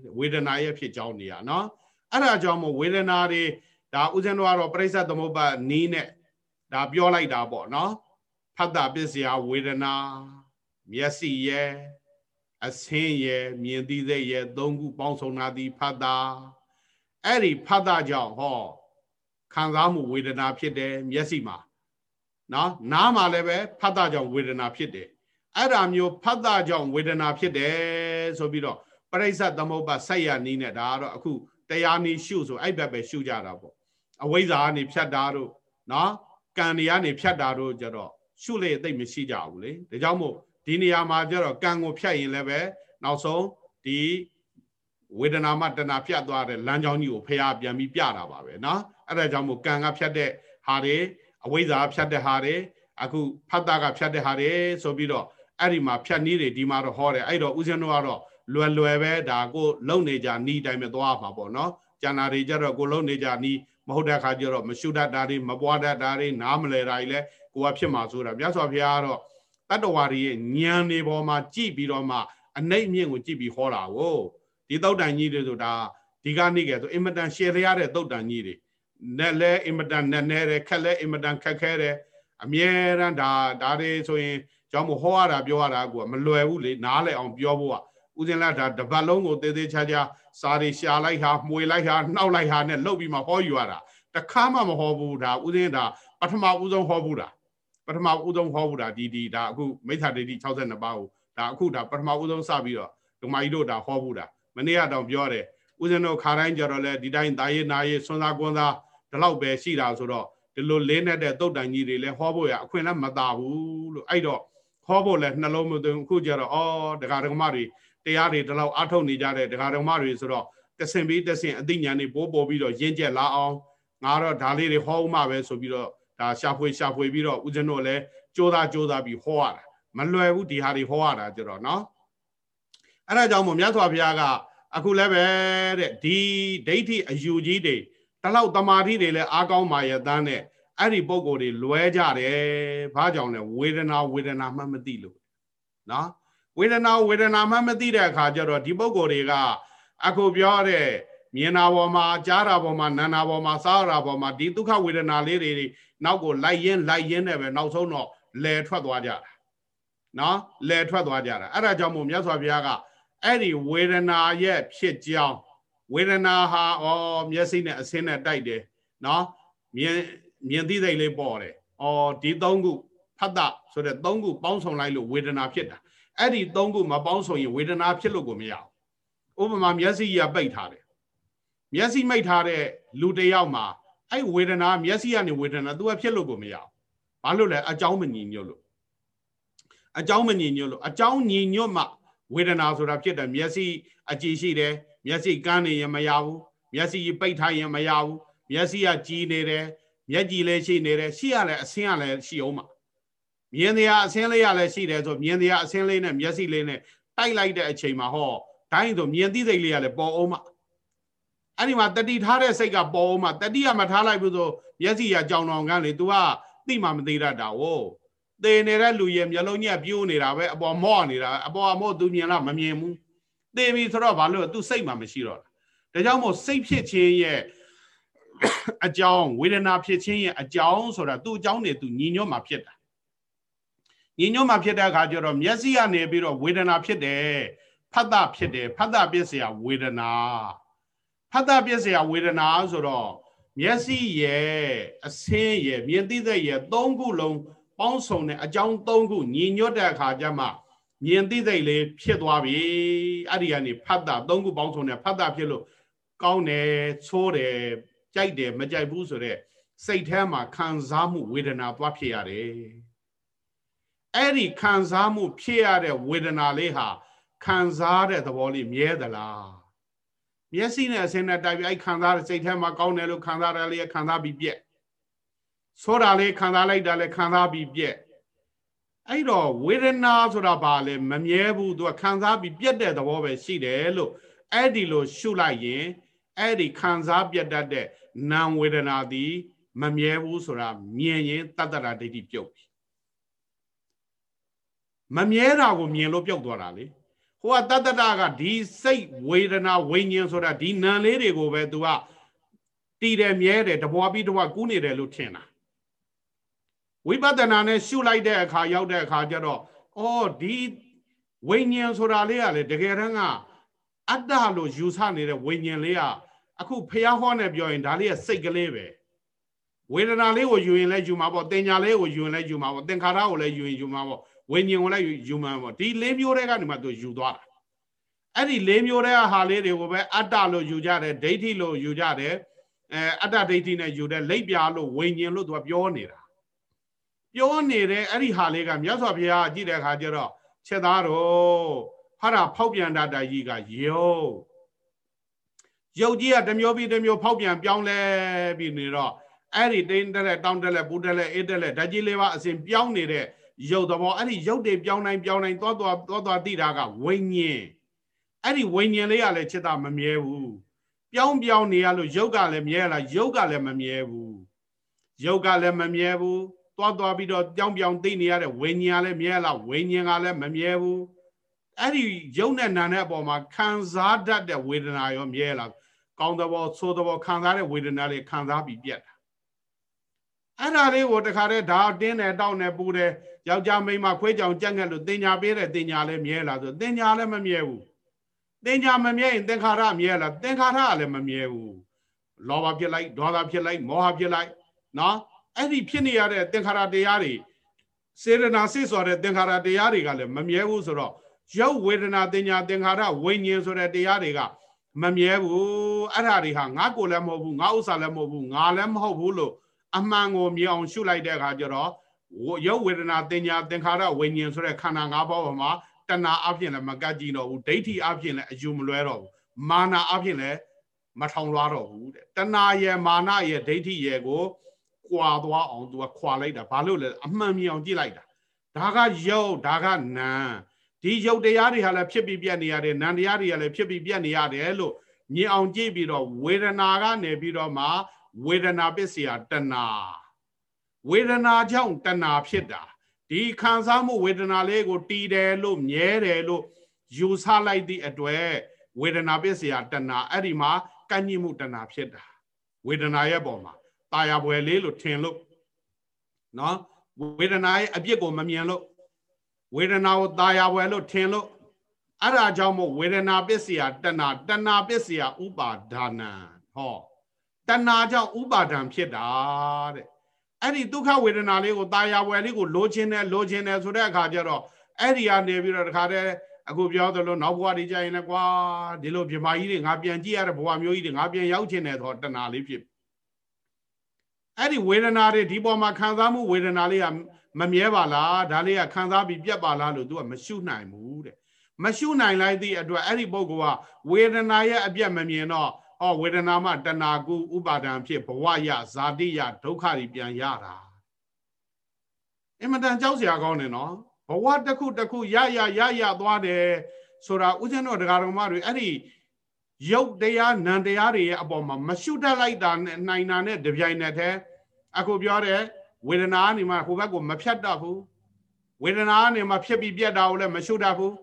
တဲ့ဝေဒနာရဲ့ဖြစ်ကြောင်းနေရနော်အဲ့ဒါကြောင့်မို့ဝေဒနာတွေဒါဥစဉ်တော့ကတော့ပရိစ္ဆသမုပ္ပါနီးနဲ့ ဒါပြောလိုက်တာပေါ့နော်ဖတ်တာပစ္စယဝေဒနာမျက်စိရဲ့အဆင်းရဲ့မြင်သိစိတ်ရဲ့သုံးခုပေါင်းစုံတာဒီဖတ်တာအဲ့ဒီဖတ်တာကြောင့်ဟောခံစားမှုဝေဒနာဖြစ်တယ်မျက်စိမှာနော်နားမှာလည်းပဲဖတ်တာကြောင့်ဝေဒနာဖြစ်တယ်အဲ့ဒါမျိုးဖတ်တာကြောင့်ဝေဒနာဖြစ်တယ်ဆိုပြီးတော့ပရိစ္ဆသမုပ္ပါဆက်ရနီးနဲ့ဒါကတော့အခုတရားနီးရှုဆိုအဲ့ဘက်ပဲရှုကြတာပေါ့အဝိဇ္ဇာကနေဖြတ်တာတို့နော် ကံတွေကနေဖြတ်တာတို့ကြတော့ရှုလေသိမ့်မရှိကြဘူးလေဒါကြောင့်မို့ဒီနေရာမှာကျတော့ကံကိုဖြတ်ရင်လည်းပဲနောက်ဆုံးဒီဝေဒနာမှတဏှာဖြတ်သွားတဲ့လမ်းကြောင်းကြီးကိုဖះပြန်ပြီးပြတာပါပဲเนาะအဲ့ဒါကြောင့်မို့ကံကဖြတ်တဲ့ဟာတွေအဝိဇ္ဇာဖြတ်တဲ့ဟာတွေအခုဖတ်တာကဖြတ်တဲ့ဟာတွေဆိုပြီးတော့အဲ့ဒီမှာဖြတ်နည်းတွေဒီမှာတော့ဟောတယ်အဲ့တော့ဦးဇင်းတို့ကတော့လွယ်လွယ်ပဲဒါကိုလုံနေကြနီးတိုင်းပဲသွားမှာပေါ့နော်ကျန်တာတွေကြတော့ကိုလုံနေကြနီး မဟုတ်တဲ့ခါကျတော့မရှုတတ်တာတွေမပွားတတ်တာတွေနားမလဲတာတွေလဲကိုကဖြစ်မှာဆိုတာမြတ်စွာဘုရားကတော့တတ္တဝါတွေရဲ့ဉာဏ်တွေပေါ်မှာကြည့်ပြီးတော့မှအနိမ့်မြင့်ကိုကြည့်ပြီးဟောတာကိုဒီသုတ်တန်ကြီးတွေဆိုတာဒီကနေ့ကဲဆိုအင်မတန်ရှယ်ရရတဲ့သုတ်တန်ကြီးတွေနဲ့လဲအင်မတန်နဲ့နဲ့တယ်ခက်လဲအင်မတန်ခက်ခဲတယ်အမြဲတမ်းဒါဒါတွေဆိုရင်ကြောင့်မဟောရတာပြောရတာကမလွယ်ဘူးလေနားလဲအောင်ပြောဖို့ကဦးဇင်းလာဒါတပတ်လုံးကိုသေးသေးချာချာ စာတွေရှာလိုက်ဟာမှွေလိုက်ဟာနှောက်လိုက်ဟာနဲ့လှုပ်ပြီးမှဟောယူရတာတခါမှမဟောဘူးဒါဦးဇင်းဒါပထမဦးဆုံးဟောဘူးတာပထမဦးဆုံးဟောဘူးတာဒီဒီဒါအခုမိစ္ဆာဒိဋ္ဌိ62ပါးကိုဒါအခုဒါပထမဦးဆုံးစပြီးတော့ဒုမကြီးတို့ဒါဟောဘူးတာမနေ့ကတော့ပြောတယ်ဦးဇင်းတို့ခါတိုင်းကြတော့လဲဒီတိုင်းတာရေးနာရေးဆွမ်းသားကွန်းသားဒီလောက်ပဲရှိတာဆိုတော့ဒီလိုလေးနဲ့တဲ့တုတ်တန်ကြီးတွေလဲဟောဖို့ရအခွင့်လည်းမသာဘူးလို့အဲ့တော့ဟောဖို့လဲနှလုံးမသွင်းအခုကြတော့အော်ဒကာဒကမတွေ တရားတွေဒီလောက်အထုတ်နေကြတဲ့ဒကာဒကမတွေဆိုတော့တဆင်ပြီးတဆင်အသိဉာဏ်တွေပိုးပေါ်ပြီးတော့ရင့်ကျက်လာအောင်ငါတော့ဒါလေးတွေဟောဦးမှပဲဆိုပြီးတော့ဒါရှာဖွေရှာဖွေပြီးတော့ဦးဇင်းတို့လည်းကြိုးစားကြိုးစားပြီးဟောရတာမလွယ်ဘူးဒီဟာတွေဟောရတာကြတော့နော်အဲ့ဒါကြောင့်မို့မြတ်စွာဘုရားကအခုလည်းပဲတဲ့ဒီဒိဋ္ဌိအယူကြီးတွေတလောက်တမာတိတွေလည်းအားကောင်းပါရဲ့တန်းနဲ့အဲ့ဒီပုံကိုယ်တွေလွဲကြတယ်ဘာကြောင့်လဲဝေဒနာဝေဒနာမှမသိလို့နော် ဝေဒနာဝေဒနာမှမသိတဲ့အခါကျတော့ဒီပုံကိုယ်တွေကအခုပြောတဲ့မြင်တာပေါ်မှာကြားတာပေါ်မှာနာနာပေါ်မှာစားတာပေါ်မှာဒီဒုက္ခဝေဒနာလေးတွေနောက်ကိုလိုက်ရင်းလိုက်ရင်းနဲ့ပဲနောက်ဆုံးတော့လဲထွက်သွားကြတာနော်လဲထွက်သွားကြတာအဲ့ဒါကြောင့်မို့မြတ်စွာဘုရားကအဲ့ဒီဝေဒနာရဲ့ဖြစ်ကြောင်းဝေဒနာဟာဩမျက်စိနဲ့အဆင်းနဲ့တိုက်တယ်နော်မြင်မြင်သိစိတ်လေးပေါ်တယ်ဩဒီသုံးခုဖတ်တာဆိုတဲ့သုံးခုပေါင်းစုံလိုက်လို့ဝေဒနာဖြစ်တာ အဲ့ဒီသုံးခုမပေါင်းစုံရင်ဝေဒနာဖြစ်လို့ကိုမရဘူးဥပမာမျက်စိကြီးကပိတ်ထားတယ်မျက်စိမိတ်ထားတဲ့လူတယောက်မှာအဲ့ဝေဒနာမျက်စိကနေဝေဒနာ तू ကဖြစ်လို့ကိုမရဘူးဘာလို့လဲအကြောင်းမညီညွတ်လို့အကြောင်းမညီညွတ်လို့အကြောင်းညီညွတ်မှဝေဒနာဆိုတာဖြစ်တယ်မျက်စိအကြည့်ရှိတယ်မျက်စိကန်းနေရင်မရဘူးမျက်စိပိတ်ထားရင်မရဘူးမျက်စိကကြည်နေတယ်မျက်ကြည်လည်းရှိနေတယ်ရှိရလဲအဆင်းရလဲရှိအောင်မှာ မြင်တရားအဆင်းလေးရလဲရှိတယ်ဆိုမြင်တရားအဆင်းလေးနဲ့မျက်စိလေးနဲ့တိုက်လိုက်တဲ့အချိန်မှာဟောတိုင်းဆိုမြင်သိစိတ်လေးရလဲပေါ်အောင်မှာအဲ့ဒီမှာတတိထားတဲ့စိတ်ကပေါ်အောင်မှာတတိကမထားလိုက်ဘူးဆိုမျက်စိရကြောင်တော်ကန်းလေ तू ကသိမှမသိတတ်တာဝို့သေနေတဲ့လူရဲ့မျက်လုံးညက်ပြိုးနေတာပဲအပေါ်မော့နေတာအပေါ်မော့ तू မြင်လားမမြင်ဘူးသေပြီဆိုတော့ဘာလို့ तू စိတ်မှမရှိတော့တာဒါကြောင့်မို့စိတ်ဖြစ်ခြင်းရဲ့အကြောင်းဝေဒနာဖြစ်ခြင်းရဲ့အကြောင်းဆိုတာသူ့အကြောင်းနေသူညီညွတ်မှဖြစ်တာ ညီညွတ်မှဖြစ်တဲ့အခါကျတော့မျက်စိကနေပြီးတော့ဝေဒနာဖြစ်တယ်ဖတ်တာဖြစ်တယ်ဖတ်တာပြည့်စရာဝေဒနာဖတ်တာပြည့်စရာဝေဒနာဆိုတော့မျက်စိရဲ့အဆင်းရဲ့မြင်သိတဲ့ရဲ့သုံးခုလုံးပေါင်းစုံတဲ့အကြောင်းသုံးခုညီညွတ်တဲ့အခါကျမှမြင်သိသိလေးဖြစ်သွားပြီအဲ့ဒီကနေဖတ်တာသုံးခုပေါင်းစုံတဲ့ဖတ်တာဖြစ်လို့ကောင်းတယ်ချိုးတယ်ကြိုက်တယ်မကြိုက်ဘူးဆိုတော့စိတ်ထဲမှာခံစားမှုဝေဒနာသွားဖြစ်ရတယ် အဲ့ဒီခံစားမှုဖြစ်ရတဲ့ဝေဒနာလေးဟာခံစားတဲ့သဘောလေးမြဲသလားမျက်စိနဲ့အစင်းနဲ့တိုက်ပြီးအဲ့ခံစားတဲ့စိတ်ထဲမှာကောင်းတယ်လို့ခံစားရလေးခံစားပြီးပြက်ဆိုးတာလေးခံစားလိုက်တာလေးခံစားပြီးပြက်အဲ့တော့ဝေဒနာဆိုတာဘာလဲမမြဲဘူးသူကခံစားပြီးပြက်တဲ့သဘောပဲရှိတယ်လို့အဲ့ဒီလိုရှုလိုက်ရင်အဲ့ဒီခံစားပြက်တတ်တဲ့နာဝေဒနာသည် မမြဲဘူးဆိုတာမြင်ရင်တတ္တရာဒိဋ္ဌိပြုတ်ပြီ မမြဲတာကိုမြင်လို့ပြုတ်သွားတာလေဟိုကတတ္တရာကဒီစိတ်ဝေဒနာဝိညာဉ်ဆိုတာဒီနာလေးတွေကိုပဲ तू ကတည်တယ်မြဲတယ်တဘွားပြီးတဘွားကူးနေတယ်လို့ထင်တာဝိပဿနာနဲ့ရှုလိုက်တဲ့အခါရောက်တဲ့အခါကျတော့အော်ဒီဝိညာဉ်ဆိုတာလေးကလေတကယ်တမ်းကအတ္တလို့ယူဆနေတဲ့ဝိညာဉ်လေးကအခုဖះဟောနဲ့ပြောရင်ဒါလေးကစိတ်ကလေးပဲဝေဒနာလေးကိုယူရင်လည်းယူမှာပေါ့တင်ညာလေးကိုယူရင်လည်းယူမှာပေါ့သင်္ခါရကိုလည်းယူရင်ယူမှာပေါ့ ဝိညာဉ်ကိုလည်းယူမှာပေါ့ဒီလေးမျိုးတွေကနေမှသူယူသွားတာအဲ့ဒီလေးမျိုးတွေကဟာလေးတွေကိုပဲအတ္တလို့ယူကြတယ်ဒိဋ္ဌိလို့ယူကြတယ်အဲအတ္တဒိဋ္ဌိနဲ့ယူတဲ့လိပ်ပြာလို့ဝိညာဉ်လို့သူကပြောနေတာပြောနေတဲ့အဲ့ဒီဟာလေးကမြတ်စွာဘုရားကြည့်တဲ့အခါကျတော့ချက်သားတော့ဟာတာဖောက်ပြန်တတ်တာကြီးကယုတ်ရုပ်ကြီးကတမျိုးပြီးတမျိုးဖောက်ပြန်ပြောင်းလဲပြီးနေတော့အဲ့ဒီတိန်တက်လက်တောင်းတက်လက်ပူတက်လက်အေးတက်လက်ဓာကြီးလေးပါအစဉ်ပြောင်းနေတဲ့ ရုပ်သဘောအဲ့ဒီရုပ်တွေပြောင်းတိုင်းပြောင်းတိုင်းသွားသွားသွားသွားသိတာကဝိညာဉ်အဲ့ဒီဝိညာဉ်လေးကလည်းจิตမမြဲဘူးပြောင်းပြောင်းနေရလို့ရုပ်ကလည်းမြဲလားရုပ်ကလည်းမမြဲဘူးရုပ်ကလည်းမမြဲဘူးသွားသွားပြီးတော့ပြောင်းပြောင်းသိနေရတဲ့ဝိညာဉ်ကလည်းမြဲလားဝိညာဉ်ကလည်းမမြဲဘူးအဲ့ဒီရုပ်နဲ့နာနဲ့အပေါ်မှာခံစားတတ်တဲ့ဝေဒနာရောမြဲလားကောင်းသဘောဆိုးသဘောခံစားတဲ့ဝေဒနာတွေခံစားပြီးပြတ်တာ အဲ့ဒါလေးကိုတခါတည်းဒါတင်းတယ်တောက်တယ်ပူတယ်ယောက်ျားမိန်းမခွေးကြောင်ကြက်ငှက်လို့တင်ညာပေးတဲ့တင်ညာလည်းမြဲလားဆိုတင်ညာလည်းမမြဲဘူးတင်ညာမမြဲရင်သင်္ခါရမြဲလားသင်္ခါရကလည်းမမြဲဘူးလောဘဖြစ်လိုက်ဒေါသဖြစ်လိုက်မောဟဖြစ်လိုက်နော်အဲ့ဒီဖြစ်နေရတဲ့သင်္ခါရတရားတွေစေရနာစိဆိုတဲ့သင်္ခါရတရားတွေကလည်းမမြဲဘူးဆိုတော့ရုပ်ဝေဒနာတင်ညာသင်္ခါရဝိညာဉ်ဆိုတဲ့တရားတွေကမမြဲဘူးအဲ့ဒါတွေဟာငါကိုလည်းမဟုတ်ဘူးငါဥစ္စာလည်းမဟုတ်ဘူးငါလည်းမဟုတ်ဘူးလို့ အမှန်ကိုမြင်အောင်ရှုလိုက်တဲ့အခါကျတော့ရုပ်ဝေဒနာတင်ညာသင်္ခါရဝိညာဉ်ဆိုတဲ့ခန္ဓာ၅ပါးပေါ်မှာတဏှာအဖြစ်လည်းမကတ်ကြည့်တော့ဘူးဒိဋ္ဌိအဖြစ်လည်းအယူမလွဲတော့ဘူးမာနာအဖြစ်လည်းမထောင်လွှားတော့ဘူးတဲ့တဏှာရဲ့မာနရဲ့ဒိဋ္ဌိရဲ့ကိုကွာသွားအောင် तू ကခွာလိုက်တာဘာလို့လဲအမှန်မြင်အောင်ကြည့်လိုက်တာဒါကယုတ်ဒါကနာဒီယုတ်တရားတွေဟာလည်းဖြစ်ပြီးပြတ်နေရတယ်နံတရားတွေကလည်းဖြစ်ပြီးပြတ်နေရတယ်လို့မြင်အောင်ကြည့်ပြီးတော့ဝေဒနာကနေပြီးတော့မှ ဝေဒနာပစ္စယတဏဝေဒနာကြောင့်တဏဖြစ်တာဒီခံစားမှုဝေဒနာလေးကိုတီးတယ်လို့မြဲတယ်လို့ယူဆလိုက်သည့်အတွက်ဝေဒနာပစ္စယတဏအဲ့ဒီမှာကန့်ညှိမှုတဏဖြစ်တာဝေဒနာရဲ့ပုံမှာตาရပွဲလေးလို့ထင်လို့နော်ဝေဒနာရဲ့အပြစ်ကိုမမြင်လို့ဝေဒနာကိုตาရပွဲလို့ထင်လို့အဲ့ဒါကြောင့်မို့ဝေဒနာပစ္စယတဏတဏပစ္စယဥပါဒါနံဟော တဏကြောင့်ဥပါဒံဖြစ်တာတဲ့အဲ့ဒီဒုက္ခဝေဒနာလေးကိုตาရပွဲလေးကိုလိုချင်တယ်လိုချင်တယ်ဆိုတဲ့အခါကျတော့အဲ့ဒီကနေပြီးတော့တခါတည်းအခုပြောသလိုနောက်ဘဝတွေကြာရင်လည်းကွာဒီလိုပြမကြီးတွေငါပြန်ကြည့်ရတဲ့ဘဝမျိုးကြီးတွေငါပြန်ရောက်ချင်တယ်ဆိုတော့တဏှာလေးဖြစ်အဲ့ဒီဝေဒနာတွေဒီပေါ်မှာခံစားမှုဝေဒနာလေးကမမြဲပါလားဒါလေးကခံစားပြီးပြတ်ပါလားလို့ तू ကမရှုနိုင်ဘူးတဲ့မရှုနိုင်လိုက်သည့်အတွက်အဲ့ဒီပုဂ္ဂိုလ်ကဝေဒနာရဲ့အပြတ်မမြင်တော့ ဟောဝေဒနာမှတဏှာကုဥပါဒံဖြစ်ဘဝရဇာတိယဒုက္ခတွေပြန်ရတာအင်မတန်ကြောက်စရာကောင်းတယ်နော်ဘဝတစ်ခုတစ်ခုရရရရသွားတယ်ဆိုတာဥစဉ်တော်တရားတော်မတွေအဲ့ဒီရုပ်တရားနံတရားတွေရဲ့အပေါ်မှာမရှုတတ်လိုက်တာနဲ့နိုင်တာနဲ့တပြိုင်နက်တည်းအခုပြောတယ်ဝေဒနာကနေမှဟိုဘက်ကိုမဖြတ်တတ်ဘူးဝေဒနာကနေမှဖြစ်ပြီးပြတ်တာကိုလည်းမရှုတတ်ဘူး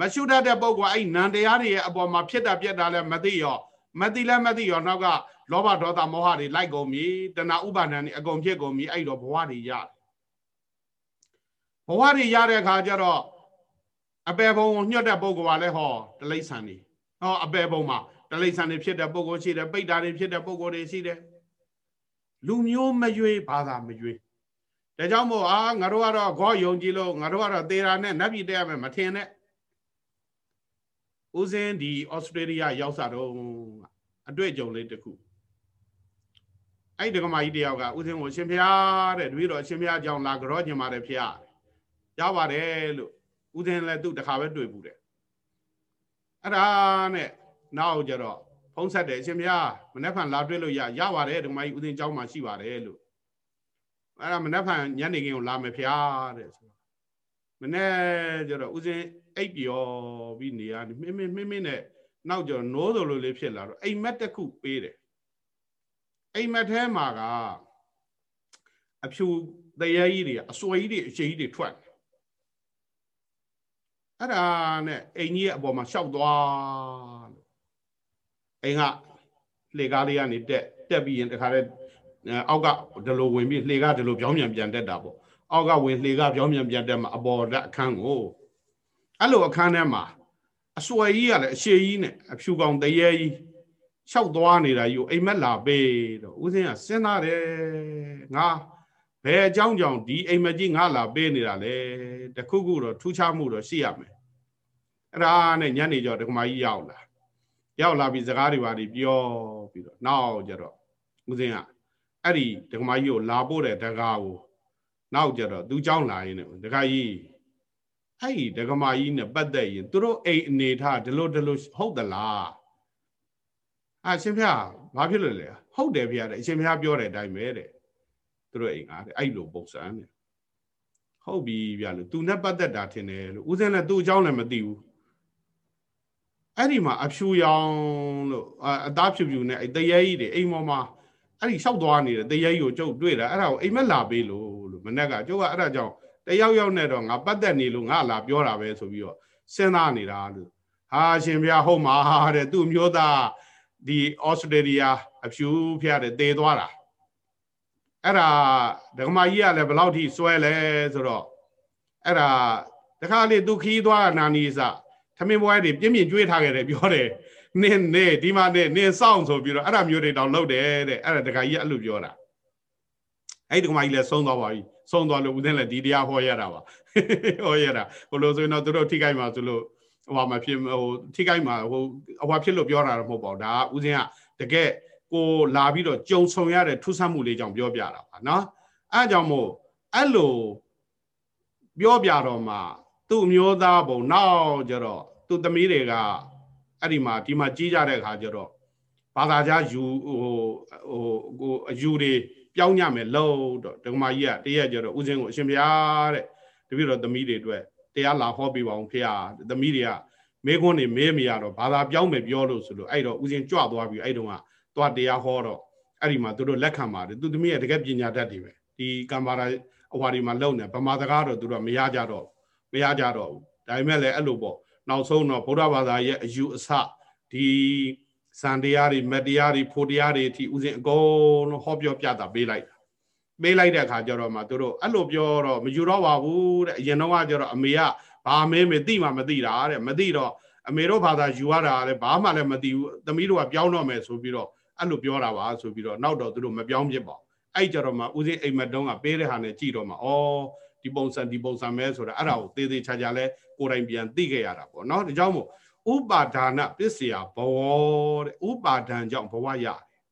မရှုတတ်တဲ့ပုဂ္ဂိုလ်အဲ့နံတရားတွေရဲ့အပေါ်မှာဖြစ်တာပြတ်တာလည်းမသိရော မသိလည်းမသိရောနောက်ကလောဘဒေါသမောဟတွေလိုက်ကုန်ပြီတဏှာဥပါဒဏ်တွေအကုန်ဖြစ်ကုန်ပြီအဲ့တော့ဘဝတွေရတယ်ဘဝတွေရတဲ့အခါကျတော့အပေဘုံကိုညှက်တဲ့ပုဂ္ဂိုလ်ကလည်းဟောတလိษံနေဟောအပေဘုံမှာတလိษံနေဖြစ်တဲ့ပုဂ္ဂိုလ်ရှိတယ်ပိဋ္ဌာတွေဖြစ်တဲ့ပုဂ္ဂိုလ်တွေရှိတယ်လူမျိုးမရွေးဘာသာမရွေးဒါကြောင့်မို့အာငါတို့ကတော့ဂေါယုံကြည်လို့ငါတို့ကတော့သေတာနဲ့နတ်ပြည်တက်ရမယ်မထင်နဲ့ ဦးစင်းဒီဩစတြေးလျရောက်စားတော့အတွေ့အကြုံလေးတစ်ခုအဲ့ဒီဒကမာကြီးတယောက်ကဦးစင်းကိုရှင်ဖျားတဲ့တပည့်တော်ရှင်ဖျားကြောင့်လာကြောညင်ပါတယ်ဖျားရပါတယ်လို့ဦးစင်းလည်းသူ့တခါပဲတွေ့ဘူးတဲ့အဲ့ဒါနဲ့နောက်ကြတော့ဖုံးဆက်တယ်ရှင်ဖျားမနေ့ကလာတွေ့လို့ရရပါတယ်ဒကမာကြီးဦးစင်းကြောင်းမှာရှိပါတယ်လို့အဲ့ဒါမနေ့ကညနေခင်းကိုလာမယ်ဖျားတဲ့ဆိုမနေ့ကျတော့ဦးစင်း အိပ်ပျော်ပြီးနေရမင်းမင်းမင်းမင်းနဲ့နောက်ကျတော့နိုးသလိုလေးဖြစ်လာတော့အိမ်မက်တစ်ခုပေးတယ်အိမ်မက်ထဲမှာကအဖြူတရေကြီးတွေအစွဲကြီးတွေအရှိကြီးတွေထွက်အဲ့ဒါနဲ့အိမ်ကြီးရဲ့အပေါ်မှာရှောက်သွားလို့အိမ်ကလေကားလေးကနေတက်တက်ပြီးရင်တခါတည်းအောက်ကဒီလိုဝင်ပြီးလှေကဒီလိုပြောင်းပြန်ပြန်တက်တာပေါ့အောက်ကဝင်လှေကပြောင်းပြန်ပြန်တက်မှာအပေါ်ဓာတ်အခန်းကို အဲ့လိုအခန်းထဲမှာအစွဲကြီးကလည်းအရှိကြီးနဲ့အဖြူကောင်တရေကြီးလျှောက်သွားနေတာယူအိမ်မက်လာပေးတော့ဦးစင်းကစဉ်းစားတယ်ငါဘယ်အကြောင်းကြောင့်ဒီအိမ်မက်ကြီးငါလာပေးနေတာလဲတခုခုတော့ထူးခြားမှုတော့ရှိရမယ်အဲ့ဒါနဲ့ညနေကျော်ဒကမာကြီးရောက်လာရောက်လာပြီးစကားတွေပါပြီးပြောပြီးတော့နောက်ကြတော့ဦးစင်းကအဲ့ဒီဒကမာကြီးကိုလာပို့တဲ့တကားကိုနောက်ကြတော့သူเจ้าလာရင်းနဲ့ဒကာကြီး အဲ့ဒီဒကမာကြီးနဲ့ပတ်သက်ရင်သူတို့အိမ်အနေထားဒီလိုဒီလိုဟုတ်သလားအရှင်ဖျားဘာဖြစ်လို့လဲဟုတ်တယ်ဖျားတဲ့အရှင်ဖျားပြောတဲ့အတိုင်းပဲတဲ့သူတို့အိမ်ကတဲ့အဲ့လိုပုံစံတဲ့ဟုတ်ပြီဗျာလို့သူနဲ့ပတ်သက်တာထင်တယ်လို့ဦးစင်းလည်းသူ့အကြောင်းလည်းမသိဘူးအဲ့ဒီမှာအဖြူရောင်လို့အသားဖြူဖြူနဲ့အဲ့တရေကြီးတွေအိမ်ပေါ်မှာအဲ့ဒီလျှောက်သွားနေတဲ့တရေကြီးကိုကျုပ်တွေ့တာအဲ့ဒါကိုအိမ်မက်လာပေးလို့လို့မနေ့ကကျုပ်ကအဲ့ဒါကြောင့် တယောက်ယောက်နဲ့တော့ငါပတ်သက်နေလို့ငါလာပြောတာပဲဆိုပြီးတော့စဉ်းစားနေတာလို့ဟာရှင်ဗျာဟုတ်မှာတဲ့သူ့မျိုးသားဒီဩစတြေးလျအဖြူဖျားတဲ့တေသွားတာအဲ့ဒါဒကမာကြီးကလည်းဘယ်လောက်ထိစွဲလဲဆိုတော့အဲ့ဒါတခါလေသူခီးသွားနာနီစသမင်းပွဲတွေပြင်းပြင်းကြွေးထားခဲ့တယ်ပြောတယ်နင်းနေဒီမှာနေနင်းဆောင်ဆိုပြီးတော့အဲ့ဒါမျိုးတွေတောင်လုပ်တယ်တဲ့အဲ့ဒါဒကာကြီးအဲ့လိုပြောတာအဲ့ဒီဒကမာကြီးလည်းဆုံးသွားပါပြီ ဆုံးသွားလို့ဦးသိန်းလည်းဒီတရားဟောရတာပါဟောရတာဘလို့ဆိုရင်တော့သူတို့ထိခိုက်မှာဆိုလို့ဟိုမှာဖြစ်ဟိုထိခိုက်မှာဟိုအဟွာဖြစ်လို့ပြောတာတော့မဟုတ်ပါဘူးဒါကဦးစင်းကတကယ်ကိုလာပြီးတော့ကြုံဆုံရတဲ့ထူးဆန်းမှုလေးကြောင့်ပြောပြတာပါနော်အဲကြောင့်မို့အဲ့လိုပြောပြတော့မှသူ့မျိုးသားဘုံနောက်ကြတော့သူ့သမီးတွေကအဲ့ဒီမှာဒီမှာကြီးကြတဲ့အခါကျတော့ဘာသာကြားယူဟိုဟိုဟိုအယူတွေ ပြောင်းညမယ်လို့တော့ဒကမာကြီးကတရက်ကျတော့ဦးစင်းကိုအရှင်ဘုရားတဲ့တပည့်တော်သမီးတွေအတွက်တရားလာဟောပေးပါအောင်ဖေဟာသမီးတွေကမေခွန်းနေမေးမရတော့ဘာသာပြောင်းမယ်ပြောလို့ဆိုလို့အဲ့တော့ဦးစင်းကြွသွားပြီးအဲ့တုန်းကသွားတရားဟောတော့အဲ့ဒီမှာသူတို့လက်ခံပါတယ်သူသမီးရဲ့တကယ်ပညာတတ်တွေပဲဒီကမ္ဘာရာအဝါဒီမှာလုံနေဗမာစကားတော့သူတို့မရကြတော့မရကြတော့ဘူးဒါပေမဲ့လည်းအဲ့လိုပေါ့နောက်ဆုံးတော့ဗုဒ္ဓဘာသာရဲ့အယူအဆဒီ စံတရားတွေမတရားတွေဖို့တရားတွေအထိဥစဉ်အကုန်လုံးဟောပြောပြတာပေးလိုက်တာပေးလိုက်တဲ့အခါကျတော့မှသူတို့အဲ့လိုပြောတော့မယူတော့ပါဘူးတဲ့အရင်တော့ကကျတော့အမေကဘာမင်းမေသိမှမသိတာတဲ့မသိတော့အမေတို့ဘာသာယူရတာလည်းဘာမှလည်းမသိဘူးသမီးတို့ကပြောင်းတော့မယ်ဆိုပြီးတော့အဲ့လိုပြောတာပါဆိုပြီးတော့နောက်တော့သူတို့မပြောင်းဖြစ်ပါဘူးအဲ့ကြတော့မှဦးစင်းအိမ်မက်တုံးကပေးတဲ့ဟာနဲ့ကြည့်တော့မှဩဒီပုံစံဒီပုံစံပဲဆိုတာအဲ့ဒါကိုသေးသေးချာချာလဲကိုယ်တိုင်ပြန်သိခဲ့ရတာပေါ့နော်ဒါကြောင့်မို့ ဥပါဒါနပစ္စယဘဝတဲ့ဥပါဒံကြောင့်ဘဝရတယ်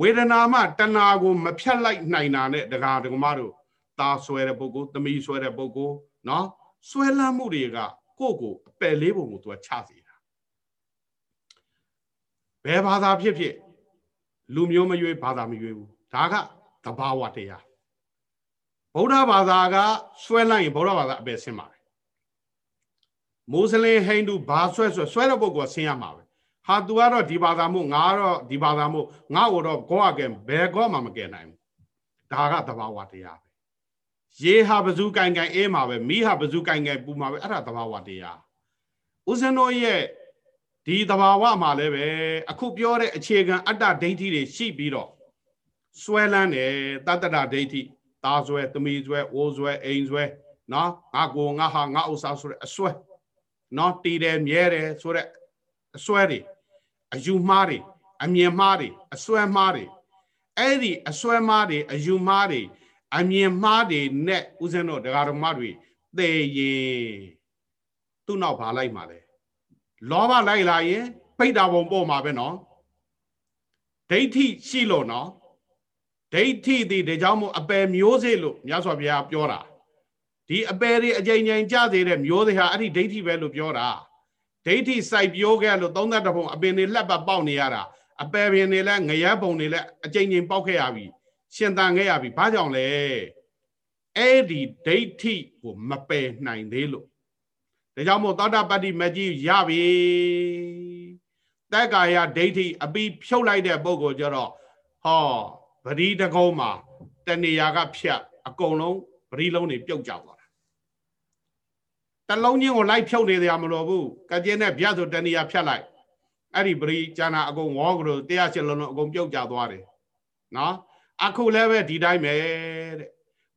ဝေဒနာမှတဏှာကိုမဖြတ်လိုက်နိုင်တာနဲ့ဒကာဒကမတို့သားဆွဲတဲ့ပုဂ္ဂိုလ်သမီးဆွဲတဲ့ပုဂ္ဂိုလ်နော်ဆွဲလန်းမှုတွေကကိုယ့်ကိုအပယ်လေးပုံကိုသူကချစေတာဘယ်ဘာသာဖြစ်ဖြစ်လူမျိုးမရွေးဘာသာမရွေးဘူးဒါကသဘာဝတရားဗုဒ္ဓဘာသာကဆွဲလိုက်ရင်ဗုဒ္ဓဘာသာအပယ်ဆင်းပါတယ် မွတ်စလင်ဟိန္ဒူဘာဆွဲဆွဲဆွဲတဲ့ပုဂ္ဂိုလ်ဆင်းရမှာပဲဟာသူကတော့ဒီဘာသာမို့ငါတော့ဒီဘာသာမို့ငါ့ကိုတော့ကောကဲဘယ်ကောမှမကဲနိုင်ဘူးဒါကသဘာဝတရားပဲရေဟာဘဇူကင်ကင်အေးမှာပဲမိဟာဘဇူကင်ကင်ပူမှာပဲအဲ့ဒါသဘာဝတရားဦးဇင်းတို့ရဲ့ဒီသဘာဝမှာလည်းပဲအခုပြောတဲ့အခြေခံအတ္တဒိဋ္ဌိတွေရှိပြီးတော့ဆွဲလန်းတယ်တတ္တရဒိဋ္ဌိသားဆွဲသမီးဆွဲအိုးဆွဲအိမ်ဆွဲနော်ငါကိုငါဟာငါဥစ္စာဆိုတဲ့အဆွဲ နော်တည်တယ်မြဲတယ်ဆိုတဲ့အစွဲတွေအယူမှားတွေအမြင်မှားတွေအစွဲမှားတွေအဲ့ဒီအစွဲမှားတွေအယူမှားတွေအမြင်မှားတွေနဲ့ဦးဇင်းတို့ဒကာတော်မတွေသေရင်သူ့နောက်ဘာလိုက်မှာလဲလောဘလိုက်လာရင်ပိတ်တာပုံပေါ်မှာပဲနော်ဒိဋ္ဌိရှိလို့နော်ဒိဋ္ဌိသည်ဒါကြောင့်မို့အပယ်မျိုးစေ့လို့မြတ်စွာဘုရားပြောတာ ဒီအပယ်တွေအကြိမ်ကြိမ်ကြသေးတဲ့မျိုးတွေဟာအဲ့ဒီဒိဋ္ဌိပဲလို့ပြောတာဒိဋ္ဌိစိုက်ပြောခဲ့လို့သုံးသက်တပုံအပင်တွေလှက်ပတ်ပေါက်နေရတာအပယ်ပင်တွေလည်းငရဲပုံတွေလည်းအကြိမ်ကြိမ်ပေါက်ခဲ့ရပြီရှင်တန်ခဲ့ရပြီဘာကြောင့်လဲအဲ့ဒီဒိဋ္ဌိကိုမပယ်နိုင်သေးလို့ဒါကြောင့်မို့သောတာပတ္တိမကြီးရပြီတက်ကာယဒိဋ္ဌိအပြီးဖြုတ်လိုက်တဲ့ပုံကိုကြတော့ဟောပရိတကုံးမှာတဏှာကဖြတ်အကုန်လုံးပရိလုံးတွေပြုတ်ကြသွား တာတလုံးချင်းကိုလိုက်ဖြုတ်နေကြမလို့ဘူးကကြင်းနဲ့ဗျဆိုတဏှာဖြတ်လိုက်အဲ့ဒီပရိကျနာအကုန်ဝေါကလို့တရားချက်လုံးလုံးအကုန်ပြုတ်ကြသွားတယ်နော်အခုလည်းပဲဒီတိုင်းပဲတဲ့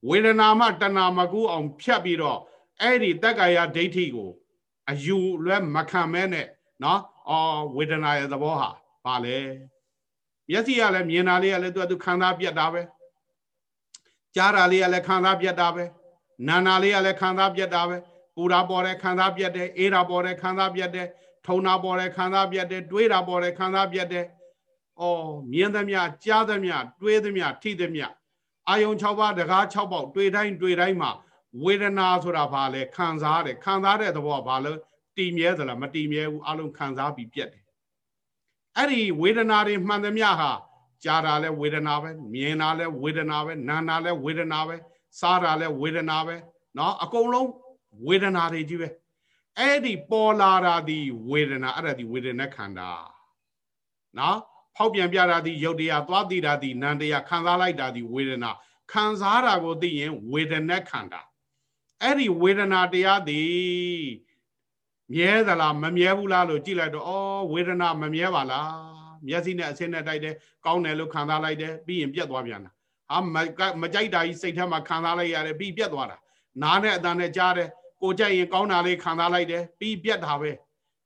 ဝေဒနာမှတဏမကူအောင်ဖြတ်ပြီးတော့အဲ့ဒီတက္ကာယဒိဋ္ဌိကိုအယူလွဲမခံမဲနဲ့နော်အော်ဝေဒနာရဲ့သဘောဟာဘာလဲမျက်စိကလည်းမြင်တာလေးကလည်းသူကသူခံစားပြတ်တာပဲကြားတာလေးကလည်းခံစားပြတ်တာပဲနာနာလေးကလည်းခံစားပြတ်တာပဲ ပူတာပေါ်တယ်ခံစားပြတ်တယ်အေးတာပေါ်တယ်ခံစားပြတ်တယ်ထုံတာပေါ်တယ်ခံစားပြတ်တယ်တွေးတာပေါ်တယ်ခံစားပြတ်တယ်အော်မြင်သမျှကြားသမျှတွေးသမျှထိသမျှအာယုံ6ပါးတကား6ပေါက်တွေးတိုင်းတွေးတိုင်းမှာဝေဒနာဆိုတာဘာလဲခံစားတယ်ခံစားတဲ့သဘောကဘာလဲတည်မြဲသလားမတည်မြဲဘူးအလုံးခံစားပြီးပြက်တယ်အဲ့ဒီဝေဒနာတွေမှန်သမျှဟာကြားတာလဲဝေဒနာပဲမြင်တာလဲဝေဒနာပဲနာတာလဲဝေဒနာပဲစားတာလဲဝေဒနာပဲเนาะအကုန်လုံး ဝေဒနာတွေကြီးပဲအဲ့ဒီပေါ်လာတာဒီဝေဒနာအဲ့ဒါဒီဝေဒနာခန္ဓာနော်ဖောက်ပြန်ပြတာဒီရုပ်တရားသွားသိတာဒီနံတရားခံစားလိုက်တာဒီဝေဒနာခံစားတာကိုသိရင်ဝေဒနာခန္ဓာအဲ့ဒီဝေဒနာတရားဒီမြဲသလားမမြဲဘူးလားလို့ကြည့်လိုက်တော့ဩဝေဒနာမမြဲပါလားမျက်စိနဲ့အဆင်းနဲ့တိုက်တယ်ကောင်းတယ်လို့ခံစားလိုက်တယ်ပြီးရင်ပြတ်သွားပြန်တာဟာမကြိုက်တာကြီးစိတ်ထဲမှာခံစားလိုက်ရတယ်ပြီးပြတ်သွားတာနားနဲ့အတန်နဲ့ကြားတယ် ကိုကြိုက်ရင်ကောင်းတာလေးခံစားလိုက်တယ်ပြီးပြတ်တာပဲ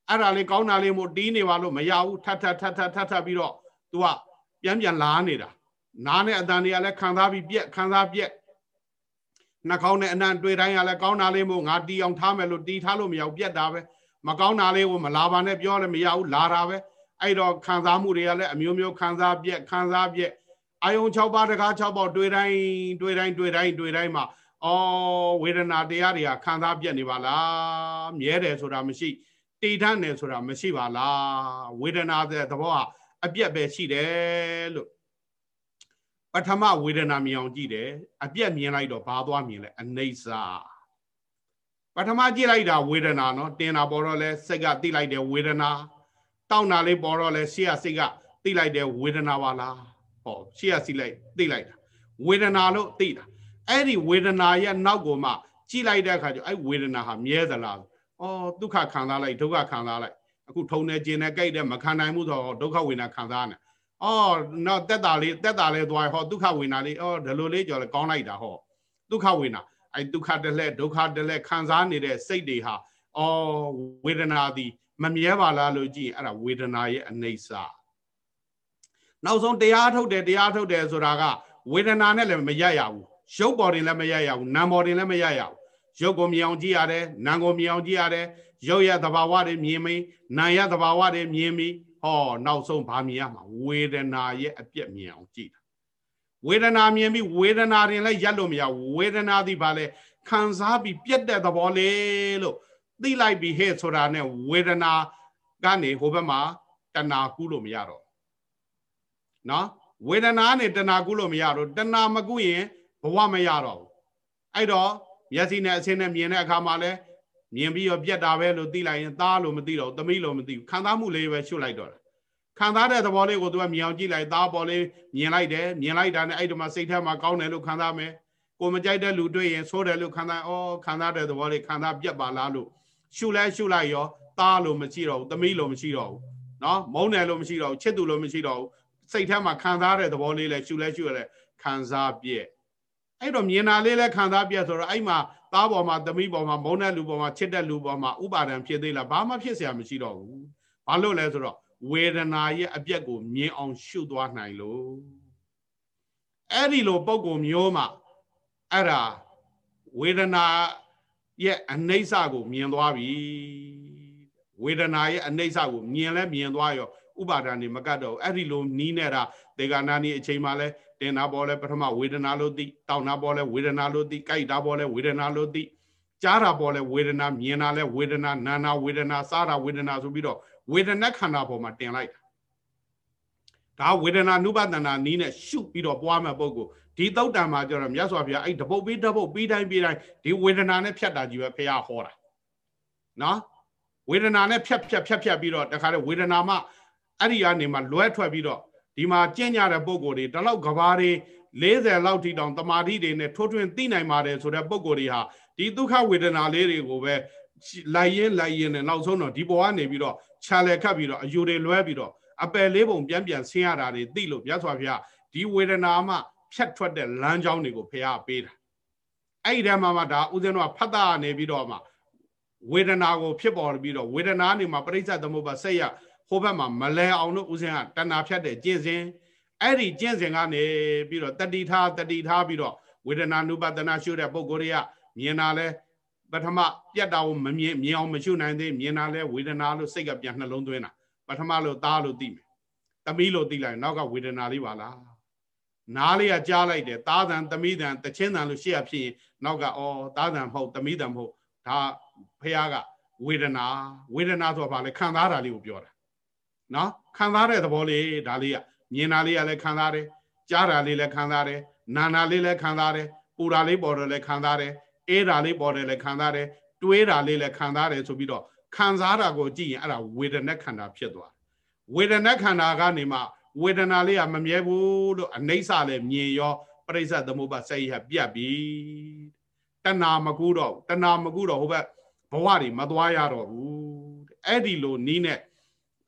အဲ့ဒါလေးကောင်းတာလေးမို့တီးနေပါလို့မရဘူးထပ်ထပ်ထပ်ထပ်ထပ်ထပ်ပြီးတော့ तू ကပြန်ပြန်လာနေတာနားနဲ့အတန်တွေကလည်းခံစားပြီးပြက်ခံစားပြက်နှာခေါင်းနဲ့အနံ့တွေ့တိုင်းကလည်းကောင်းတာလေးမို့ငါတီအောင်ထားမယ်လို့တီထားလို့မရဘူးပြက်တာပဲမကောင်းတာလေးကိုမလာပါနဲ့ပြောလည်းမရဘူးလာတာပဲအဲ့တော့ခံစားမှုတွေကလည်းအမျိုးမျိုးခံစားပြက်ခံစားပြက်အာယုံ6ပါးတကား6ပေါက်တွေ့တိုင်းတွေ့တိုင်းတွေ့တိုင်းတွေ့တိုင်းမှာ အော်ဝေဒနာတရားတွေကခံစားပြက်နေပါလားမြဲတယ်ဆိုတာမရှိတိထတယ်ဆိုတာမရှိပါလားဝေဒနာတဲ့သဘောဟာအပြက်ပဲရှိတယ်လို့ပထမဝေဒနာမြင်အောင်ကြည့်တယ်အပြက်မြင်လိုက်တော့ဘာသွားမြင်လဲအနိစ္စပထမကြည့်လိုက်တာဝေဒနာနော်တင်တာပေါ်တော့လဲစိတ်ကသိလိုက်တယ်ဝေဒနာတောင်းတာလေးပေါ်တော့လဲရှေ့ကစိတ်ကသိလိုက်တယ်ဝေဒနာပါလားဟောရှေ့ကစီလိုက်သိလိုက်တာဝေဒနာလို့သိတာ အဲ့ဒီဝေဒနာရဲ့နောက်ကိုမှကြည့်လိုက်တဲ့အခါကျအဲ့ဝေဒနာဟာမြဲသလားဩဒုက္ခခံစားလိုက်ဒုက္ခခံစားလိုက်အခုထုံနေကျင်နေကြိတ်တယ်မခံနိုင်မှုဆိုတော့ဒုက္ခဝေဒနာခံစားနေအော်တော့တက်တာလေးတက်တာလေးသွားဟောဒုက္ခဝေဒနာလေးအော်ဒီလိုလေးကြော်လဲကောင်းလိုက်တာဟောဒုက္ခဝေဒနာအဲဒုက္ခတလဲဒုက္ခတလဲခံစားနေတဲ့စိတ်တွေဟာအော်ဝေဒနာသည်မမြဲပါလားလို့ကြည့်ရင်အဲ့ဒါဝေဒနာရဲ့အနေစာနောက်ဆုံးတရားထုတ်တယ်တရားထုတ်တယ်ဆိုတာကဝေဒနာနဲ့လည်းမရရဘူး ရုပ်ပေါ်တင်လည်းမရရဘူးနာမ်ပေါ်တင်လည်းမရရဘူးရုပ်ကိုမြင်အောင်ကြည့်ရတယ်နာမ်ကိုမြင်အောင်ကြည့်ရတယ်ရုပ်ရသဘာဝတွေမြင်ပြီးနာမ်ရသဘာဝတွေမြင်ပြီးဟောနောက်ဆုံးဗာမြင်ရမှာဝေဒနာရဲ့အပြက်မြင်အောင်ကြည့်တာဝေဒနာမြင်ပြီးဝေဒနာတင်လည်းရက်လို့မရဝေဒနာသည်ဗာလဲခံစားပြီးပြက်တဲ့သဘောလေးလို့သိလိုက်ပြီးဟဲ့ဆိုတာနဲ့ဝေဒနာကနေဟိုဘက်မှာတဏှာကူးလို့မရတော့နော်ဝေဒနာနဲ့တဏှာကူးလို့မရတော့တဏှာမကူးရင် ဘဝမရတော့ဘူးအဲ့တော့မျက်စိနဲ့အဆင်းနဲ့မြင်တဲ့အခါမှာလဲမြင်ပြီးတော့ပြက်တာပဲလို့သိလိုက်ရင်သားလို့မသိတော့သမီးလို့မသိဘူးခံစားမှုလေးပဲရှုလိုက်တော့တာခံစားတဲ့သဘောလေးကိုသူကမြင်အောင်ကြည့်လိုက်သားပေါ်လေးမြင်လိုက်တယ်မြင်လိုက်တာနဲ့အဲ့ဒီမှာစိတ်ထဲမှာကောင်းတယ်လို့ခံစားမယ်ကိုမကြိုက်တဲ့လူတွေ့ရင်ဆိုးတယ်လို့ခံစားဩခံစားတဲ့သဘောလေးခံစားပြက်ပါလားလို့ရှုလဲရှုလိုက်ရောသားလို့မရှိတော့ဘူးသမီးလို့မရှိတော့ဘူးနော်မုန်းတယ်လို့မရှိတော့ဘူးချစ်သူလို့မရှိတော့ဘူးစိတ်ထဲမှာခံစားတဲ့သဘောလေးလဲရှုလဲရှုရလဲခံစားပြက် အဲ့တော့မြင်တာလေးလဲခံစားပြက်ဆိုတော့အဲ့မှာသားပေါ်မှာသမီးပေါ်မှာမုန်းတဲ့လူပေါ်မှာချစ်တဲ့လူပေါ်မှာဥပါဒံဖြစ်သေးလားဘာမှဖြစ်เสียမရှိတော့ဘူးဘာလို့လဲဆိုတော့ဝေဒနာရဲ့အပြက်ကိုမြင်အောင်ရှုသွားနိုင်လို့အဲ့ဒီလိုပုံကိုမျိုးမှာအဲ့ဒါဝေဒနာရဲ့အနိစ္စကိုမြင်သွားပြီဝေဒနာရဲ့အနိစ္စကိုမြင်လဲမြင်သွားရောဥပါဒာနေမကတ်တော့အဲ့ဒီလိုနီးနေတာဒေဂာနာနီအချိန်မှလဲ တင်တာပေါ်လဲပထမဝေဒနာလို့သိတောင်းတာပေါ်လဲဝေဒနာလို့သိကြိုက်တာပေါ်လဲဝေဒနာလို့သိကြားတာပေါ်လဲဝေဒနာမြင်တာလဲဝေဒနာနာနာဝေဒနာစားတာဝေဒနာဆိုပြီးတော့ဝေဒနာခန္ဓာပေါ်မှာတင်လိုက်တာဒါဝေဒနာနုပဒနာနီးနဲ့ရှုပြီးတော့ပွားမဲ့ပုံကိုဒီသုတ်တံမှာကျတော့မြတ်စွာဘုရားအဲ့တပုတ်ပြီးတပုတ်ပြီးတိုင်းပြီးတိုင်းဒီဝေဒနာနဲ့ဖြတ်တာကြီးပဲဖះဟောတာနော်ဝေဒနာနဲ့ဖြတ်ဖြတ်ဖြတ်ဖြတ်ပြီးတော့တခါတည်းဝေဒနာမှအဲ့ဒီကနေမှလွဲထွက်ပြီးတော့ ဒီမှာကျင့်ကြတဲ့ပုံကိုယ်တွေတလောက်ကဘာတွေ40လောက်ထိတောင်တမာတိတွေနဲ့ထိုးထွင်းသိနိုင်ပါတယ်ဆိုတဲ့ပုံကိုယ်တွေဟာဒီဒုက္ခဝေဒနာလေးတွေကိုပဲလိုက်ရင်လိုက်ရင်နဲ့နောက်ဆုံးတော့ဒီဘဝကနေပြီးတော့ခြာလဲခတ်ပြီးတော့အယူတွေလွဲပြီးတော့အပယ်လေးပုံပြန်ပြန်ဆင်းရတာတွေသိလို့မြတ်စွာဘုရားဒီဝေဒနာမှဖြတ်ထွက်တဲ့လမ်းကြောင်းတွေကိုဖះပေးတာအဲ့ဒီတည်းမှာမှဒါဥစဉ်တော့ဖတ်တာနေပြီးတော့မှဝေဒနာကိုဖြစ်ပေါ်ပြီးတော့ဝေဒနာနေမှာပရိစ္ဆသမုပ္ပါဆက်ရ ဟိုဘက်မှာမလဲအောင်လို့ဥစဉ်ကတဏှာဖြတ်တဲ့ကျင့်စဉ်အဲ့ဒီကျင့်စဉ်ကနေပြီးတော့တတိထားတတိထားပြီးတော့ဝေဒနာနုပဒနာရှုတဲ့ပုံကိုယ်တွေကမြင်တာလဲပထမပြတ်တာကိုမမြင်မြင်အောင်မရှုနိုင်သေးမြင်တာလဲဝေဒနာလို့စိတ်ကပြန်နှလုံးသွင်းတာပထမလို့သားလို့သိမယ်သမီးလို့သိလိုက်နောက်ကဝေဒနာလေးပါလားနားလေးကကြားလိုက်တယ်သားတန်သမီးတန်တချင်းတန်လို့ရှေ့ရဖြစ်ရင်နောက်ကအော်သားတန်မဟုတ်သမီးတန်မဟုတ်ဒါဖះကဝေဒနာဝေဒနာဆိုတာဘာလဲခံစားတာလေးကိုပြောတာ နော်ခံစားတဲ့သဘောလေးဒါလေးကမြင်တာလေးကလည်းခံစားတယ်ကြားတာလေးလည်းခံစားတယ်နာနာလေးလည်းခံစားတယ်ပူတာလေးပေါ်တယ်လည်းခံစားတယ်အေးတာလေးပေါ်တယ်လည်းခံစားတယ်တွေးတာလေးလည်းခံစားတယ်ဆိုပြီးတော့ခံစားတာကိုကြည့်ရင်အဲ့ဒါဝေဒနာခန္ဓာဖြစ်သွားဝေဒနာခန္ဓာကနေမှဝေဒနာလေးကမမြဲဘူးလို့အနိစ္စလည်းမြင်ရောပရိစ္ဆသမုပ္ပါစိတ်ရပြတ်ပြီတဏမကူတော့တဏမကူတော့ဟိုဘက်ဘဝတွေမသွားရတော့ဘူးအဲ့ဒီလိုနီးနဲ့ပ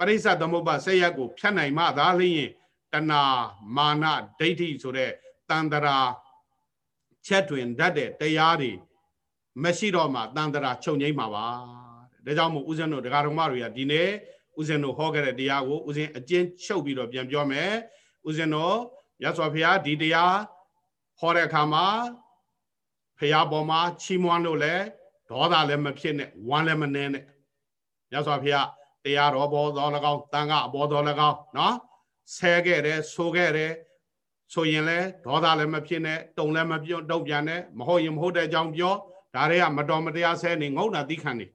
ရိစ္ဆသမုပ္ပါစိတ်ရကိုဖြတ်နိုင်မှသာလျှင်တဏမာနဒိဋ္ဌိဆိုတဲ့တန်တရာချက်တွင်တတ်တဲ့တရားတွေမရှိတော့မှတန်တရာချုပ်ငိမ့်မှာပါဒါကြောင့်မို့ဦးဇင်းတို့ဒကာတော်မတွေကဒီနေ့ဦးဇင်းတို့ဟောခဲ့တဲ့တရားကိုဦးဇင်းအကျဉ်းချုပ်ပြီးတော့ပြန်ပြောမယ်ဦးဇင်းတို့ရသော်ဖရာဒီတရားဟောတဲ့အခါမှာဖရာပေါ်မှာချီးမွမ်းလို့လဲဒေါသလည်းမဖြစ်နဲ့ဝမ်းလည်းမနှဲနဲ့ရသော်ဖရာ တရားတော်ဘောတော်၎င်းတန်ခါအဘောတော်၎င်းနော်ဆဲခဲ့တယ်ဆိုခဲ့တယ်ဆိုရင်လဲဒေါသလည်းမဖြစ်နဲ့တုံလည်းမပြုတ်တုတ်ပြန်နဲ့မဟုတ်ရင်မဟုတ်တဲ့အကြောင်းပြောဒါတွေကမတော်မတရားဆဲနေငုံတာသိခံနေ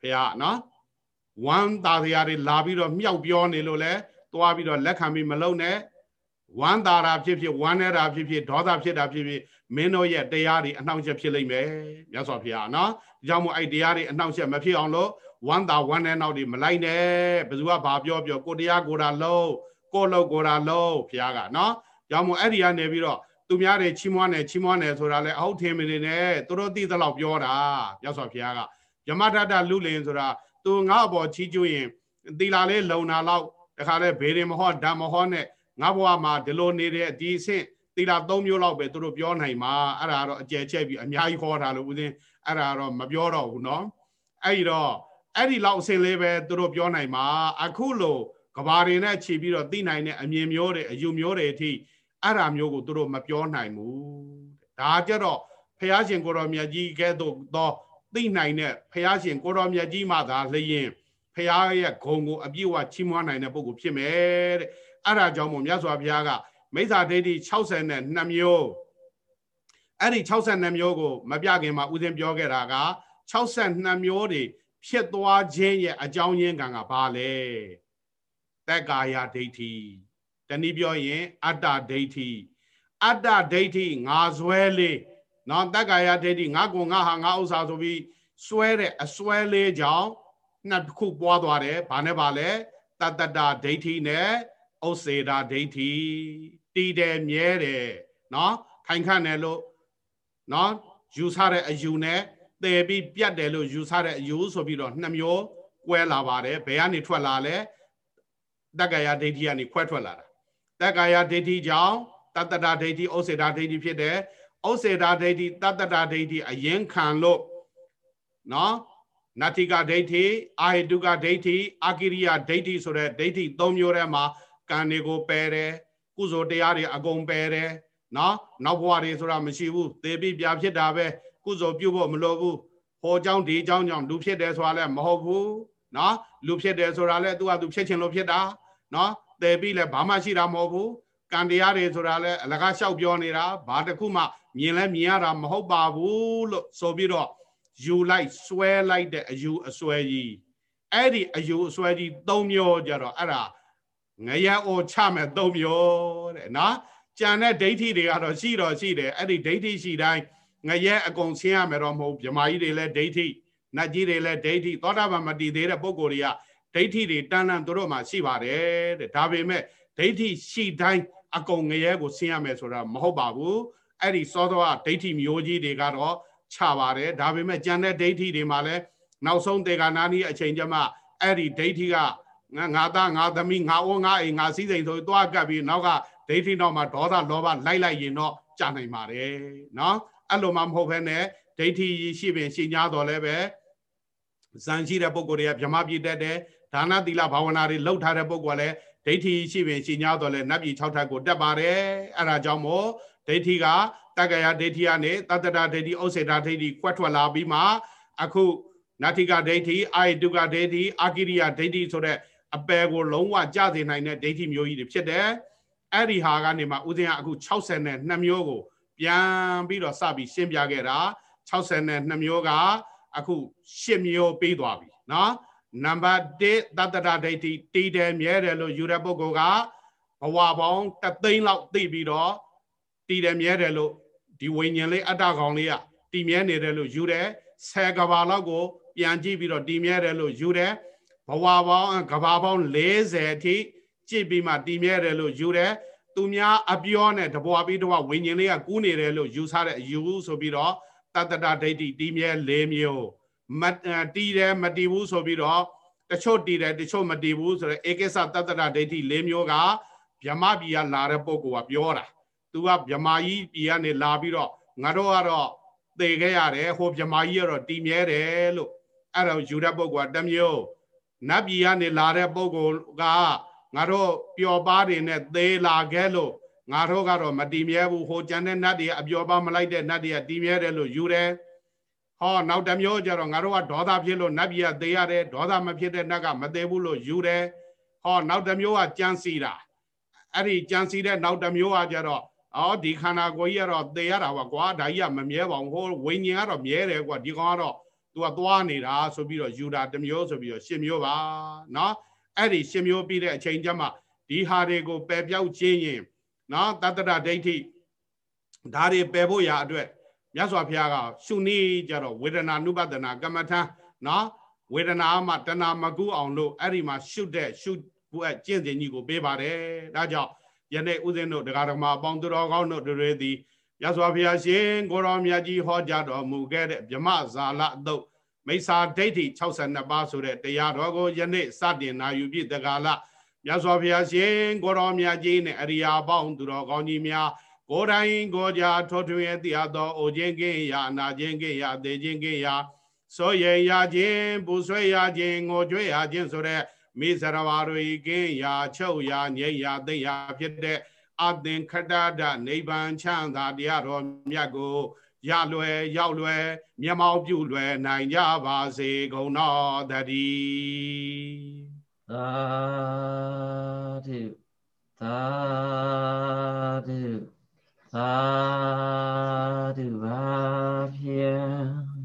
ဖရာနော်ဝမ်းသာစရာတွေလာပြီးတော့မြောက်ပြောနေလို့လဲသွားပြီးတော့လက်ခံပြီးမလုံနဲ့ဝမ်းသာတာဖြစ်ဖြစ်ဝမ်းနေတာဖြစ်ဖြစ်ဒေါသဖြစ်တာဖြစ်ဖြစ်မင်းတို့ရဲ့တရားတွေအနှောင့်အယှက်ဖြစ်လိမ့်မယ်မြတ်စွာဘုရားနော်ဒါကြောင့်မို့အဲ့တရားတွေအနှောင့်အယှက်မဖြစ်အောင်လို့ ဝမ်းသာဝမ်းနေနောက်တွေမလိုက်နဲ့ဘယ်သူကဘာပြောပြောကိုတရားကိုတာလုံးကိုလို့ကိုတာလုံးဘုရားကနော်ကြောင့်မို့အဲ့ဒီကနေပြီးတော့သူများတွေချီးမွမ်းတယ်ချီးမွမ်းတယ်ဆိုတာလဲအဟုတ်ထင်မနေနဲ့သူတို့သိသလောက်ပြောတာမြတ်စွာဘုရားကယမထတလူလင်ဆိုတာသူငါ့အပေါ်ချီးကျူးရင်သီလာလေးလုံနာလောက်တခါလဲဘေးရင်မဟောဓမ္မဟောနဲ့ငါဘဝမှာဒီလိုနေတဲ့ဒီအဆင့်သီလာ၃မျိုးလောက်ပဲသူတို့ပြောနိုင်မှာအဲ့ဒါတော့အကျယ်ချက်ပြီးအများကြီးခေါ်တာလို့ဦးဇင်းအဲ့ဒါတော့မပြောတော့ဘူးเนาะအဲ့ဒီတော့ အဲ့ဒီလောက်အဆင့်လေးပဲသူတို့ပြောနိုင်မှာအခုလို့ကဘာတွေနဲ့ခြေပြီးတော့သိနိုင်တဲ့အမြင်မျိုးတွေအယူမျိုးတွေအထိအဲ့ဒါမျိုးကိုသူတို့မပြောနိုင်ဘူးဒါကြတော့ဖះရှင်ကိုတော်မြတ်ကြီးကဲ့သို့သောသိနိုင်တဲ့ဖះရှင်ကိုတော်မြတ်ကြီးမှသာလျင်ဖះရဲ့ဂုံကိုအပြည့်အဝချီးမွမ်းနိုင်တဲ့ပုဂ္ဂိုလ်ဖြစ်မယ်တဲ့အဲ့ဒါကြောင့်မို့မြတ်စွာဘုရားကမိစ္ဆာဒိဋ္ဌိ62မျိုးအဲ့ဒီ62မျိုးကိုမပြခင်မှာဥစဉ်ပြောခဲ့တာက62မျိုးတွေ ဖြစ်သွားခြင်းရဲ့အကြောင်းရင်းကံကဘာလဲတက်ကာယဒိဋ္ဌိတနည်းပြောရင် အတ္တဒိဋ္ဌိအတ္တဒိဋ္ဌိငါဇွဲလေးနော်တက်ကာယဒိဋ္ဌိငါကုငါဟာငါဥစ္စာဆိုပြီးစွဲတဲ့အစွဲလေးကြောင့်နှစ်ခုပွားသွားတယ်ဘာနဲ့ပါလဲတတ္တတာဒိဋ္ဌိနဲ့ဥစေတာဒိဋ္ဌိတည်တယ်မြဲတယ်နော်ခိုင်ခန့်တယ်လို့နော်ယူဆတဲ့အယူနဲ့ တည်ပြီးပြတ်တယ်လို့ယူဆတဲ့အယူဆိုပြီးတော့နှစ်မျိုးကွဲလာပါတယ်ဘယ်ကနေထွက်လာလဲတက္ကရာဒိဋ္ဌိကနေခွဲထွက်လာတာတက္ကရာဒိဋ္ဌိကြောင့်တတ္တတာဒိဋ္ဌိဥစေတာဒိဋ္ဌိဖြစ်တယ်ဥစေတာဒိဋ္ဌိတတ္တတာဒိဋ္ဌိအရင်ခံလို့နော်နတ္တိကဒိဋ္ဌိအာဟိတုကဒိဋ္ဌိအာကိရိယဒိဋ္ဌိဆိုတဲ့ဒိဋ္ဌိ၃မျိုးထဲမှာကံတွေကိုပယ်တယ်ကုသိုလ်တရားတွေအကုန်ပယ်တယ်နော်နောက်ဘဝတွေဆိုတာမရှိဘူးသေပြီးပြဖြစ်တာပဲ ကုသိုလ်ပြုဖို့မလိုဘူးဟောเจ้าဒီเจ้าကြောင့်လူဖြစ်တယ်ဆိုတာလည်းမဟုတ်ဘူးနော်လူဖြစ်တယ်ဆိုတာလည်းသူကသူဖြစ်ချင်လို့ဖြစ်တာနော်သေပြီးလည်းဘာမှရှိတာမဟုတ်ဘူးကံတရားတွေဆိုတာလည်းအလကားလျှောက်ပြောနေတာဘာတစ်ခုမှမြင်လဲမြင်ရတာမဟုတ်ပါဘူးလို့ဆိုပြီးတော့ယူလိုက်ဆွဲလိုက်တဲ့အယူအဆွဲကြီးအဲ့ဒီအယူအဆွဲကြီး၃မျိုးကြတော့အဲ့ဒါငရံအောချမဲ့သုံးမျိုးတဲ့နော်ကြံတဲ့ဒိဋ္ဌိတွေကတော့ရှိတော့ရှိတယ်အဲ့ဒီဒိဋ္ဌိရှိတိုင်း ငရဲအကုန်ဆင်းရမယ်တော့မဟုတ်ဗြမာကြီးတွေလည်းဒိဋ္ဌိနတ်ကြီးတွေလည်းဒိဋ္ဌိသောတာပန်မတည်သေးတဲ့ပုဂ္ဂိုလ်တွေကဒိဋ္ဌိတွေတန်းတန်းသူတို့မှရှိပါတယ်တဲ့ဒါပေမဲ့ဒိဋ္ဌိရှိတိုင်းအကုန်ငရဲကိုဆင်းရမယ်ဆိုတာမဟုတ်ပါဘူးအဲ့ဒီသောသောဒိဋ္ဌိမျိုးကြီးတွေကတော့ချပါတယ်ဒါပေမဲ့ကြံတဲ့ဒိဋ္ဌိတွေမှာလည်းနောက်ဆုံးတေဂာနာနီအချိန်ကျမှအဲ့ဒီဒိဋ္ဌိကငါငါသားငါသမီးငါအိုးငါအိမ်ငါစည်းစိမ်ဆိုသွားကပ်ပြီးနောက်ကဒိဋ္ဌိနောက်မှာဒေါသလောဘလိုက်လိုက်ရင်တော့ကြာနိုင်ပါတယ်နော် အဲ့လိုမှမဟုတ်ဘဲနဲ့ဒိဋ္ဌိရှိပင်ရှင်း냐တော်လည်းပဲဇန်ရှိတဲ့ပုဂ္ဂိုလ်တွေကဗြဟ္မပြည်တက်တယ်ဒါနသီလဘာဝနာတွေလှုပ်ထားတဲ့ပုဂ္ဂိုလ်ကလည်းဒိဋ္ဌိရှိပင်ရှင်း냐တော်လည်းနတ်ပြည်6ထပ်ကိုတက်ပါတယ်အဲ့ဒါကြောင့်မို့ဒိဋ္ဌိကတက္ကရာဒိဋ္ဌိကနေတတ္တရာဒိဋ္ဌိဥစ္စေတာဒိဋ္ဌိခွက်ထွက်လာပြီးမှအခုနတ္ထိကဒိဋ္ဌိအာယတုကဒိဋ္ဌိအာကိရိယဒိဋ္ဌိဆိုတဲ့အပယ်ကိုလုံးဝကြစေနိုင်တဲ့ဒိဋ္ဌိမျိုးကြီးတွေဖြစ်တယ်အဲ့ဒီဟာကနေမှဥစဉ်ကအခု62မျိုးကို ပြန်ပြီးတော့စပြီးရှင်းပြခဲ့တာ62မျိုးကအခု10မျိုးပြီးသွားပြီเนาะနံပါတ်1တတ္တရဒိဋ္ဌိတည်တယ်မြဲတယ်လို့ယူတဲ့ပုဂ္ဂိုလ်ကဘဝပေါင်းတသိန်းလောက်သိပြီးတော့တည်တယ်မြဲတယ်လို့ဒီဝိညာဉ်လေးအတ္တကောင်လေးကတည်မြဲနေတယ်လို့ယူတယ်ဆယ်ကဘာလောက်ကိုပြန်ကြည့်ပြီးတော့တည်မြဲတယ်လို့ယူတယ်ဘဝပေါင်းကဘာပေါင်း40အထိကြည့်ပြီးမှတည်မြဲတယ်လို့ယူတယ် သူများအပြောနဲ့တဘွားပြီးတော့ဝိညာဉ်လေးကကူးနေတယ်လို့ယူဆတဲ့အယူဆိုပြီးတော့တတ္တဒိဋ္ဌိတည်မြဲ၄မျိုးမတည်တယ်မတည်ဘူးဆိုပြီးတော့တချို့တည်တယ်တချို့မတည်ဘူးဆိုတော့ဧကိစ္စတတ္တဒိဋ္ဌိ၄မျိုးကဗြဟ္မပြည်ကလာတဲ့ပုဂ္ဂိုလ်ကပြောတာသူကဗြဟ္မာကြီးပြည်ကနေလာပြီးတော့ငါတို့ကတော့သေခဲ့ရတယ်ဟိုဗြဟ္မာကြီးကတော့တည်မြဲတယ်လို့အဲ့တော့ယူတဲ့ပုဂ္ဂိုလ်ကတမျိုးနတ်ပြည်ကနေလာတဲ့ပုဂ္ဂိုလ်က ငါတို့ပျော်ပါးတွေနဲ့သေးလာခဲ့လို့ငါတို့ကတော့မတည်မြဲဘူးဟိုကြံတဲ့နတ်တွေအပျော်ပါးမလိုက်တဲ့နတ်တွေကတည်မြဲတယ်လို့ယူတယ်ဟောနောက်တစ်မျိုးကျတော့ငါတို့ကဒေါသဖြစ်လို့နတ်ပြည်ကသေရတယ်ဒေါသမဖြစ်တဲ့နတ်ကမသေးဘူးလို့ယူတယ်ဟောနောက်တစ်မျိုးကကြံစီတာအဲ့ဒီကြံစီတဲ့နောက်တစ်မျိုးကကျတော့အော်ဒီခန္ဓာကိုယ်ကြီးကတော့သေရတာပါကွာဒါကြီးကမမြဲပါဘူးဟိုဝိညာဉ်ကတော့မြဲတယ်ကွာဒီကောင်ကတော့သူကသွားနေတာဆိုပြီးတော့ယူတာတစ်မျိုးဆိုပြီးတော့ရှင်မျိုးပါเนาะ အဲ့ဒီရှင်မျိုးပြီးတဲ့အချိန်ကျမှဒီဟာတွေကိုပယ်ပြောက်ခြင်းရင်နော်တတ္တရဒိဋ္ဌိဒါတွေပယ်ဖို့ရာအတွက်မြတ်စွာဘုရားကရှုနည်းကြတော့ဝေဒနာနုပဒနာကမ္မထံနော်ဝေဒနာမှာတဏမကုအောင်လို့အဲ့ဒီမှာရှုတဲ့ရှုဖို့အကျင့်စဉ်ကြီးကိုပေးပါတယ်ဒါကြောင့်ယနေ့ဥစဉ်တို့တရားဓမ္မအပေါင်းသူတော်ကောင်းတို့တွေသည်ရသော်ဘုရားရှင်ကိုရောမြတ်ကြီးဟောကြားတော်မူခဲ့တဲ့ဗြမဇာလအတုတ် မိစ္ဆာဒိဋ္ဌိ62ပါးဆိုတဲ့တရားတော်ကိုယနေ့စတင်နာယူပြည့်တကာလမြတ်စွာဘုရားရှင်ကိုရောမြတ်ကြီးနဲ့အရိယာပေါင်းသူတော်ကောင်းကြီးများကိုယ်တိုင်ကိုကြထောထွင်တရားတော်အိုခြင်းကင်းရာအနာခြင်းကင်းရာသေခြင်းကင်းရာဆိုရရခြင်းပူဆွေးရခြင်းငိုကြွေးရခြင်းဆိုတဲ့မိစရဝါတွေကင်းရာချုပ်ရာငြိမ်ရာသိရာဖြစ်တဲ့အသင်္ခတဒနိဗ္ဗာန်ချမ်းသာတရားတော်မြတ်ကို ရလွယ်ရောက်လွယ်မျက်မှောက်ပြုလွယ်နိုင်ကြပါစေကုန်တော်တည်းသာဓုသာဓုသာဓုပါဖြင့်